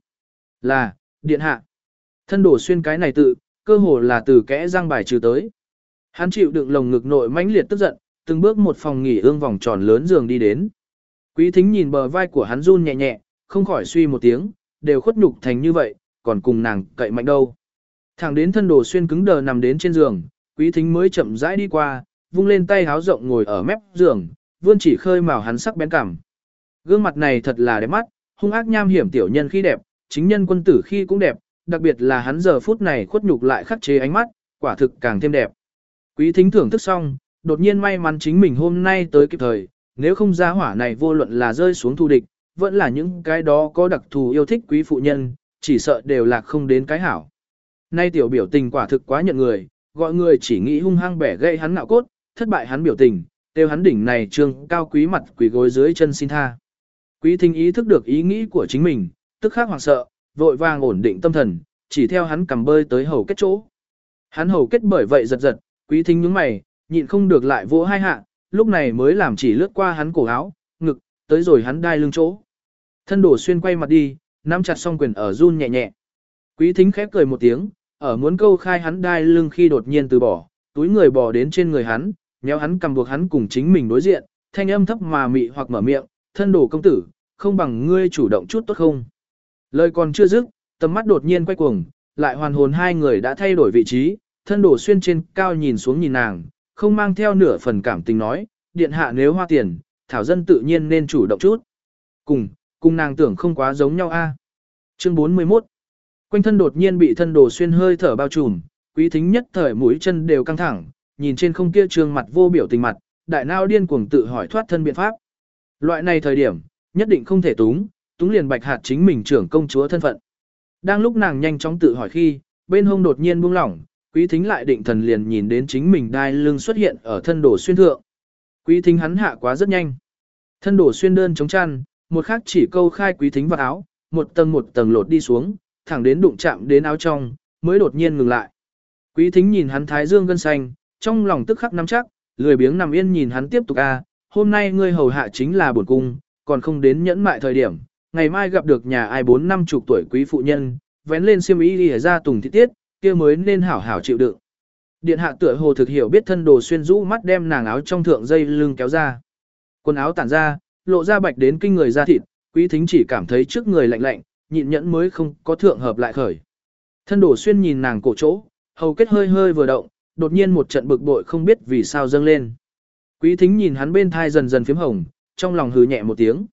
Là, điện hạ. Thân đổ xuyên cái này tự, cơ hồ là từ kẽ răng bài trừ tới. Hắn chịu đựng lồng ngực nội mãnh liệt tức giận, từng bước một phòng nghỉ ương vòng tròn lớn giường đi đến. Quý thính nhìn bờ vai của hắn run nhẹ nhẹ, không khỏi suy một tiếng, đều khuất nhục thành như vậy, còn cùng nàng cậy mạnh đâu. Thẳng đến thân đồ xuyên cứng đờ nằm đến trên giường, quý thính mới chậm rãi đi qua, vung lên tay háo rộng ngồi ở mép giường, vươn chỉ khơi màu hắn sắc bén cảm. Gương mặt này thật là đẹp mắt, hung ác nham hiểm tiểu nhân khi đẹp, chính nhân quân tử khi cũng đẹp, đặc biệt là hắn giờ phút này khuất nhục lại khắc chế ánh mắt, quả thực càng thêm đẹp. Quý thính thưởng thức xong, đột nhiên may mắn chính mình hôm nay tới kịp thời, nếu không ra hỏa này vô luận là rơi xuống thù địch, vẫn là những cái đó có đặc thù yêu thích quý phụ nhân, chỉ sợ đều là không đến cái hảo. Nay tiểu biểu tình quả thực quá nhận người, gọi người chỉ nghĩ hung hăng bẻ gây hắn ngạo cốt, thất bại hắn biểu tình, tiêu hắn đỉnh này trương cao quý mặt quỳ gối dưới chân xin tha. Quý thính ý thức được ý nghĩ của chính mình, tức khắc hoảng sợ, vội vàng ổn định tâm thần, chỉ theo hắn cầm bơi tới hầu kết chỗ. Hắn hầu kết bởi vậy giật giật, quý thính nhướng mày, nhịn không được lại vỗ hai hạ, lúc này mới làm chỉ lướt qua hắn cổ áo, ngực, tới rồi hắn đai lưng chỗ. Thân đổ xuyên quay mặt đi, nắm chặt song quyền ở run nhẹ nhẹ. Quý thính khép cười một tiếng, ở muốn câu khai hắn đai lưng khi đột nhiên từ bỏ, túi người bò đến trên người hắn, nhéo hắn cầm buộc hắn cùng chính mình đối diện, thanh âm thấp mà mị hoặc mở miệng, thân đổ công tử, không bằng ngươi chủ động chút tốt không. Lời còn chưa dứt, tầm mắt đột nhiên quay cuồng, lại hoàn hồn hai người đã thay đổi vị trí, thân đổ xuyên trên cao nhìn xuống nhìn nàng, không mang theo nửa phần cảm tình nói, điện hạ nếu hoa tiền, thảo dân tự nhiên nên chủ động chút. Cùng, cùng nàng tưởng không quá giống nhau a. Chương 41 Quanh thân đột nhiên bị thân đồ xuyên hơi thở bao trùm, quý thính nhất thời mũi chân đều căng thẳng, nhìn trên không kia trường mặt vô biểu tình mặt, đại nao điên cuồng tự hỏi thoát thân biện pháp. Loại này thời điểm, nhất định không thể túng, túng liền bạch hạt chính mình trưởng công chúa thân phận. Đang lúc nàng nhanh chóng tự hỏi khi, bên hông đột nhiên buông lỏng, quý thính lại định thần liền nhìn đến chính mình đai lưng xuất hiện ở thân đổ xuyên thượng. Quý thính hắn hạ quá rất nhanh. Thân đổ xuyên đơn chống chăn, một khắc chỉ câu khai quý thính vào áo, một tầng một tầng lột đi xuống, thẳng đến đụng chạm đến áo trong, mới đột nhiên ngừng lại. Quý thính nhìn hắn thái dương gân xanh, trong lòng tức khắc nắm chắc, lười biếng nằm yên nhìn hắn tiếp tục a, hôm nay ngươi hầu hạ chính là bổn cung, còn không đến nhẫn mại thời điểm, ngày mai gặp được nhà ai bốn năm chục tuổi quý phụ nhân, vén lên xiêm y đi ra tùng thị tiết, kia mới nên hảo hảo chịu đựng. Điện hạ tựa hồ thực hiểu biết thân đồ xuyên rũ mắt đem nàng áo trong thượng dây lưng kéo ra. Quần áo tản ra, lộ ra bạch đến kinh người ra thịt, quý thính chỉ cảm thấy trước người lạnh lạnh, nhịn nhẫn mới không có thượng hợp lại khởi. Thân đổ xuyên nhìn nàng cổ chỗ, hầu kết hơi hơi vừa động, đột nhiên một trận bực bội không biết vì sao dâng lên. Quý thính nhìn hắn bên thai dần dần phím hồng, trong lòng hừ nhẹ một tiếng.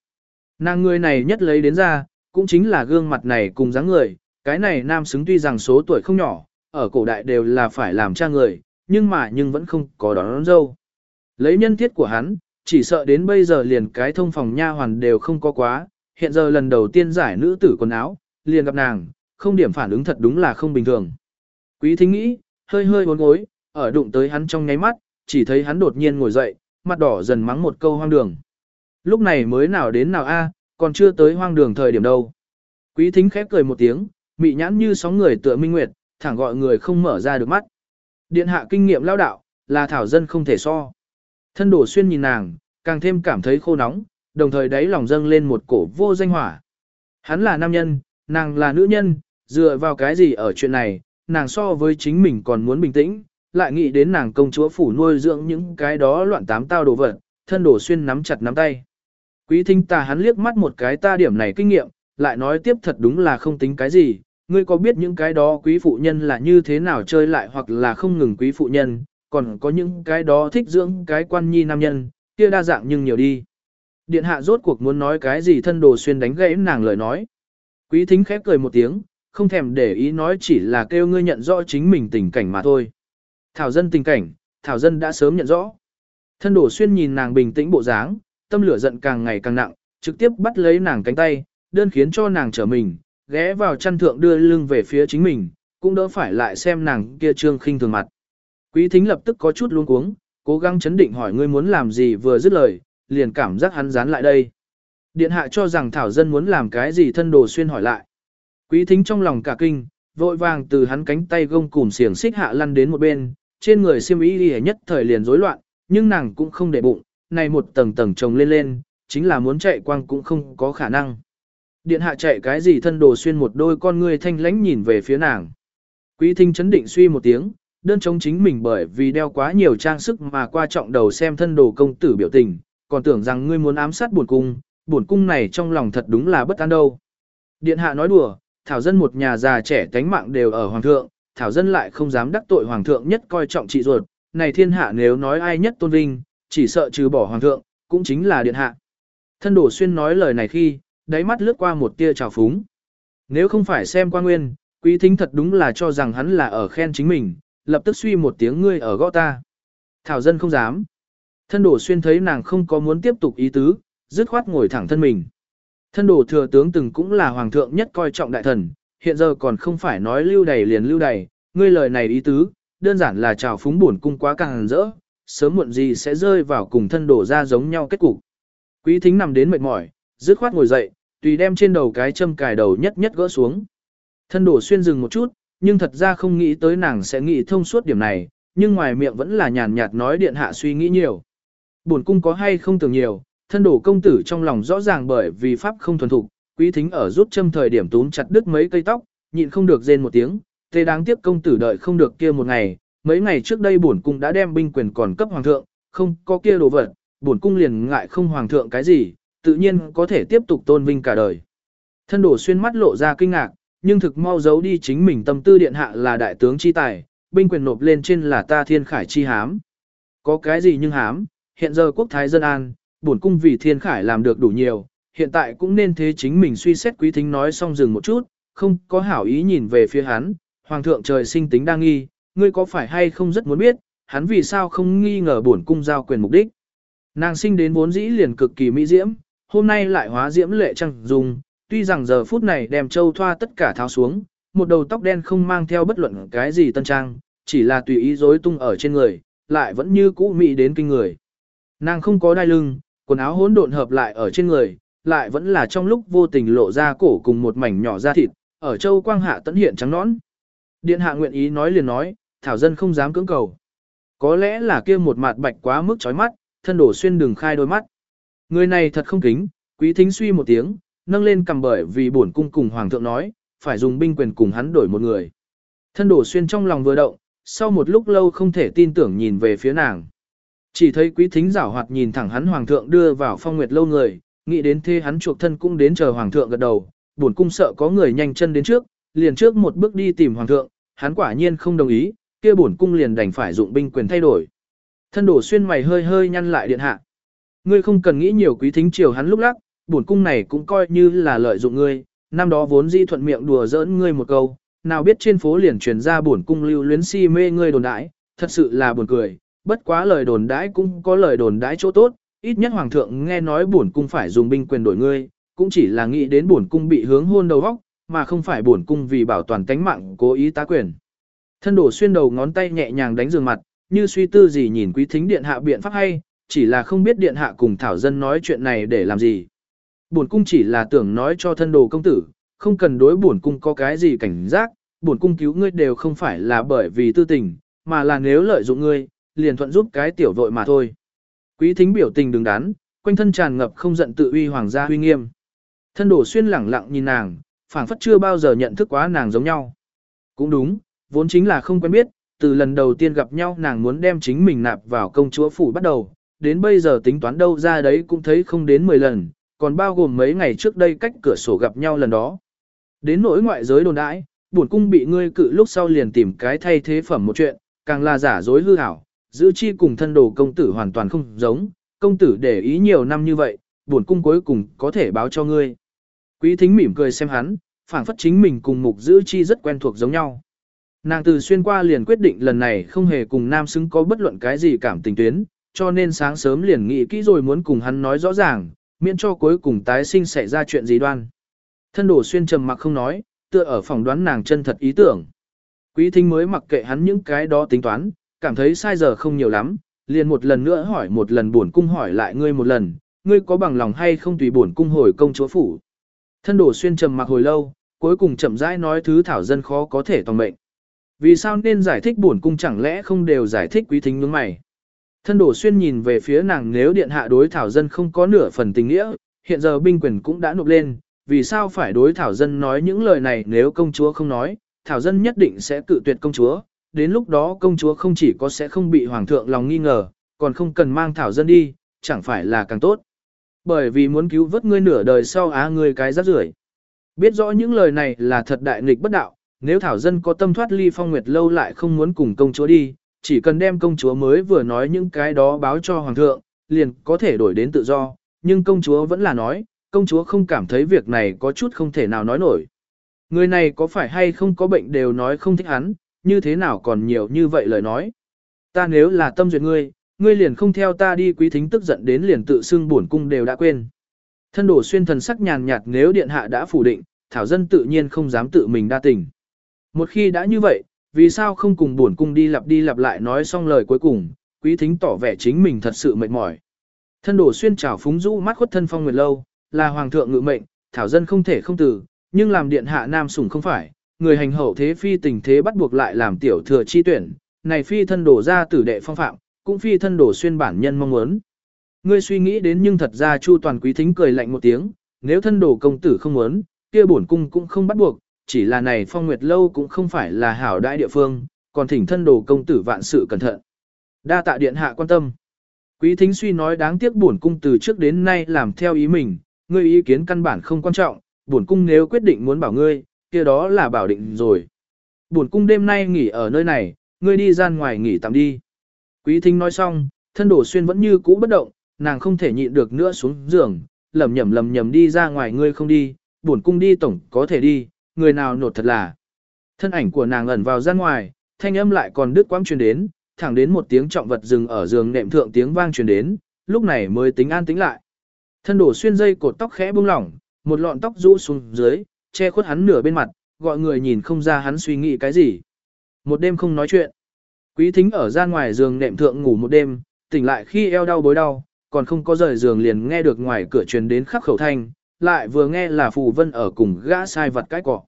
Nàng người này nhất lấy đến ra, cũng chính là gương mặt này cùng dáng người, cái này nam xứng tuy rằng số tuổi không nhỏ, ở cổ đại đều là phải làm cha người, nhưng mà nhưng vẫn không có đón, đón dâu. Lấy nhân thiết của hắn, chỉ sợ đến bây giờ liền cái thông phòng nha hoàn đều không có quá, hiện giờ lần đầu tiên giải nữ tử quần áo, liền gặp nàng, không điểm phản ứng thật đúng là không bình thường. Quý thính nghĩ, hơi hơi bốn gối, ở đụng tới hắn trong nháy mắt, chỉ thấy hắn đột nhiên ngồi dậy, mặt đỏ dần mắng một câu hoang đường. Lúc này mới nào đến nào a, còn chưa tới hoang đường thời điểm đâu. Quý thính khép cười một tiếng, mị nhãn như sóng người tựa minh nguyệt, thẳng gọi người không mở ra được mắt. Điện hạ kinh nghiệm lao đạo, là thảo dân không thể so. Thân đổ xuyên nhìn nàng, càng thêm cảm thấy khô nóng, đồng thời đáy lòng dâng lên một cổ vô danh hỏa. Hắn là nam nhân, nàng là nữ nhân, dựa vào cái gì ở chuyện này, nàng so với chính mình còn muốn bình tĩnh, lại nghĩ đến nàng công chúa phủ nuôi dưỡng những cái đó loạn tám tao đồ vật, thân đổ xuyên nắm chặt nắm tay. Quý thính ta hắn liếc mắt một cái ta điểm này kinh nghiệm, lại nói tiếp thật đúng là không tính cái gì, ngươi có biết những cái đó quý phụ nhân là như thế nào chơi lại hoặc là không ngừng quý phụ nhân, còn có những cái đó thích dưỡng cái quan nhi nam nhân, kia đa dạng nhưng nhiều đi. Điện hạ rốt cuộc muốn nói cái gì thân đồ xuyên đánh gãy nàng lời nói. Quý thính khép cười một tiếng, không thèm để ý nói chỉ là kêu ngươi nhận rõ chính mình tình cảnh mà thôi. Thảo dân tình cảnh, Thảo dân đã sớm nhận rõ. Thân đổ xuyên nhìn nàng bình tĩnh bộ dáng, tâm lửa giận càng ngày càng nặng, trực tiếp bắt lấy nàng cánh tay, đơn khiến cho nàng trở mình, ghé vào chăn thượng đưa lưng về phía chính mình, cũng đỡ phải lại xem nàng kia trương khinh thường mặt. Quý thính lập tức có chút luống cuống, cố gắng chấn định hỏi ngươi muốn làm gì vừa dứt lời, liền cảm giác hắn dán lại đây. Điện hạ cho rằng Thảo Dân muốn làm cái gì thân đồ xuyên hỏi lại. Quý thính trong lòng cả kinh, vội vàng từ hắn cánh tay gông cùm xiềng xích hạ lăn đến một bên, trên người siêm ý đi nhất thời liền rối loạn, nhưng nàng cũng không để bụng, này một tầng tầng chồng lên lên, chính là muốn chạy quang cũng không có khả năng. Điện hạ chạy cái gì thân đồ xuyên một đôi con ngươi thanh lãnh nhìn về phía nàng. Quý thính chấn định suy một tiếng, đơn chống chính mình bởi vì đeo quá nhiều trang sức mà qua trọng đầu xem thân đồ công tử biểu tình, còn tưởng rằng ngươi muốn ám sát buồn cung, buồn cung này trong lòng thật đúng là bất an đâu. Điện hạ nói đùa, thảo dân một nhà già trẻ tánh mạng đều ở hoàng thượng, thảo dân lại không dám đắc tội hoàng thượng nhất coi trọng trị ruột, này thiên hạ nếu nói ai nhất tôn vinh, chỉ sợ trừ bỏ hoàng thượng, cũng chính là điện hạ. Thân đổ xuyên nói lời này khi, đáy mắt lướt qua một tia trào phúng. Nếu không phải xem qua nguyên, quý thính thật đúng là cho rằng hắn là ở khen chính mình, lập tức suy một tiếng ngươi ở gõ ta. Thảo dân không dám. Thân đổ xuyên thấy nàng không có muốn tiếp tục ý tứ, dứt khoát ngồi thẳng thân mình. Thân đổ thừa tướng từng cũng là hoàng thượng nhất coi trọng đại thần, hiện giờ còn không phải nói lưu đầy liền lưu đầy, ngươi lời này ý tứ, đơn giản là chào phúng buồn cung quá càng rỡ, sớm muộn gì sẽ rơi vào cùng thân đổ ra giống nhau kết cục. Quý thính nằm đến mệt mỏi, dứt khoát ngồi dậy, tùy đem trên đầu cái châm cài đầu nhất nhất gỡ xuống. Thân đổ xuyên dừng một chút, nhưng thật ra không nghĩ tới nàng sẽ nghĩ thông suốt điểm này, nhưng ngoài miệng vẫn là nhàn nhạt nói điện hạ suy nghĩ nhiều. Bổn cung có hay không tưởng nhiều, thân đổ công tử trong lòng rõ ràng bởi vì pháp không thuần thục, quý thính ở rút châm thời điểm túm chặt đứt mấy cây tóc, nhịn không được rên một tiếng, thế đáng tiếc công tử đợi không được kia một ngày, mấy ngày trước đây bổn cung đã đem binh quyền còn cấp hoàng thượng, không có kia đồ vật, bổn cung liền ngại không hoàng thượng cái gì, tự nhiên có thể tiếp tục tôn vinh cả đời. Thân đổ xuyên mắt lộ ra kinh ngạc, nhưng thực mau giấu đi chính mình tâm tư điện hạ là đại tướng chi tài, binh quyền nộp lên trên là ta thiên khải chi hám. Có cái gì nhưng hám, hiện giờ quốc thái dân an, bổn cung vì thiên khải làm được đủ nhiều, hiện tại cũng nên thế chính mình suy xét quý thính nói xong dừng một chút, không có hảo ý nhìn về phía hắn, hoàng thượng trời sinh tính đang nghi, ngươi có phải hay không rất muốn biết, hắn vì sao không nghi ngờ bổn cung giao quyền mục đích. Nàng sinh đến vốn dĩ liền cực kỳ mỹ diễm, hôm nay lại hóa diễm lệ trăng dùng, tuy rằng giờ phút này đem châu thoa tất cả tháo xuống, một đầu tóc đen không mang theo bất luận cái gì tân trang, chỉ là tùy ý rối tung ở trên người, lại vẫn như cũ mỹ đến kinh người. Nàng không có đai lưng, quần áo hỗn độn hợp lại ở trên người, lại vẫn là trong lúc vô tình lộ ra cổ cùng một mảnh nhỏ da thịt, ở châu quang hạ tận hiện trắng nõn. Điện hạ nguyện ý nói liền nói, thảo dân không dám cưỡng cầu. Có lẽ là kia một mặt bạch quá mức chói mắt, thân đổ xuyên đường khai đôi mắt. Người này thật không kính, quý thính suy một tiếng, nâng lên cầm bởi vì bổn cung cùng hoàng thượng nói, phải dùng binh quyền cùng hắn đổi một người. Thân đổ xuyên trong lòng vừa động, sau một lúc lâu không thể tin tưởng nhìn về phía nàng. Chỉ thấy quý thính giảo hoạt nhìn thẳng hắn hoàng thượng đưa vào phong nguyệt lâu người, nghĩ đến thế hắn chuộc thân cũng đến chờ hoàng thượng gật đầu, bổn cung sợ có người nhanh chân đến trước, liền trước một bước đi tìm hoàng thượng, hắn quả nhiên không đồng ý, kia bổn cung liền đành phải dụng binh quyền thay đổi. Thân đổ xuyên mày hơi hơi nhăn lại điện hạ. Ngươi không cần nghĩ nhiều quý thính chiều hắn lúc lắc, bổn cung này cũng coi như là lợi dụng ngươi, năm đó vốn di thuận miệng đùa giỡn ngươi một câu, nào biết trên phố liền truyền ra bổn cung lưu luyến si mê ngươi đồn đãi, thật sự là buồn cười, bất quá lời đồn đãi cũng có lời đồn đãi chỗ tốt, ít nhất hoàng thượng nghe nói bổn cung phải dùng binh quyền đổi ngươi, cũng chỉ là nghĩ đến bổn cung bị hướng hôn đầu góc, mà không phải bổn cung vì bảo toàn tánh mạng cố ý tá quyền. Thân đổ xuyên đầu ngón tay nhẹ nhàng đánh giường mặt, như suy tư gì nhìn quý thính điện hạ biện pháp hay, chỉ là không biết điện hạ cùng thảo dân nói chuyện này để làm gì. Bổn cung chỉ là tưởng nói cho thân đồ công tử, không cần đối bổn cung có cái gì cảnh giác, bổn cung cứu ngươi đều không phải là bởi vì tư tình, mà là nếu lợi dụng ngươi, liền thuận giúp cái tiểu vội mà thôi. Quý thính biểu tình đứng đắn, quanh thân tràn ngập không giận tự uy hoàng gia uy nghiêm. Thân đồ xuyên lẳng lặng nhìn nàng, phảng phất chưa bao giờ nhận thức quá nàng giống nhau. Cũng đúng, vốn chính là không quen biết, từ lần đầu tiên gặp nhau nàng muốn đem chính mình nạp vào công chúa phủ bắt đầu, đến bây giờ tính toán đâu ra đấy cũng thấy không đến 10 lần, còn bao gồm mấy ngày trước đây cách cửa sổ gặp nhau lần đó. Đến nỗi ngoại giới đồn đãi, bổn cung bị ngươi cự lúc sau liền tìm cái thay thế phẩm một chuyện, càng là giả dối hư hảo, giữ chi cùng thân đồ công tử hoàn toàn không giống, công tử để ý nhiều năm như vậy, bổn cung cuối cùng có thể báo cho ngươi. Quý thính mỉm cười xem hắn, phảng phất chính mình cùng mục giữ chi rất quen thuộc giống nhau. Nàng từ xuyên qua liền quyết định lần này không hề cùng nam xứng có bất luận cái gì cảm tình tuyến, cho nên sáng sớm liền nghĩ kỹ rồi muốn cùng hắn nói rõ ràng, miễn cho cuối cùng tái sinh xảy ra chuyện gì đoan. Thân đổ xuyên trầm mặc không nói, tựa ở phòng đoán nàng chân thật ý tưởng. Quý thính mới mặc kệ hắn những cái đó tính toán, cảm thấy sai giờ không nhiều lắm, liền một lần nữa hỏi một lần buồn cung hỏi lại ngươi một lần, ngươi có bằng lòng hay không tùy buồn cung hồi công chúa phủ. Thân đổ xuyên trầm mặc hồi lâu, cuối cùng chậm rãi nói thứ thảo dân khó có thể tòng mệnh. Vì sao nên giải thích buồn cung chẳng lẽ không đều giải thích quý thính nhướng mày. Thân đổ xuyên nhìn về phía nàng nếu điện hạ đối thảo dân không có nửa phần tình nghĩa, hiện giờ binh quyền cũng đã nộp lên, vì sao phải đối thảo dân nói những lời này nếu công chúa không nói, thảo dân nhất định sẽ cự tuyệt công chúa, đến lúc đó công chúa không chỉ có sẽ không bị hoàng thượng lòng nghi ngờ, còn không cần mang thảo dân đi, chẳng phải là càng tốt. Bởi vì muốn cứu vớt ngươi nửa đời sau á ngươi cái rắc rưởi. Biết rõ những lời này là thật đại nghịch bất đạo, nếu thảo dân có tâm thoát ly phong nguyệt lâu lại không muốn cùng công chúa đi, chỉ cần đem công chúa mới vừa nói những cái đó báo cho hoàng thượng, liền có thể đổi đến tự do, nhưng công chúa vẫn là nói, công chúa không cảm thấy việc này có chút không thể nào nói nổi. Người này có phải hay không có bệnh đều nói không thích hắn, như thế nào còn nhiều như vậy lời nói. Ta nếu là tâm duyệt ngươi, ngươi liền không theo ta đi quý thính tức giận đến liền tự xưng bổn cung đều đã quên. Thân đổ xuyên thần sắc nhàn nhạt nếu điện hạ đã phủ định, thảo dân tự nhiên không dám tự mình đa tình. Một khi đã như vậy, vì sao không cùng buồn cung đi lặp đi lặp lại nói xong lời cuối cùng, quý thính tỏ vẻ chính mình thật sự mệt mỏi. Thân đổ xuyên trào phúng rũ mắt khuất thân phong nguyệt lâu, là hoàng thượng ngự mệnh, thảo dân không thể không từ, nhưng làm điện hạ nam sủng không phải, người hành hậu thế phi tình thế bắt buộc lại làm tiểu thừa chi tuyển, này phi thân đổ ra tử đệ phong phạm, cũng phi thân đổ xuyên bản nhân mong muốn. Ngươi suy nghĩ đến nhưng thật ra Chu Toàn Quý Thính cười lạnh một tiếng, nếu thân đồ công tử không muốn, kia bổn cung cũng không bắt buộc, chỉ là này phong nguyệt lâu cũng không phải là hảo đại địa phương, còn thỉnh thân đồ công tử vạn sự cẩn thận. Đa tạ điện hạ quan tâm. Quý thính suy nói đáng tiếc bổn cung từ trước đến nay làm theo ý mình, ngươi ý kiến căn bản không quan trọng, bổn cung nếu quyết định muốn bảo ngươi, kia đó là bảo định rồi. Bổn cung đêm nay nghỉ ở nơi này, ngươi đi ra ngoài nghỉ tạm đi. Quý thính nói xong, thân đồ xuyên vẫn như cũ bất động, nàng không thể nhịn được nữa xuống giường, lầm nhầm lầm nhầm đi ra ngoài ngươi không đi, bổn cung đi tổng có thể đi, người nào nột thật là. Thân ảnh của nàng ẩn vào ra ngoài, thanh âm lại còn đứt quãng truyền đến, thẳng đến một tiếng trọng vật dừng ở giường nệm thượng tiếng vang truyền đến, lúc này mới tính an tĩnh lại. Thân đổ xuyên dây cột tóc khẽ buông lỏng, một lọn tóc rũ xuống dưới, che khuất hắn nửa bên mặt, gọi người nhìn không ra hắn suy nghĩ cái gì. Một đêm không nói chuyện. Quý thính ở ra ngoài giường nệm thượng ngủ một đêm, tỉnh lại khi eo đau bối đau, còn không có rời giường liền nghe được ngoài cửa truyền đến khắc khẩu thanh, lại vừa nghe là phù vân ở cùng gã sai vật cái cọ.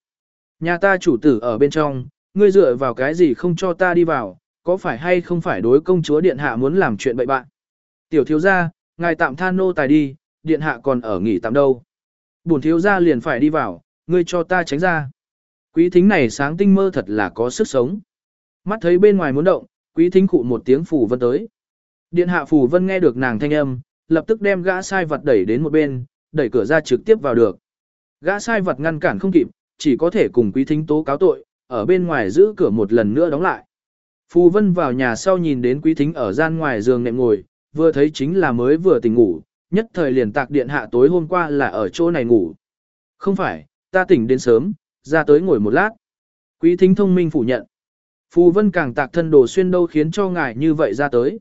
Nhà ta chủ tử ở bên trong, ngươi dựa vào cái gì không cho ta đi vào, có phải hay không phải đối công chúa điện hạ muốn làm chuyện bậy bạn. Tiểu thiếu gia, ngài tạm than nô tài đi, điện hạ còn ở nghỉ tạm đâu. Bổn thiếu gia liền phải đi vào, ngươi cho ta tránh ra. Quý thính này sáng tinh mơ thật là có sức sống. Mắt thấy bên ngoài muốn động, quý thính cụ một tiếng phù vân tới. Điện hạ phù vân nghe được nàng thanh âm, lập tức đem gã sai vật đẩy đến một bên, đẩy cửa ra trực tiếp vào được. Gã sai vật ngăn cản không kịp, chỉ có thể cùng quý thính tố cáo tội, ở bên ngoài giữ cửa một lần nữa đóng lại. Phù Vân vào nhà sau nhìn đến quý thính ở gian ngoài giường nệm ngồi, vừa thấy chính là mới vừa tỉnh ngủ, nhất thời liền tạc điện hạ tối hôm qua là ở chỗ này ngủ. Không phải, ta tỉnh đến sớm, ra tới ngồi một lát. Quý thính thông minh phủ nhận. Phù Vân càng tạc thân đồ xuyên đâu khiến cho ngài như vậy ra tới.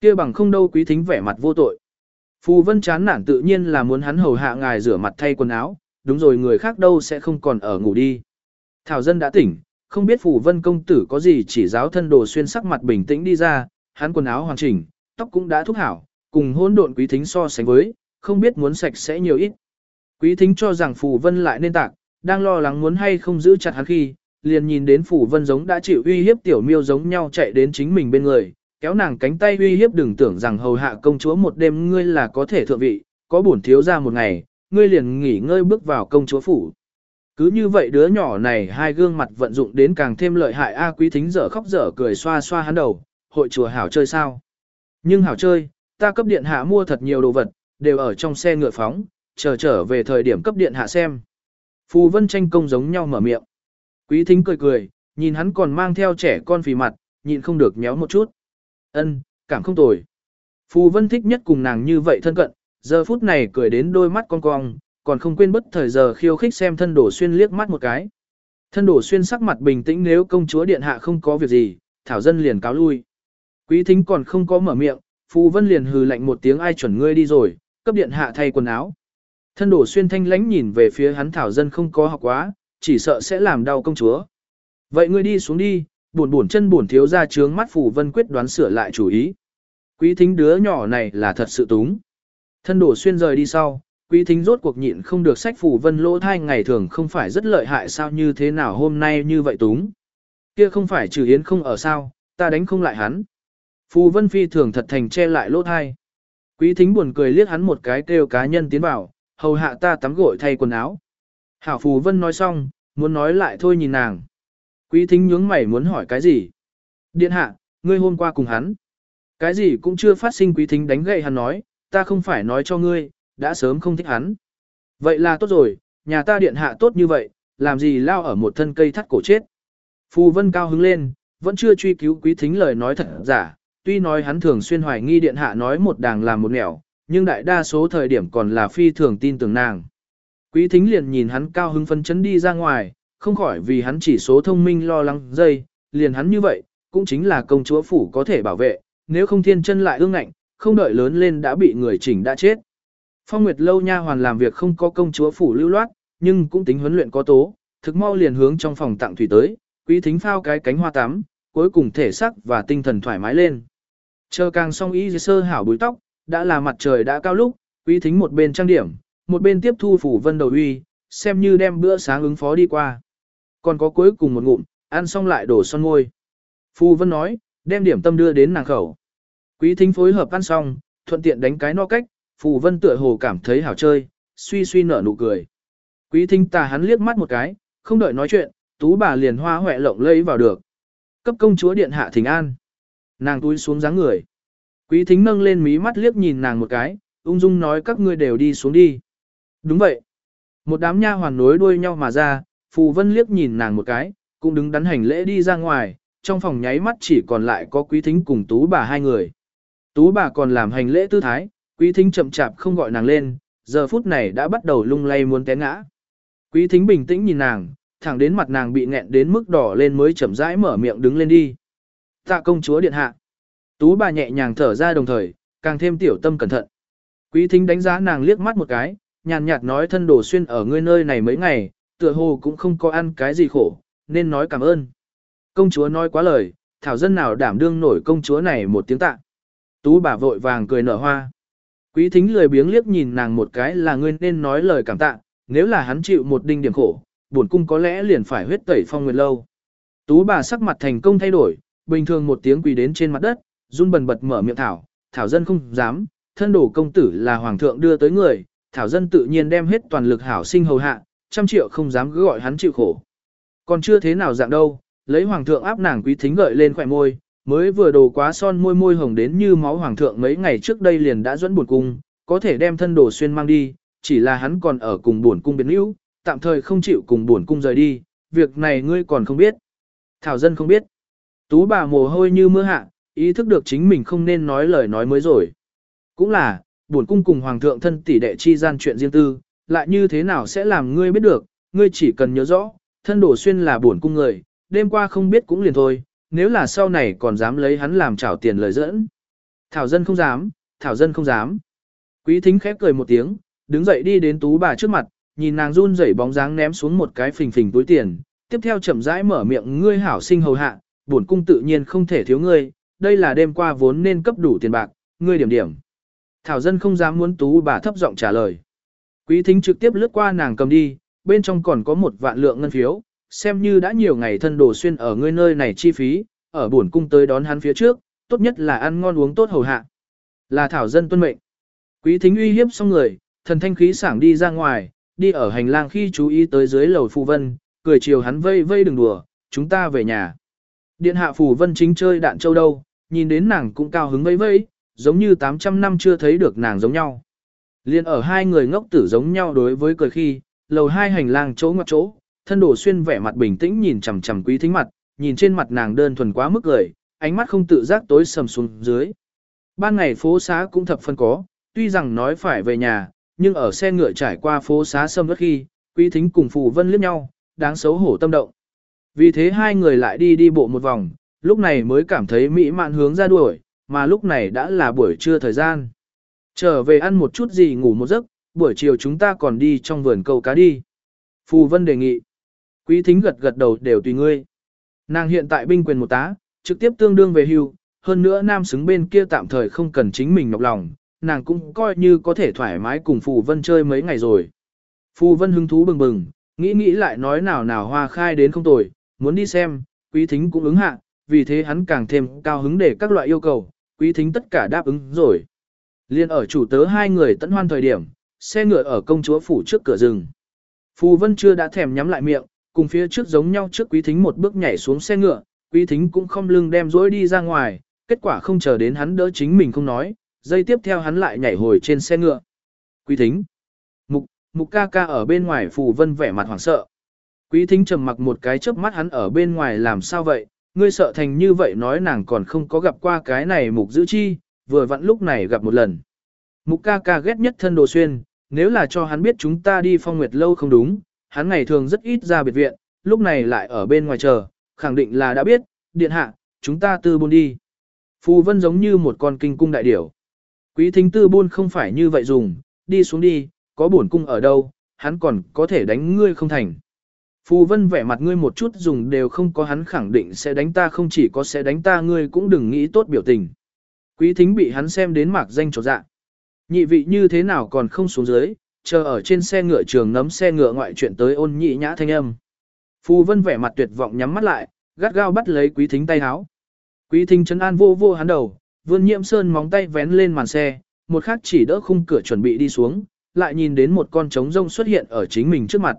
kia bằng không đâu quý thính vẻ mặt vô tội. Phù Vân chán nản tự nhiên là muốn hắn hầu hạ ngài rửa mặt thay quần áo, đúng rồi người khác đâu sẽ không còn ở ngủ đi. Thảo dân đã tỉnh, không biết Phù Vân công tử có gì chỉ giáo thân đồ xuyên sắc mặt bình tĩnh đi ra, hắn quần áo hoàn chỉnh, tóc cũng đã thúc hảo, cùng hôn độn quý thính so sánh với, không biết muốn sạch sẽ nhiều ít. Quý thính cho rằng Phù Vân lại nên tạc, đang lo lắng muốn hay không giữ chặt hắn khi, liền nhìn đến Phù Vân giống đã chịu uy hiếp tiểu miêu giống nhau chạy đến chính mình bên người, kéo nàng cánh tay uy hiếp đừng tưởng rằng hầu hạ công chúa một đêm ngươi là có thể thượng vị, có bổn thiếu ra một ngày, ngươi liền nghỉ ngơi bước vào công chúa phủ. Cứ như vậy đứa nhỏ này hai gương mặt vận dụng đến càng thêm lợi hại A quý thính dở khóc dở cười xoa xoa hắn đầu, hội chùa hảo chơi sao. Nhưng hảo chơi, ta cấp điện hạ mua thật nhiều đồ vật, đều ở trong xe ngựa phóng, chờ trở về thời điểm cấp điện hạ xem. Phù vân tranh công giống nhau mở miệng. Quý thính cười cười, nhìn hắn còn mang theo trẻ con phì mặt, nhìn không được méo một chút. Ân, cảm không tồi. Phù vân thích nhất cùng nàng như vậy thân cận, giờ phút này cười đến đôi mắt con cong, còn không quên bất thời giờ khiêu khích xem thân đổ xuyên liếc mắt một cái. Thân đổ xuyên sắc mặt bình tĩnh nếu công chúa điện hạ không có việc gì, thảo dân liền cáo lui. Quý thính còn không có mở miệng, phù vân liền hừ lạnh một tiếng ai chuẩn ngươi đi rồi, cấp điện hạ thay quần áo. Thân đổ xuyên thanh lánh nhìn về phía hắn thảo dân không có học quá, chỉ sợ sẽ làm đau công chúa. Vậy ngươi đi xuống đi, buồn buồn chân buồn thiếu ra trướng mắt phù vân quyết đoán sửa lại chủ ý. Quý thính đứa nhỏ này là thật sự túng. Thân đổ xuyên rời đi sau, quý thính rốt cuộc nhịn không được sách phù vân lỗ thai ngày thường không phải rất lợi hại sao như thế nào hôm nay như vậy túng. Kia không phải trừ yến không ở sao, ta đánh không lại hắn. Phù vân phi thường thật thành che lại lỗ thai. Quý thính buồn cười liếc hắn một cái kêu cá nhân tiến vào, hầu hạ ta tắm gội thay quần áo. Hảo phù vân nói xong, muốn nói lại thôi nhìn nàng. Quý thính nhướng mày muốn hỏi cái gì? Điện hạ, ngươi hôm qua cùng hắn. Cái gì cũng chưa phát sinh quý thính đánh gậy hắn nói, ta không phải nói cho ngươi, đã sớm không thích hắn. Vậy là tốt rồi, nhà ta điện hạ tốt như vậy, làm gì lao ở một thân cây thắt cổ chết. Phù vân cao hứng lên, vẫn chưa truy cứu quý thính lời nói thật giả, tuy nói hắn thường xuyên hoài nghi điện hạ nói một đàng làm một nẻo, nhưng đại đa số thời điểm còn là phi thường tin tưởng nàng. Quý thính liền nhìn hắn cao hứng phân chấn đi ra ngoài, không khỏi vì hắn chỉ số thông minh lo lắng dây, liền hắn như vậy, cũng chính là công chúa phủ có thể bảo vệ, nếu không thiên chân lại ương ngạnh, không đợi lớn lên đã bị người chỉnh đã chết. Phong Nguyệt lâu nha hoàn làm việc không có công chúa phủ lưu loát, nhưng cũng tính huấn luyện có tố, thực mau liền hướng trong phòng tặng thủy tới, quý thính phao cái cánh hoa tắm, cuối cùng thể sắc và tinh thần thoải mái lên. Chờ càng xong ý sơ hảo búi tóc, đã là mặt trời đã cao lúc, quý thính một bên trang điểm, một bên tiếp thu phủ vân đầu uy, xem như đem bữa sáng ứng phó đi qua. Còn có cuối cùng một ngụm, ăn xong lại đổ son môi. Phù vân nói, đem điểm tâm đưa đến nàng khẩu. Quý thính phối hợp ăn xong, thuận tiện đánh cái no cách, Phù Vân tựa hồ cảm thấy hảo chơi, suy suy nở nụ cười. Quý thính tà hắn liếc mắt một cái, không đợi nói chuyện, tú bà liền hoa hoẹ lộng lẫy vào được. Cấp công chúa điện hạ thỉnh an. Nàng túi xuống dáng người. Quý thính nâng lên mí mắt liếc nhìn nàng một cái, ung dung nói các ngươi đều đi xuống đi. Đúng vậy. Một đám nha hoàn nối đuôi nhau mà ra, Phù Vân liếc nhìn nàng một cái, cũng đứng đắn hành lễ đi ra ngoài, trong phòng nháy mắt chỉ còn lại có quý thính cùng tú bà hai người. Tú bà còn làm hành lễ tư thái, quý thính chậm chạp không gọi nàng lên, giờ phút này đã bắt đầu lung lay muốn té ngã. Quý thính bình tĩnh nhìn nàng, thẳng đến mặt nàng bị nghẹn đến mức đỏ lên mới chậm rãi mở miệng đứng lên đi. Tạ công chúa điện hạ. Tú bà nhẹ nhàng thở ra đồng thời, càng thêm tiểu tâm cẩn thận. Quý thính đánh giá nàng liếc mắt một cái, nhàn nhạt nói thân đồ xuyên ở ngươi nơi này mấy ngày, tựa hồ cũng không có ăn cái gì khổ, nên nói cảm ơn. Công chúa nói quá lời, thảo dân nào đảm đương nổi công chúa này một tiếng tạ. Tú bà vội vàng cười nở hoa. Quý thính lười biếng liếc nhìn nàng một cái là ngươi nên nói lời cảm tạ, nếu là hắn chịu một đinh điểm khổ, buồn cung có lẽ liền phải huyết tẩy phong nguyệt lâu. Tú bà sắc mặt thành công thay đổi, bình thường một tiếng quỳ đến trên mặt đất, run bần bật mở miệng thảo, thảo dân không dám, thân đổ công tử là hoàng thượng đưa tới người, thảo dân tự nhiên đem hết toàn lực hảo sinh hầu hạ, trăm triệu không dám cứ gọi hắn chịu khổ. Còn chưa thế nào dạng đâu, lấy hoàng thượng áp nàng quý thính gợi lên khỏe môi, mới vừa đồ quá son môi môi hồng đến như máu hoàng thượng mấy ngày trước đây liền đã dẫn buồn cung, có thể đem thân đồ xuyên mang đi, chỉ là hắn còn ở cùng buồn cung biến hữu, tạm thời không chịu cùng buồn cung rời đi, việc này ngươi còn không biết. Thảo dân không biết. Tú bà mồ hôi như mưa hạ, ý thức được chính mình không nên nói lời nói mới rồi. Cũng là, buồn cung cùng hoàng thượng thân tỷ đệ chi gian chuyện riêng tư, lại như thế nào sẽ làm ngươi biết được, ngươi chỉ cần nhớ rõ, thân đổ xuyên là buồn cung người, đêm qua không biết cũng liền thôi, nếu là sau này còn dám lấy hắn làm trảo tiền lời dẫn. Thảo dân không dám, thảo dân không dám. Quý thính khép cười một tiếng, đứng dậy đi đến tú bà trước mặt, nhìn nàng run rẩy bóng dáng ném xuống một cái phình phình túi tiền, tiếp theo chậm rãi mở miệng ngươi hảo sinh hầu hạ, bổn cung tự nhiên không thể thiếu ngươi, đây là đêm qua vốn nên cấp đủ tiền bạc, ngươi điểm điểm. Thảo dân không dám muốn tú bà thấp giọng trả lời. Quý thính trực tiếp lướt qua nàng cầm đi, bên trong còn có một vạn lượng ngân phiếu, xem như đã nhiều ngày thân đồ xuyên ở ngươi nơi này chi phí, ở buồn cung tới đón hắn phía trước, tốt nhất là ăn ngon uống tốt hầu hạ. Là thảo dân tuân mệnh. Quý thính uy hiếp xong người, thần thanh khí sảng đi ra ngoài, đi ở hành lang khi chú ý tới dưới lầu phù vân, cười chiều hắn vây vây đừng đùa, chúng ta về nhà. Điện hạ phù vân chính chơi đạn châu đâu, nhìn đến nàng cũng cao hứng vây vây, giống như 800 năm chưa thấy được nàng giống nhau. Liên ở hai người ngốc tử giống nhau đối với cười khi, lầu hai hành lang chỗ ngoặt chỗ, thân đổ xuyên vẻ mặt bình tĩnh nhìn chằm chằm quý thính mặt, nhìn trên mặt nàng đơn thuần quá mức cười, ánh mắt không tự giác tối sầm xuống dưới. Ban ngày phố xá cũng thập phân có, tuy rằng nói phải về nhà, nhưng ở xe ngựa trải qua phố xá sâm đất khi, quý thính cùng phù vân liếc nhau, đáng xấu hổ tâm động. Vì thế hai người lại đi đi bộ một vòng, lúc này mới cảm thấy mỹ mạn hướng ra đuổi, mà lúc này đã là buổi trưa thời gian. Trở về ăn một chút gì ngủ một giấc, buổi chiều chúng ta còn đi trong vườn câu cá đi. Phù Vân đề nghị. Quý thính gật gật đầu đều tùy ngươi. Nàng hiện tại binh quyền một tá, trực tiếp tương đương về hưu, hơn nữa nam xứng bên kia tạm thời không cần chính mình nhọc lòng, nàng cũng coi như có thể thoải mái cùng Phù Vân chơi mấy ngày rồi. Phù Vân hứng thú bừng bừng, nghĩ nghĩ lại nói nào nào hoa khai đến không tồi, muốn đi xem, quý thính cũng ứng hạ, vì thế hắn càng thêm cao hứng để các loại yêu cầu, quý thính tất cả đáp ứng rồi. Liên ở chủ tớ hai người tận hoan thời điểm, xe ngựa ở công chúa phủ trước cửa rừng. Phù Vân chưa đã thèm nhắm lại miệng, cùng phía trước giống nhau trước quý thính một bước nhảy xuống xe ngựa, quý thính cũng không lưng đem dối đi ra ngoài, kết quả không chờ đến hắn đỡ chính mình không nói, dây tiếp theo hắn lại nhảy hồi trên xe ngựa. Quý thính, mục, mục ca ca ở bên ngoài Phù Vân vẻ mặt hoảng sợ. Quý thính trầm mặc một cái chớp mắt hắn ở bên ngoài làm sao vậy, ngươi sợ thành như vậy nói nàng còn không có gặp qua cái này mục giữ chi, vừa vặn lúc này gặp một lần. Mục ca ca ghét nhất thân đồ xuyên, nếu là cho hắn biết chúng ta đi phong nguyệt lâu không đúng, hắn ngày thường rất ít ra biệt viện, lúc này lại ở bên ngoài chờ, khẳng định là đã biết, điện hạ, chúng ta tư buôn đi. Phù vân giống như một con kinh cung đại điểu. Quý thính tư buôn không phải như vậy dùng, đi xuống đi, có bổn cung ở đâu, hắn còn có thể đánh ngươi không thành. Phù vân vẻ mặt ngươi một chút dùng đều không có hắn khẳng định sẽ đánh ta không chỉ có sẽ đánh ta ngươi cũng đừng nghĩ tốt biểu tình. Quý thính bị hắn xem đến mạc danh trột dạ. Nhị vị như thế nào còn không xuống dưới, chờ ở trên xe ngựa trường ngấm xe ngựa ngoại chuyện tới ôn nhị nhã thanh âm. Phù vân vẻ mặt tuyệt vọng nhắm mắt lại, gắt gao bắt lấy quý thính tay háo. Quý thính chấn an vô vô hắn đầu, vươn nhiễm sơn móng tay vén lên màn xe, một khắc chỉ đỡ khung cửa chuẩn bị đi xuống, lại nhìn đến một con trống rông xuất hiện ở chính mình trước mặt.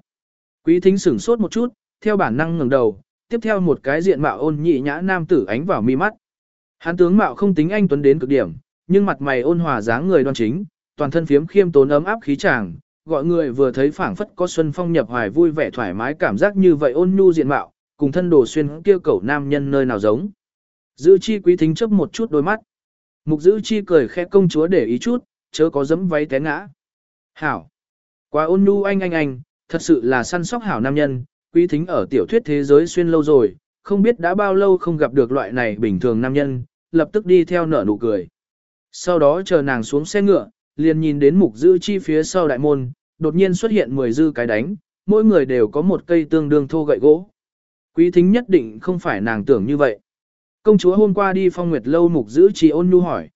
Quý thính sửng sốt một chút, theo bản năng ngẩng đầu, tiếp theo một cái diện mạo ôn nhị nhã nam tử ánh vào mi mắt. Hắn tướng mạo không tính anh tuấn đến cực điểm, nhưng mặt mày ôn hòa dáng người đoan chính, toàn thân phiếm khiêm tốn ấm áp khí chàng, gọi người vừa thấy phảng phất có xuân phong nhập hoài vui vẻ thoải mái cảm giác như vậy ôn nhu diện mạo, cùng thân đồ xuyên kia cẩu nam nhân nơi nào giống. Dư chi quý thính chấp một chút đôi mắt. Mục dư chi cười khẽ công chúa để ý chút, chớ có dẫm váy té ngã. Hảo. Quá ôn nhu anh anh anh, thật sự là săn sóc hảo nam nhân, quý thính ở tiểu thuyết thế giới xuyên lâu rồi, không biết đã bao lâu không gặp được loại này bình thường nam nhân, lập tức đi theo nở nụ cười. Sau đó chờ nàng xuống xe ngựa, liền nhìn đến mục dư chi phía sau đại môn, đột nhiên xuất hiện 10 dư cái đánh, mỗi người đều có một cây tương đương thô gậy gỗ. Quý thính nhất định không phải nàng tưởng như vậy. Công chúa hôm qua đi phong nguyệt lâu mục giữ chi ôn nhu hỏi.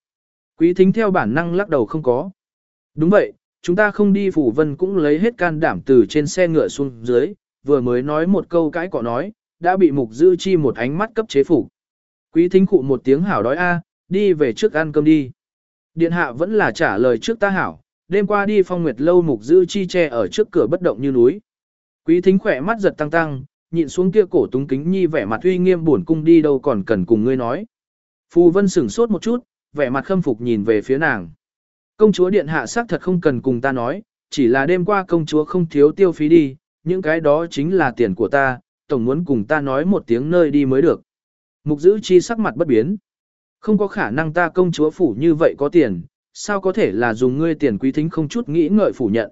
Quý thính theo bản năng lắc đầu không có. Đúng vậy, chúng ta không đi phủ vân cũng lấy hết can đảm từ trên xe ngựa xuống dưới, vừa mới nói một câu cãi cọ nói, đã bị mục giữ chi một ánh mắt cấp chế phủ. Quý thính cụ một tiếng hảo đói a, à, đi về trước ăn cơm đi. Điện hạ vẫn là trả lời trước ta hảo, đêm qua đi phong nguyệt lâu mục giữ chi che ở trước cửa bất động như núi. Quý thính khỏe mắt giật tăng tăng, nhịn xuống kia cổ túng kính nhi vẻ mặt uy nghiêm buồn cung đi đâu còn cần cùng ngươi nói. Phù vân sửng sốt một chút, vẻ mặt khâm phục nhìn về phía nàng. Công chúa điện hạ xác thật không cần cùng ta nói, chỉ là đêm qua công chúa không thiếu tiêu phí đi, những cái đó chính là tiền của ta, tổng muốn cùng ta nói một tiếng nơi đi mới được. Mục giữ chi sắc mặt bất biến. Không có khả năng ta công chúa phủ như vậy có tiền, sao có thể là dùng ngươi tiền quý thính không chút nghĩ ngợi phủ nhận.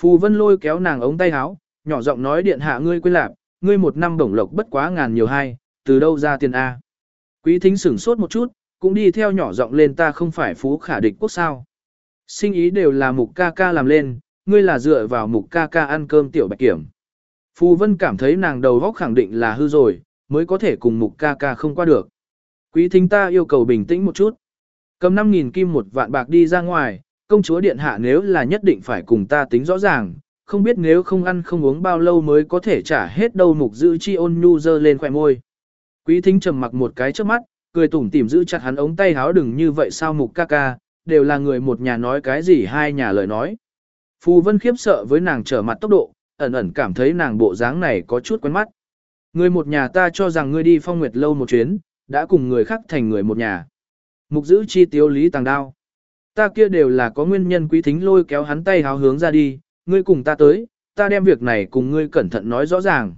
Phù vân lôi kéo nàng ống tay áo, nhỏ giọng nói điện hạ ngươi quên lạc, ngươi một năm bổng lộc bất quá ngàn nhiều hai, từ đâu ra tiền A. Quý thính sửng sốt một chút, cũng đi theo nhỏ giọng lên ta không phải phú khả địch quốc sao. Sinh ý đều là mục ca ca làm lên, ngươi là dựa vào mục ca ca ăn cơm tiểu bạch kiểm. Phù Vân cảm thấy nàng đầu góc khẳng định là hư rồi, mới có thể cùng mục ca ca không qua được. Quý thính ta yêu cầu bình tĩnh một chút. Cầm 5.000 kim một vạn bạc đi ra ngoài, công chúa điện hạ nếu là nhất định phải cùng ta tính rõ ràng, không biết nếu không ăn không uống bao lâu mới có thể trả hết đâu mục giữ chi ôn nhu dơ lên khỏe môi. Quý thính trầm mặc một cái trước mắt, cười tủm tỉm giữ chặt hắn ống tay háo đừng như vậy sao mục ca ca, đều là người một nhà nói cái gì hai nhà lời nói. Phù vân khiếp sợ với nàng trở mặt tốc độ, ẩn ẩn cảm thấy nàng bộ dáng này có chút quen mắt. Người một nhà ta cho rằng ngươi đi phong nguyệt lâu một chuyến, đã cùng người khác thành người một nhà. Mục giữ chi Tiêu lý tàng đao. Ta kia đều là có nguyên nhân quý thính lôi kéo hắn tay háo hướng ra đi, ngươi cùng ta tới, ta đem việc này cùng ngươi cẩn thận nói rõ ràng.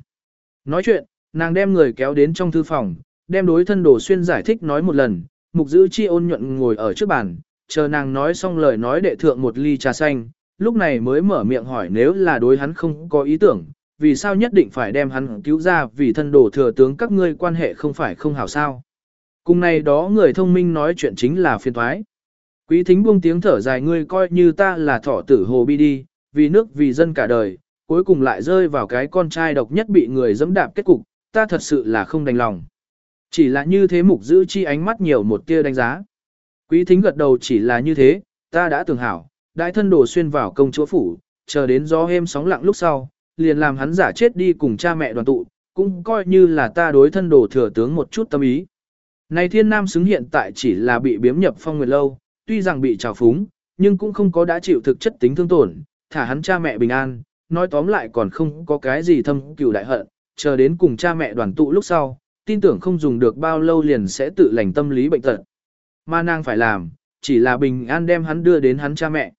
Nói chuyện, nàng đem người kéo đến trong thư phòng, đem đối thân đồ xuyên giải thích nói một lần, mục giữ chi ôn nhuận ngồi ở trước bàn, chờ nàng nói xong lời nói đệ thượng một ly trà xanh, lúc này mới mở miệng hỏi nếu là đối hắn không có ý tưởng, vì sao nhất định phải đem hắn cứu ra vì thân đồ thừa tướng các ngươi quan hệ không phải không hảo sao. Cùng này đó người thông minh nói chuyện chính là phiền thoái. Quý thính buông tiếng thở dài ngươi coi như ta là thỏ tử hồ bi đi, vì nước vì dân cả đời, cuối cùng lại rơi vào cái con trai độc nhất bị người dẫm đạp kết cục, ta thật sự là không đành lòng. Chỉ là như thế mục giữ chi ánh mắt nhiều một tia đánh giá. Quý thính gật đầu chỉ là như thế, ta đã tưởng hảo, đại thân đồ xuyên vào công chúa phủ, chờ đến gió êm sóng lặng lúc sau, liền làm hắn giả chết đi cùng cha mẹ đoàn tụ, cũng coi như là ta đối thân đồ thừa tướng một chút tâm ý. Này thiên nam xứng hiện tại chỉ là bị biếm nhập phong nguyệt lâu, tuy rằng bị trào phúng, nhưng cũng không có đã chịu thực chất tính thương tổn, thả hắn cha mẹ bình an, nói tóm lại còn không có cái gì thâm cừu đại hận, chờ đến cùng cha mẹ đoàn tụ lúc sau, tin tưởng không dùng được bao lâu liền sẽ tự lành tâm lý bệnh tật. Mà nàng phải làm, chỉ là bình an đem hắn đưa đến hắn cha mẹ.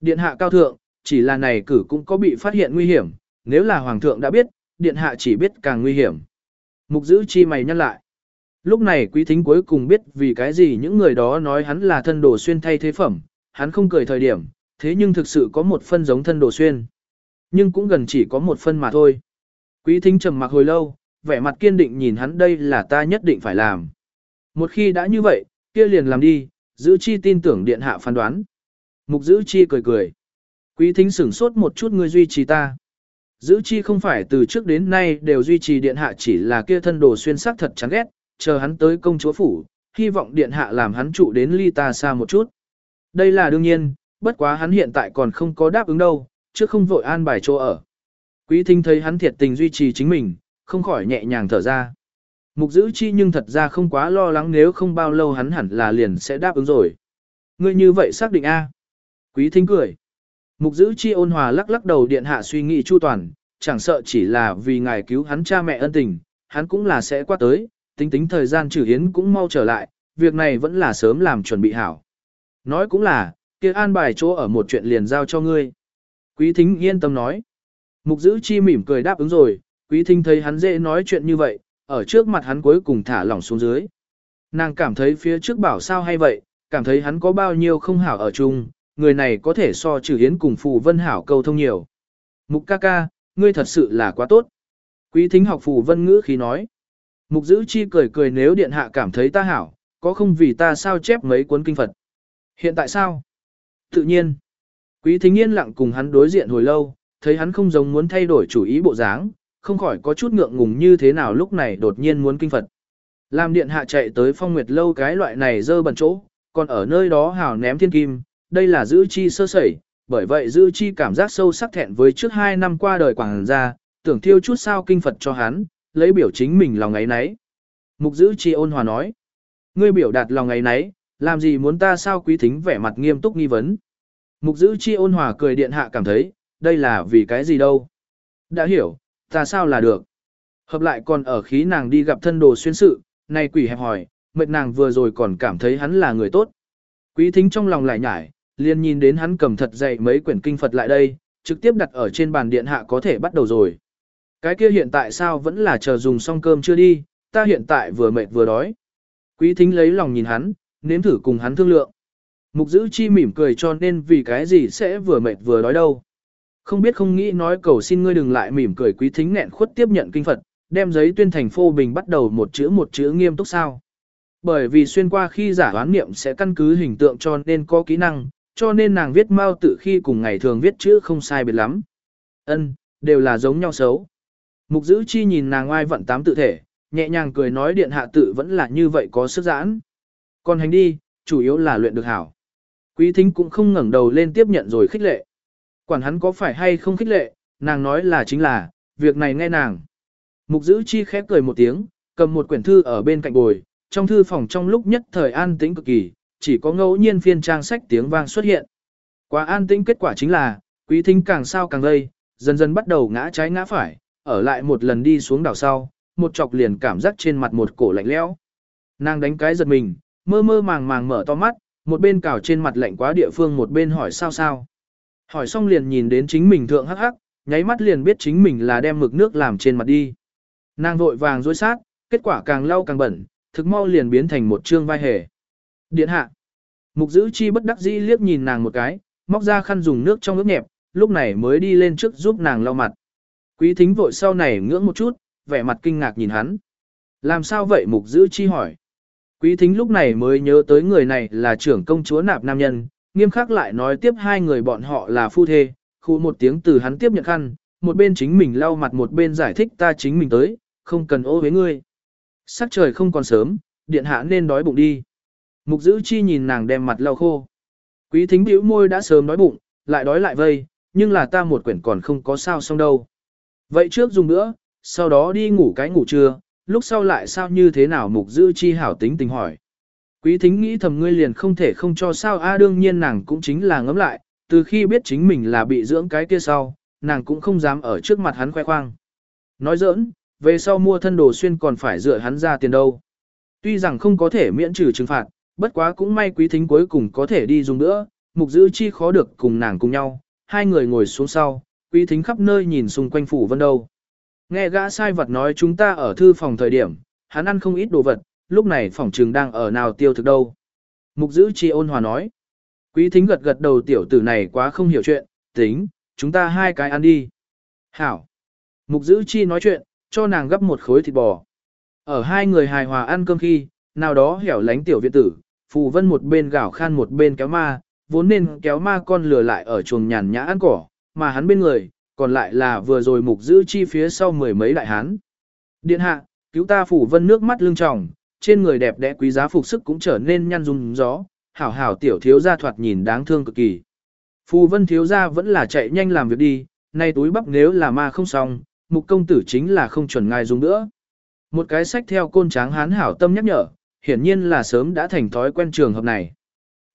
Điện hạ cao thượng, chỉ là này cử cũng có bị phát hiện nguy hiểm, nếu là hoàng thượng đã biết, điện hạ chỉ biết càng nguy hiểm. Mục giữ chi mày nhăn lại. Lúc này quý thính cuối cùng biết vì cái gì những người đó nói hắn là thân đồ xuyên thay thế phẩm, hắn không cười thời điểm, thế nhưng thực sự có một phân giống thân đồ xuyên. Nhưng cũng gần chỉ có một phân mà thôi. Quý thính trầm mặc hồi lâu, vẻ mặt kiên định nhìn hắn đây là ta nhất định phải làm. Một khi đã như vậy, kia liền làm đi, giữ chi tin tưởng điện hạ phán đoán. Mục giữ chi cười cười. Quý thính sửng sốt một chút người duy trì ta. Giữ chi không phải từ trước đến nay đều duy trì điện hạ chỉ là kia thân đồ xuyên sắc thật chán ghét, chờ hắn tới công chúa phủ, hy vọng điện hạ làm hắn trụ đến ly ta xa một chút. Đây là đương nhiên, bất quá hắn hiện tại còn không có đáp ứng đâu, chứ không vội an bài chỗ ở. Quý thính thấy hắn thiệt tình duy trì chính mình, không khỏi nhẹ nhàng thở ra. Mục giữ chi nhưng thật ra không quá lo lắng nếu không bao lâu hắn hẳn là liền sẽ đáp ứng rồi. Ngươi như vậy xác định a? Quý thính cười. Mục giữ chi ôn hòa lắc lắc đầu điện hạ suy nghĩ chu toàn, chẳng sợ chỉ là vì ngài cứu hắn cha mẹ ân tình, hắn cũng là sẽ qua tới, tính tính thời gian trừ hiến cũng mau trở lại, việc này vẫn là sớm làm chuẩn bị hảo. Nói cũng là, kia an bài chỗ ở một chuyện liền giao cho ngươi. Quý thính yên tâm nói. Mục giữ chi mỉm cười đáp ứng rồi, quý thính thấy hắn dễ nói chuyện như vậy, ở trước mặt hắn cuối cùng thả lỏng xuống dưới. Nàng cảm thấy phía trước bảo sao hay vậy, cảm thấy hắn có bao nhiêu không hảo ở chung, người này có thể so trừ hiến cùng phù vân hảo câu thông nhiều. Mục ca ca, ngươi thật sự là quá tốt. Quý thính học phù vân ngữ khi nói. Mục giữ chi cười cười nếu điện hạ cảm thấy ta hảo, có không vì ta sao chép mấy cuốn kinh Phật. Hiện tại sao? Tự nhiên. Quý thính yên lặng cùng hắn đối diện hồi lâu, thấy hắn không giống muốn thay đổi chủ ý bộ dáng, không khỏi có chút ngượng ngùng như thế nào lúc này đột nhiên muốn kinh Phật. Làm điện hạ chạy tới phong nguyệt lâu cái loại này dơ bẩn chỗ, còn ở nơi đó hào ném thiên kim, đây là giữ chi sơ sẩy, bởi vậy giữ chi cảm giác sâu sắc thẹn với trước hai năm qua đời quảng gia, tưởng thiêu chút sao kinh Phật cho hắn, lấy biểu chính mình lòng ấy nấy. Mục giữ chi ôn hòa nói, ngươi biểu đạt lòng ấy nấy, làm gì muốn ta sao quý thính vẻ mặt nghiêm túc nghi vấn. Mục giữ chi ôn hòa cười điện hạ cảm thấy, đây là vì cái gì đâu. Đã hiểu, ta sao là được. Hợp lại còn ở khí nàng đi gặp thân đồ xuyên sự, này quỷ hẹp hỏi, mệt nàng vừa rồi còn cảm thấy hắn là người tốt. Quý thính trong lòng lại nhải, liền nhìn đến hắn cầm thật dày mấy quyển kinh Phật lại đây, trực tiếp đặt ở trên bàn điện hạ có thể bắt đầu rồi. Cái kia hiện tại sao vẫn là chờ dùng xong cơm chưa đi, ta hiện tại vừa mệt vừa đói. Quý thính lấy lòng nhìn hắn, nếm thử cùng hắn thương lượng. Mục giữ chi mỉm cười cho nên vì cái gì sẽ vừa mệt vừa đói đâu. Không biết không nghĩ nói cầu xin ngươi đừng lại mỉm cười quý thính nghẹn khuất tiếp nhận kinh Phật, đem giấy tuyên thành phô bình bắt đầu một chữ một chữ nghiêm túc sao. Bởi vì xuyên qua khi giả đoán niệm sẽ căn cứ hình tượng cho nên có kỹ năng, cho nên nàng viết mau tự khi cùng ngày thường viết chữ không sai biệt lắm. Ân, đều là giống nhau xấu. Mục giữ chi nhìn nàng oai vận tám tự thể, nhẹ nhàng cười nói điện hạ tự vẫn là như vậy có sức giãn. Còn hành đi, chủ yếu là luyện được hảo. Quý thính cũng không ngẩng đầu lên tiếp nhận rồi khích lệ. Quản hắn có phải hay không khích lệ, nàng nói là chính là, việc này nghe nàng. Mục giữ chi khép cười một tiếng, cầm một quyển thư ở bên cạnh bồi, trong thư phòng trong lúc nhất thời an tĩnh cực kỳ, chỉ có ngẫu nhiên phiên trang sách tiếng vang xuất hiện. Quá an tĩnh kết quả chính là, quý thính càng sao càng lây dần dần bắt đầu ngã trái ngã phải, ở lại một lần đi xuống đảo sau, một chọc liền cảm giác trên mặt một cổ lạnh lẽo. Nàng đánh cái giật mình, mơ mơ màng màng mở to mắt, một bên cào trên mặt lạnh quá địa phương một bên hỏi sao sao. Hỏi xong liền nhìn đến chính mình thượng hắc hắc, nháy mắt liền biết chính mình là đem mực nước làm trên mặt đi. Nàng vội vàng dối sát, kết quả càng lau càng bẩn, thực mau liền biến thành một trương vai hề. Điện hạ. Mục giữ chi bất đắc dĩ liếc nhìn nàng một cái, móc ra khăn dùng nước trong nước nhẹp, lúc này mới đi lên trước giúp nàng lau mặt. Quý thính vội sau này ngưỡng một chút, vẻ mặt kinh ngạc nhìn hắn. Làm sao vậy mục giữ chi hỏi. Quý thính lúc này mới nhớ tới người này là trưởng công chúa nạp nam nhân, nghiêm khắc lại nói tiếp hai người bọn họ là phu thê, khu một tiếng từ hắn tiếp nhận khăn, một bên chính mình lau mặt một bên giải thích ta chính mình tới, không cần ô với ngươi. Sắc trời không còn sớm, điện hạ nên đói bụng đi. Mục giữ chi nhìn nàng đem mặt lau khô. Quý thính bĩu môi đã sớm đói bụng, lại đói lại vây, nhưng là ta một quyển còn không có sao xong đâu. Vậy trước dùng nữa, sau đó đi ngủ cái ngủ trưa, lúc sau lại sao như thế nào mục giữ chi hảo tính tình hỏi. Quý thính nghĩ thầm ngươi liền không thể không cho sao a đương nhiên nàng cũng chính là ngấm lại, từ khi biết chính mình là bị dưỡng cái kia sau, nàng cũng không dám ở trước mặt hắn khoe khoang. Nói giỡn, về sau mua thân đồ xuyên còn phải dựa hắn ra tiền đâu. Tuy rằng không có thể miễn trừ trừng phạt, bất quá cũng may quý thính cuối cùng có thể đi dùng nữa, mục giữ chi khó được cùng nàng cùng nhau, hai người ngồi xuống sau, quý thính khắp nơi nhìn xung quanh phủ vân đâu. Nghe gã sai vật nói chúng ta ở thư phòng thời điểm, hắn ăn không ít đồ vật, lúc này phòng trường đang ở nào tiêu thực đâu. Mục giữ chi ôn hòa nói. Quý thính gật gật đầu tiểu tử này quá không hiểu chuyện, tính, chúng ta hai cái ăn đi. Hảo. Mục giữ chi nói chuyện, cho nàng gấp một khối thịt bò. Ở hai người hài hòa ăn cơm khi, nào đó hẻo lánh tiểu viện tử, phù vân một bên gạo khan một bên kéo ma, vốn nên kéo ma con lừa lại ở chuồng nhàn nhã ăn cỏ, mà hắn bên người, còn lại là vừa rồi mục giữ chi phía sau mười mấy đại hán. Điện hạ, cứu ta Phù vân nước mắt lưng tròng, trên người đẹp đẽ quý giá phục sức cũng trở nên nhăn rung gió, hảo hảo tiểu thiếu gia thoạt nhìn đáng thương cực kỳ. Phù vân thiếu gia vẫn là chạy nhanh làm việc đi, nay túi bắp nếu là ma không xong, mục công tử chính là không chuẩn ngài dùng nữa. Một cái sách theo côn tráng hán hảo tâm nhắc nhở, hiển nhiên là sớm đã thành thói quen trường hợp này.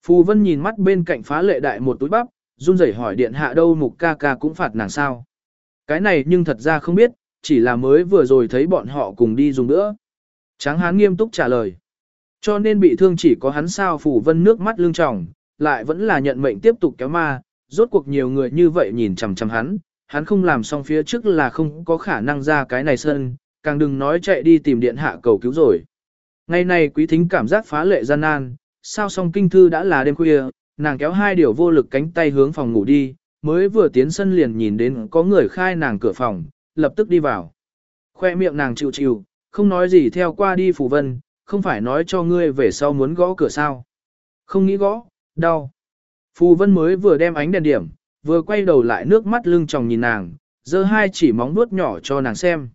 Phù Vân nhìn mắt bên cạnh phá lệ đại một túi bắp, run rẩy hỏi điện hạ đâu mục ca ca cũng phạt nàng sao. Cái này nhưng thật ra không biết, chỉ là mới vừa rồi thấy bọn họ cùng đi dùng nữa. Tráng hán nghiêm túc trả lời. Cho nên bị thương chỉ có hắn sao Phù Vân nước mắt lưng tròng, lại vẫn là nhận mệnh tiếp tục kéo ma, rốt cuộc nhiều người như vậy nhìn chằm chằm hắn, hắn không làm xong phía trước là không có khả năng ra cái này sân, càng đừng nói chạy đi tìm điện hạ cầu cứu rồi. Ngày này quý thính cảm giác phá lệ gian nan, sao xong kinh thư đã là đêm khuya, nàng kéo hai điều vô lực cánh tay hướng phòng ngủ đi, mới vừa tiến sân liền nhìn đến có người khai nàng cửa phòng, lập tức đi vào. Khoe miệng nàng chịu chịu, không nói gì theo qua đi phù vân, không phải nói cho ngươi về sau muốn gõ cửa sao. Không nghĩ gõ, đau. Phù vân mới vừa đem ánh đèn điểm, vừa quay đầu lại nước mắt lưng tròng nhìn nàng, giơ hai chỉ móng nuốt nhỏ cho nàng xem.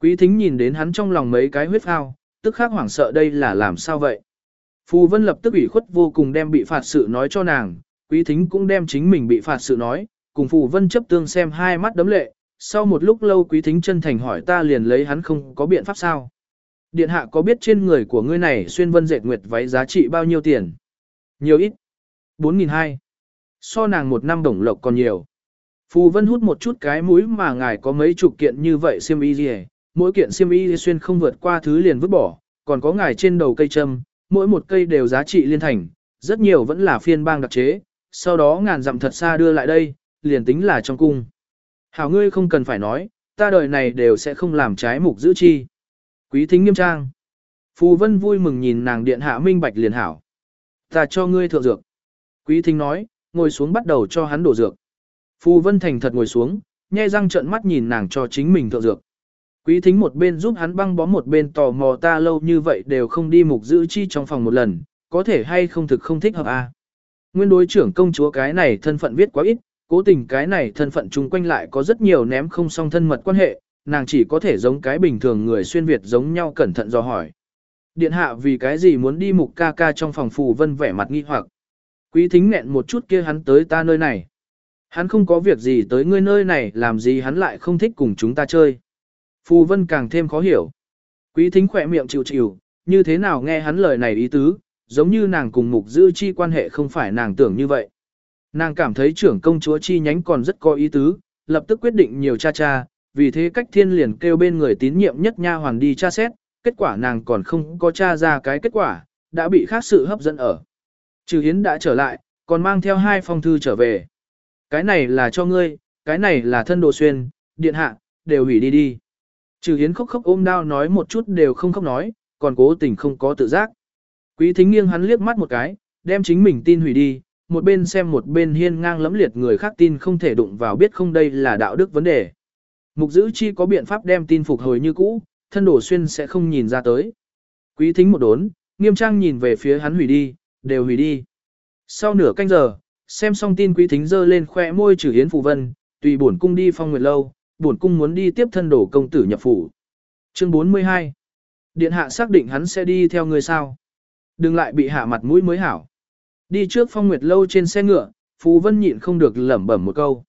Quý thính nhìn đến hắn trong lòng mấy cái huyết ao, tức khắc hoảng sợ đây là làm sao vậy. Phù Vân lập tức ủy khuất vô cùng đem bị phạt sự nói cho nàng, Quý Thính cũng đem chính mình bị phạt sự nói, cùng Phù Vân chấp tương xem hai mắt đấm lệ, sau một lúc lâu Quý Thính chân thành hỏi ta liền lấy hắn không có biện pháp sao. Điện hạ có biết trên người của ngươi này xuyên vân dệt nguyệt váy giá trị bao nhiêu tiền? Nhiều ít. 4.200. So nàng một năm đồng lộc còn nhiều. Phù Vân hút một chút cái mũi mà ngài có mấy chục kiện như vậy xiêm y gì mỗi kiện xiêm y xuyên không vượt qua thứ liền vứt bỏ, còn có ngài trên đầu cây châm, mỗi một cây đều giá trị liên thành, rất nhiều vẫn là phiên bang đặc chế, sau đó ngàn dặm thật xa đưa lại đây, liền tính là trong cung. Hảo ngươi không cần phải nói, ta đời này đều sẽ không làm trái mục giữ chi. Quý thính nghiêm trang. Phù Vân vui mừng nhìn nàng điện hạ minh bạch liền hảo. Ta cho ngươi thượng dược. Quý thính nói, ngồi xuống bắt đầu cho hắn đổ dược. Phù Vân thành thật ngồi xuống, nhe răng trợn mắt nhìn nàng cho chính mình thượng dược. Quý thính một bên giúp hắn băng bó một bên tò mò ta lâu như vậy đều không đi mục giữ chi trong phòng một lần, có thể hay không thực không thích hợp. À? Nguyên đối trưởng công chúa cái này thân phận viết quá ít, cố tình cái này thân phận chung quanh lại có rất nhiều ném không song thân mật quan hệ, nàng chỉ có thể giống cái bình thường người xuyên Việt giống nhau cẩn thận do hỏi. Điện hạ vì cái gì muốn đi mục ca ca trong phòng phù vân vẻ mặt nghi hoặc. Quý thính nghẹn một chút kia hắn tới ta nơi này. Hắn không có việc gì tới ngươi nơi này làm gì hắn lại không thích cùng chúng ta chơi. Phù vân càng thêm khó hiểu. Quý thính khỏe miệng chịu chịu, như thế nào nghe hắn lời này ý tứ, giống như nàng cùng mục giữ chi quan hệ không phải nàng tưởng như vậy. Nàng cảm thấy trưởng công chúa chi nhánh còn rất có ý tứ, lập tức quyết định nhiều cha cha, vì thế cách thiên liền kêu bên người tín nhiệm nhất nha hoàn đi tra xét, kết quả nàng còn không có tra ra cái kết quả, đã bị khác sự hấp dẫn ở. Trừ Hiến đã trở lại, còn mang theo hai phong thư trở về. Cái này là cho ngươi, cái này là thân đồ xuyên, điện hạ, đều hủy đi đi. Trừ Hiến khóc khóc ôm đau nói một chút đều không khóc nói, còn cố tình không có tự giác. Quý thính nghiêng hắn liếc mắt một cái, đem chính mình tin hủy đi, một bên xem một bên hiên ngang lẫm liệt người khác tin không thể đụng vào biết không đây là đạo đức vấn đề. Mục giữ chi có biện pháp đem tin phục hồi như cũ, thân đổ xuyên sẽ không nhìn ra tới. Quý thính một đốn, nghiêm trang nhìn về phía hắn hủy đi, đều hủy đi. Sau nửa canh giờ, xem xong tin quý thính dơ lên khoe môi trừ hiến phù vân, tùy bổn cung đi phong nguyệt lâu, bổn cung muốn đi tiếp thân đổ công tử nhập phủ. Chương 42 Điện hạ xác định hắn sẽ đi theo người sao. Đừng lại bị hạ mặt mũi mới hảo. Đi trước phong nguyệt lâu trên xe ngựa, phụ Vân nhịn không được lẩm bẩm một câu.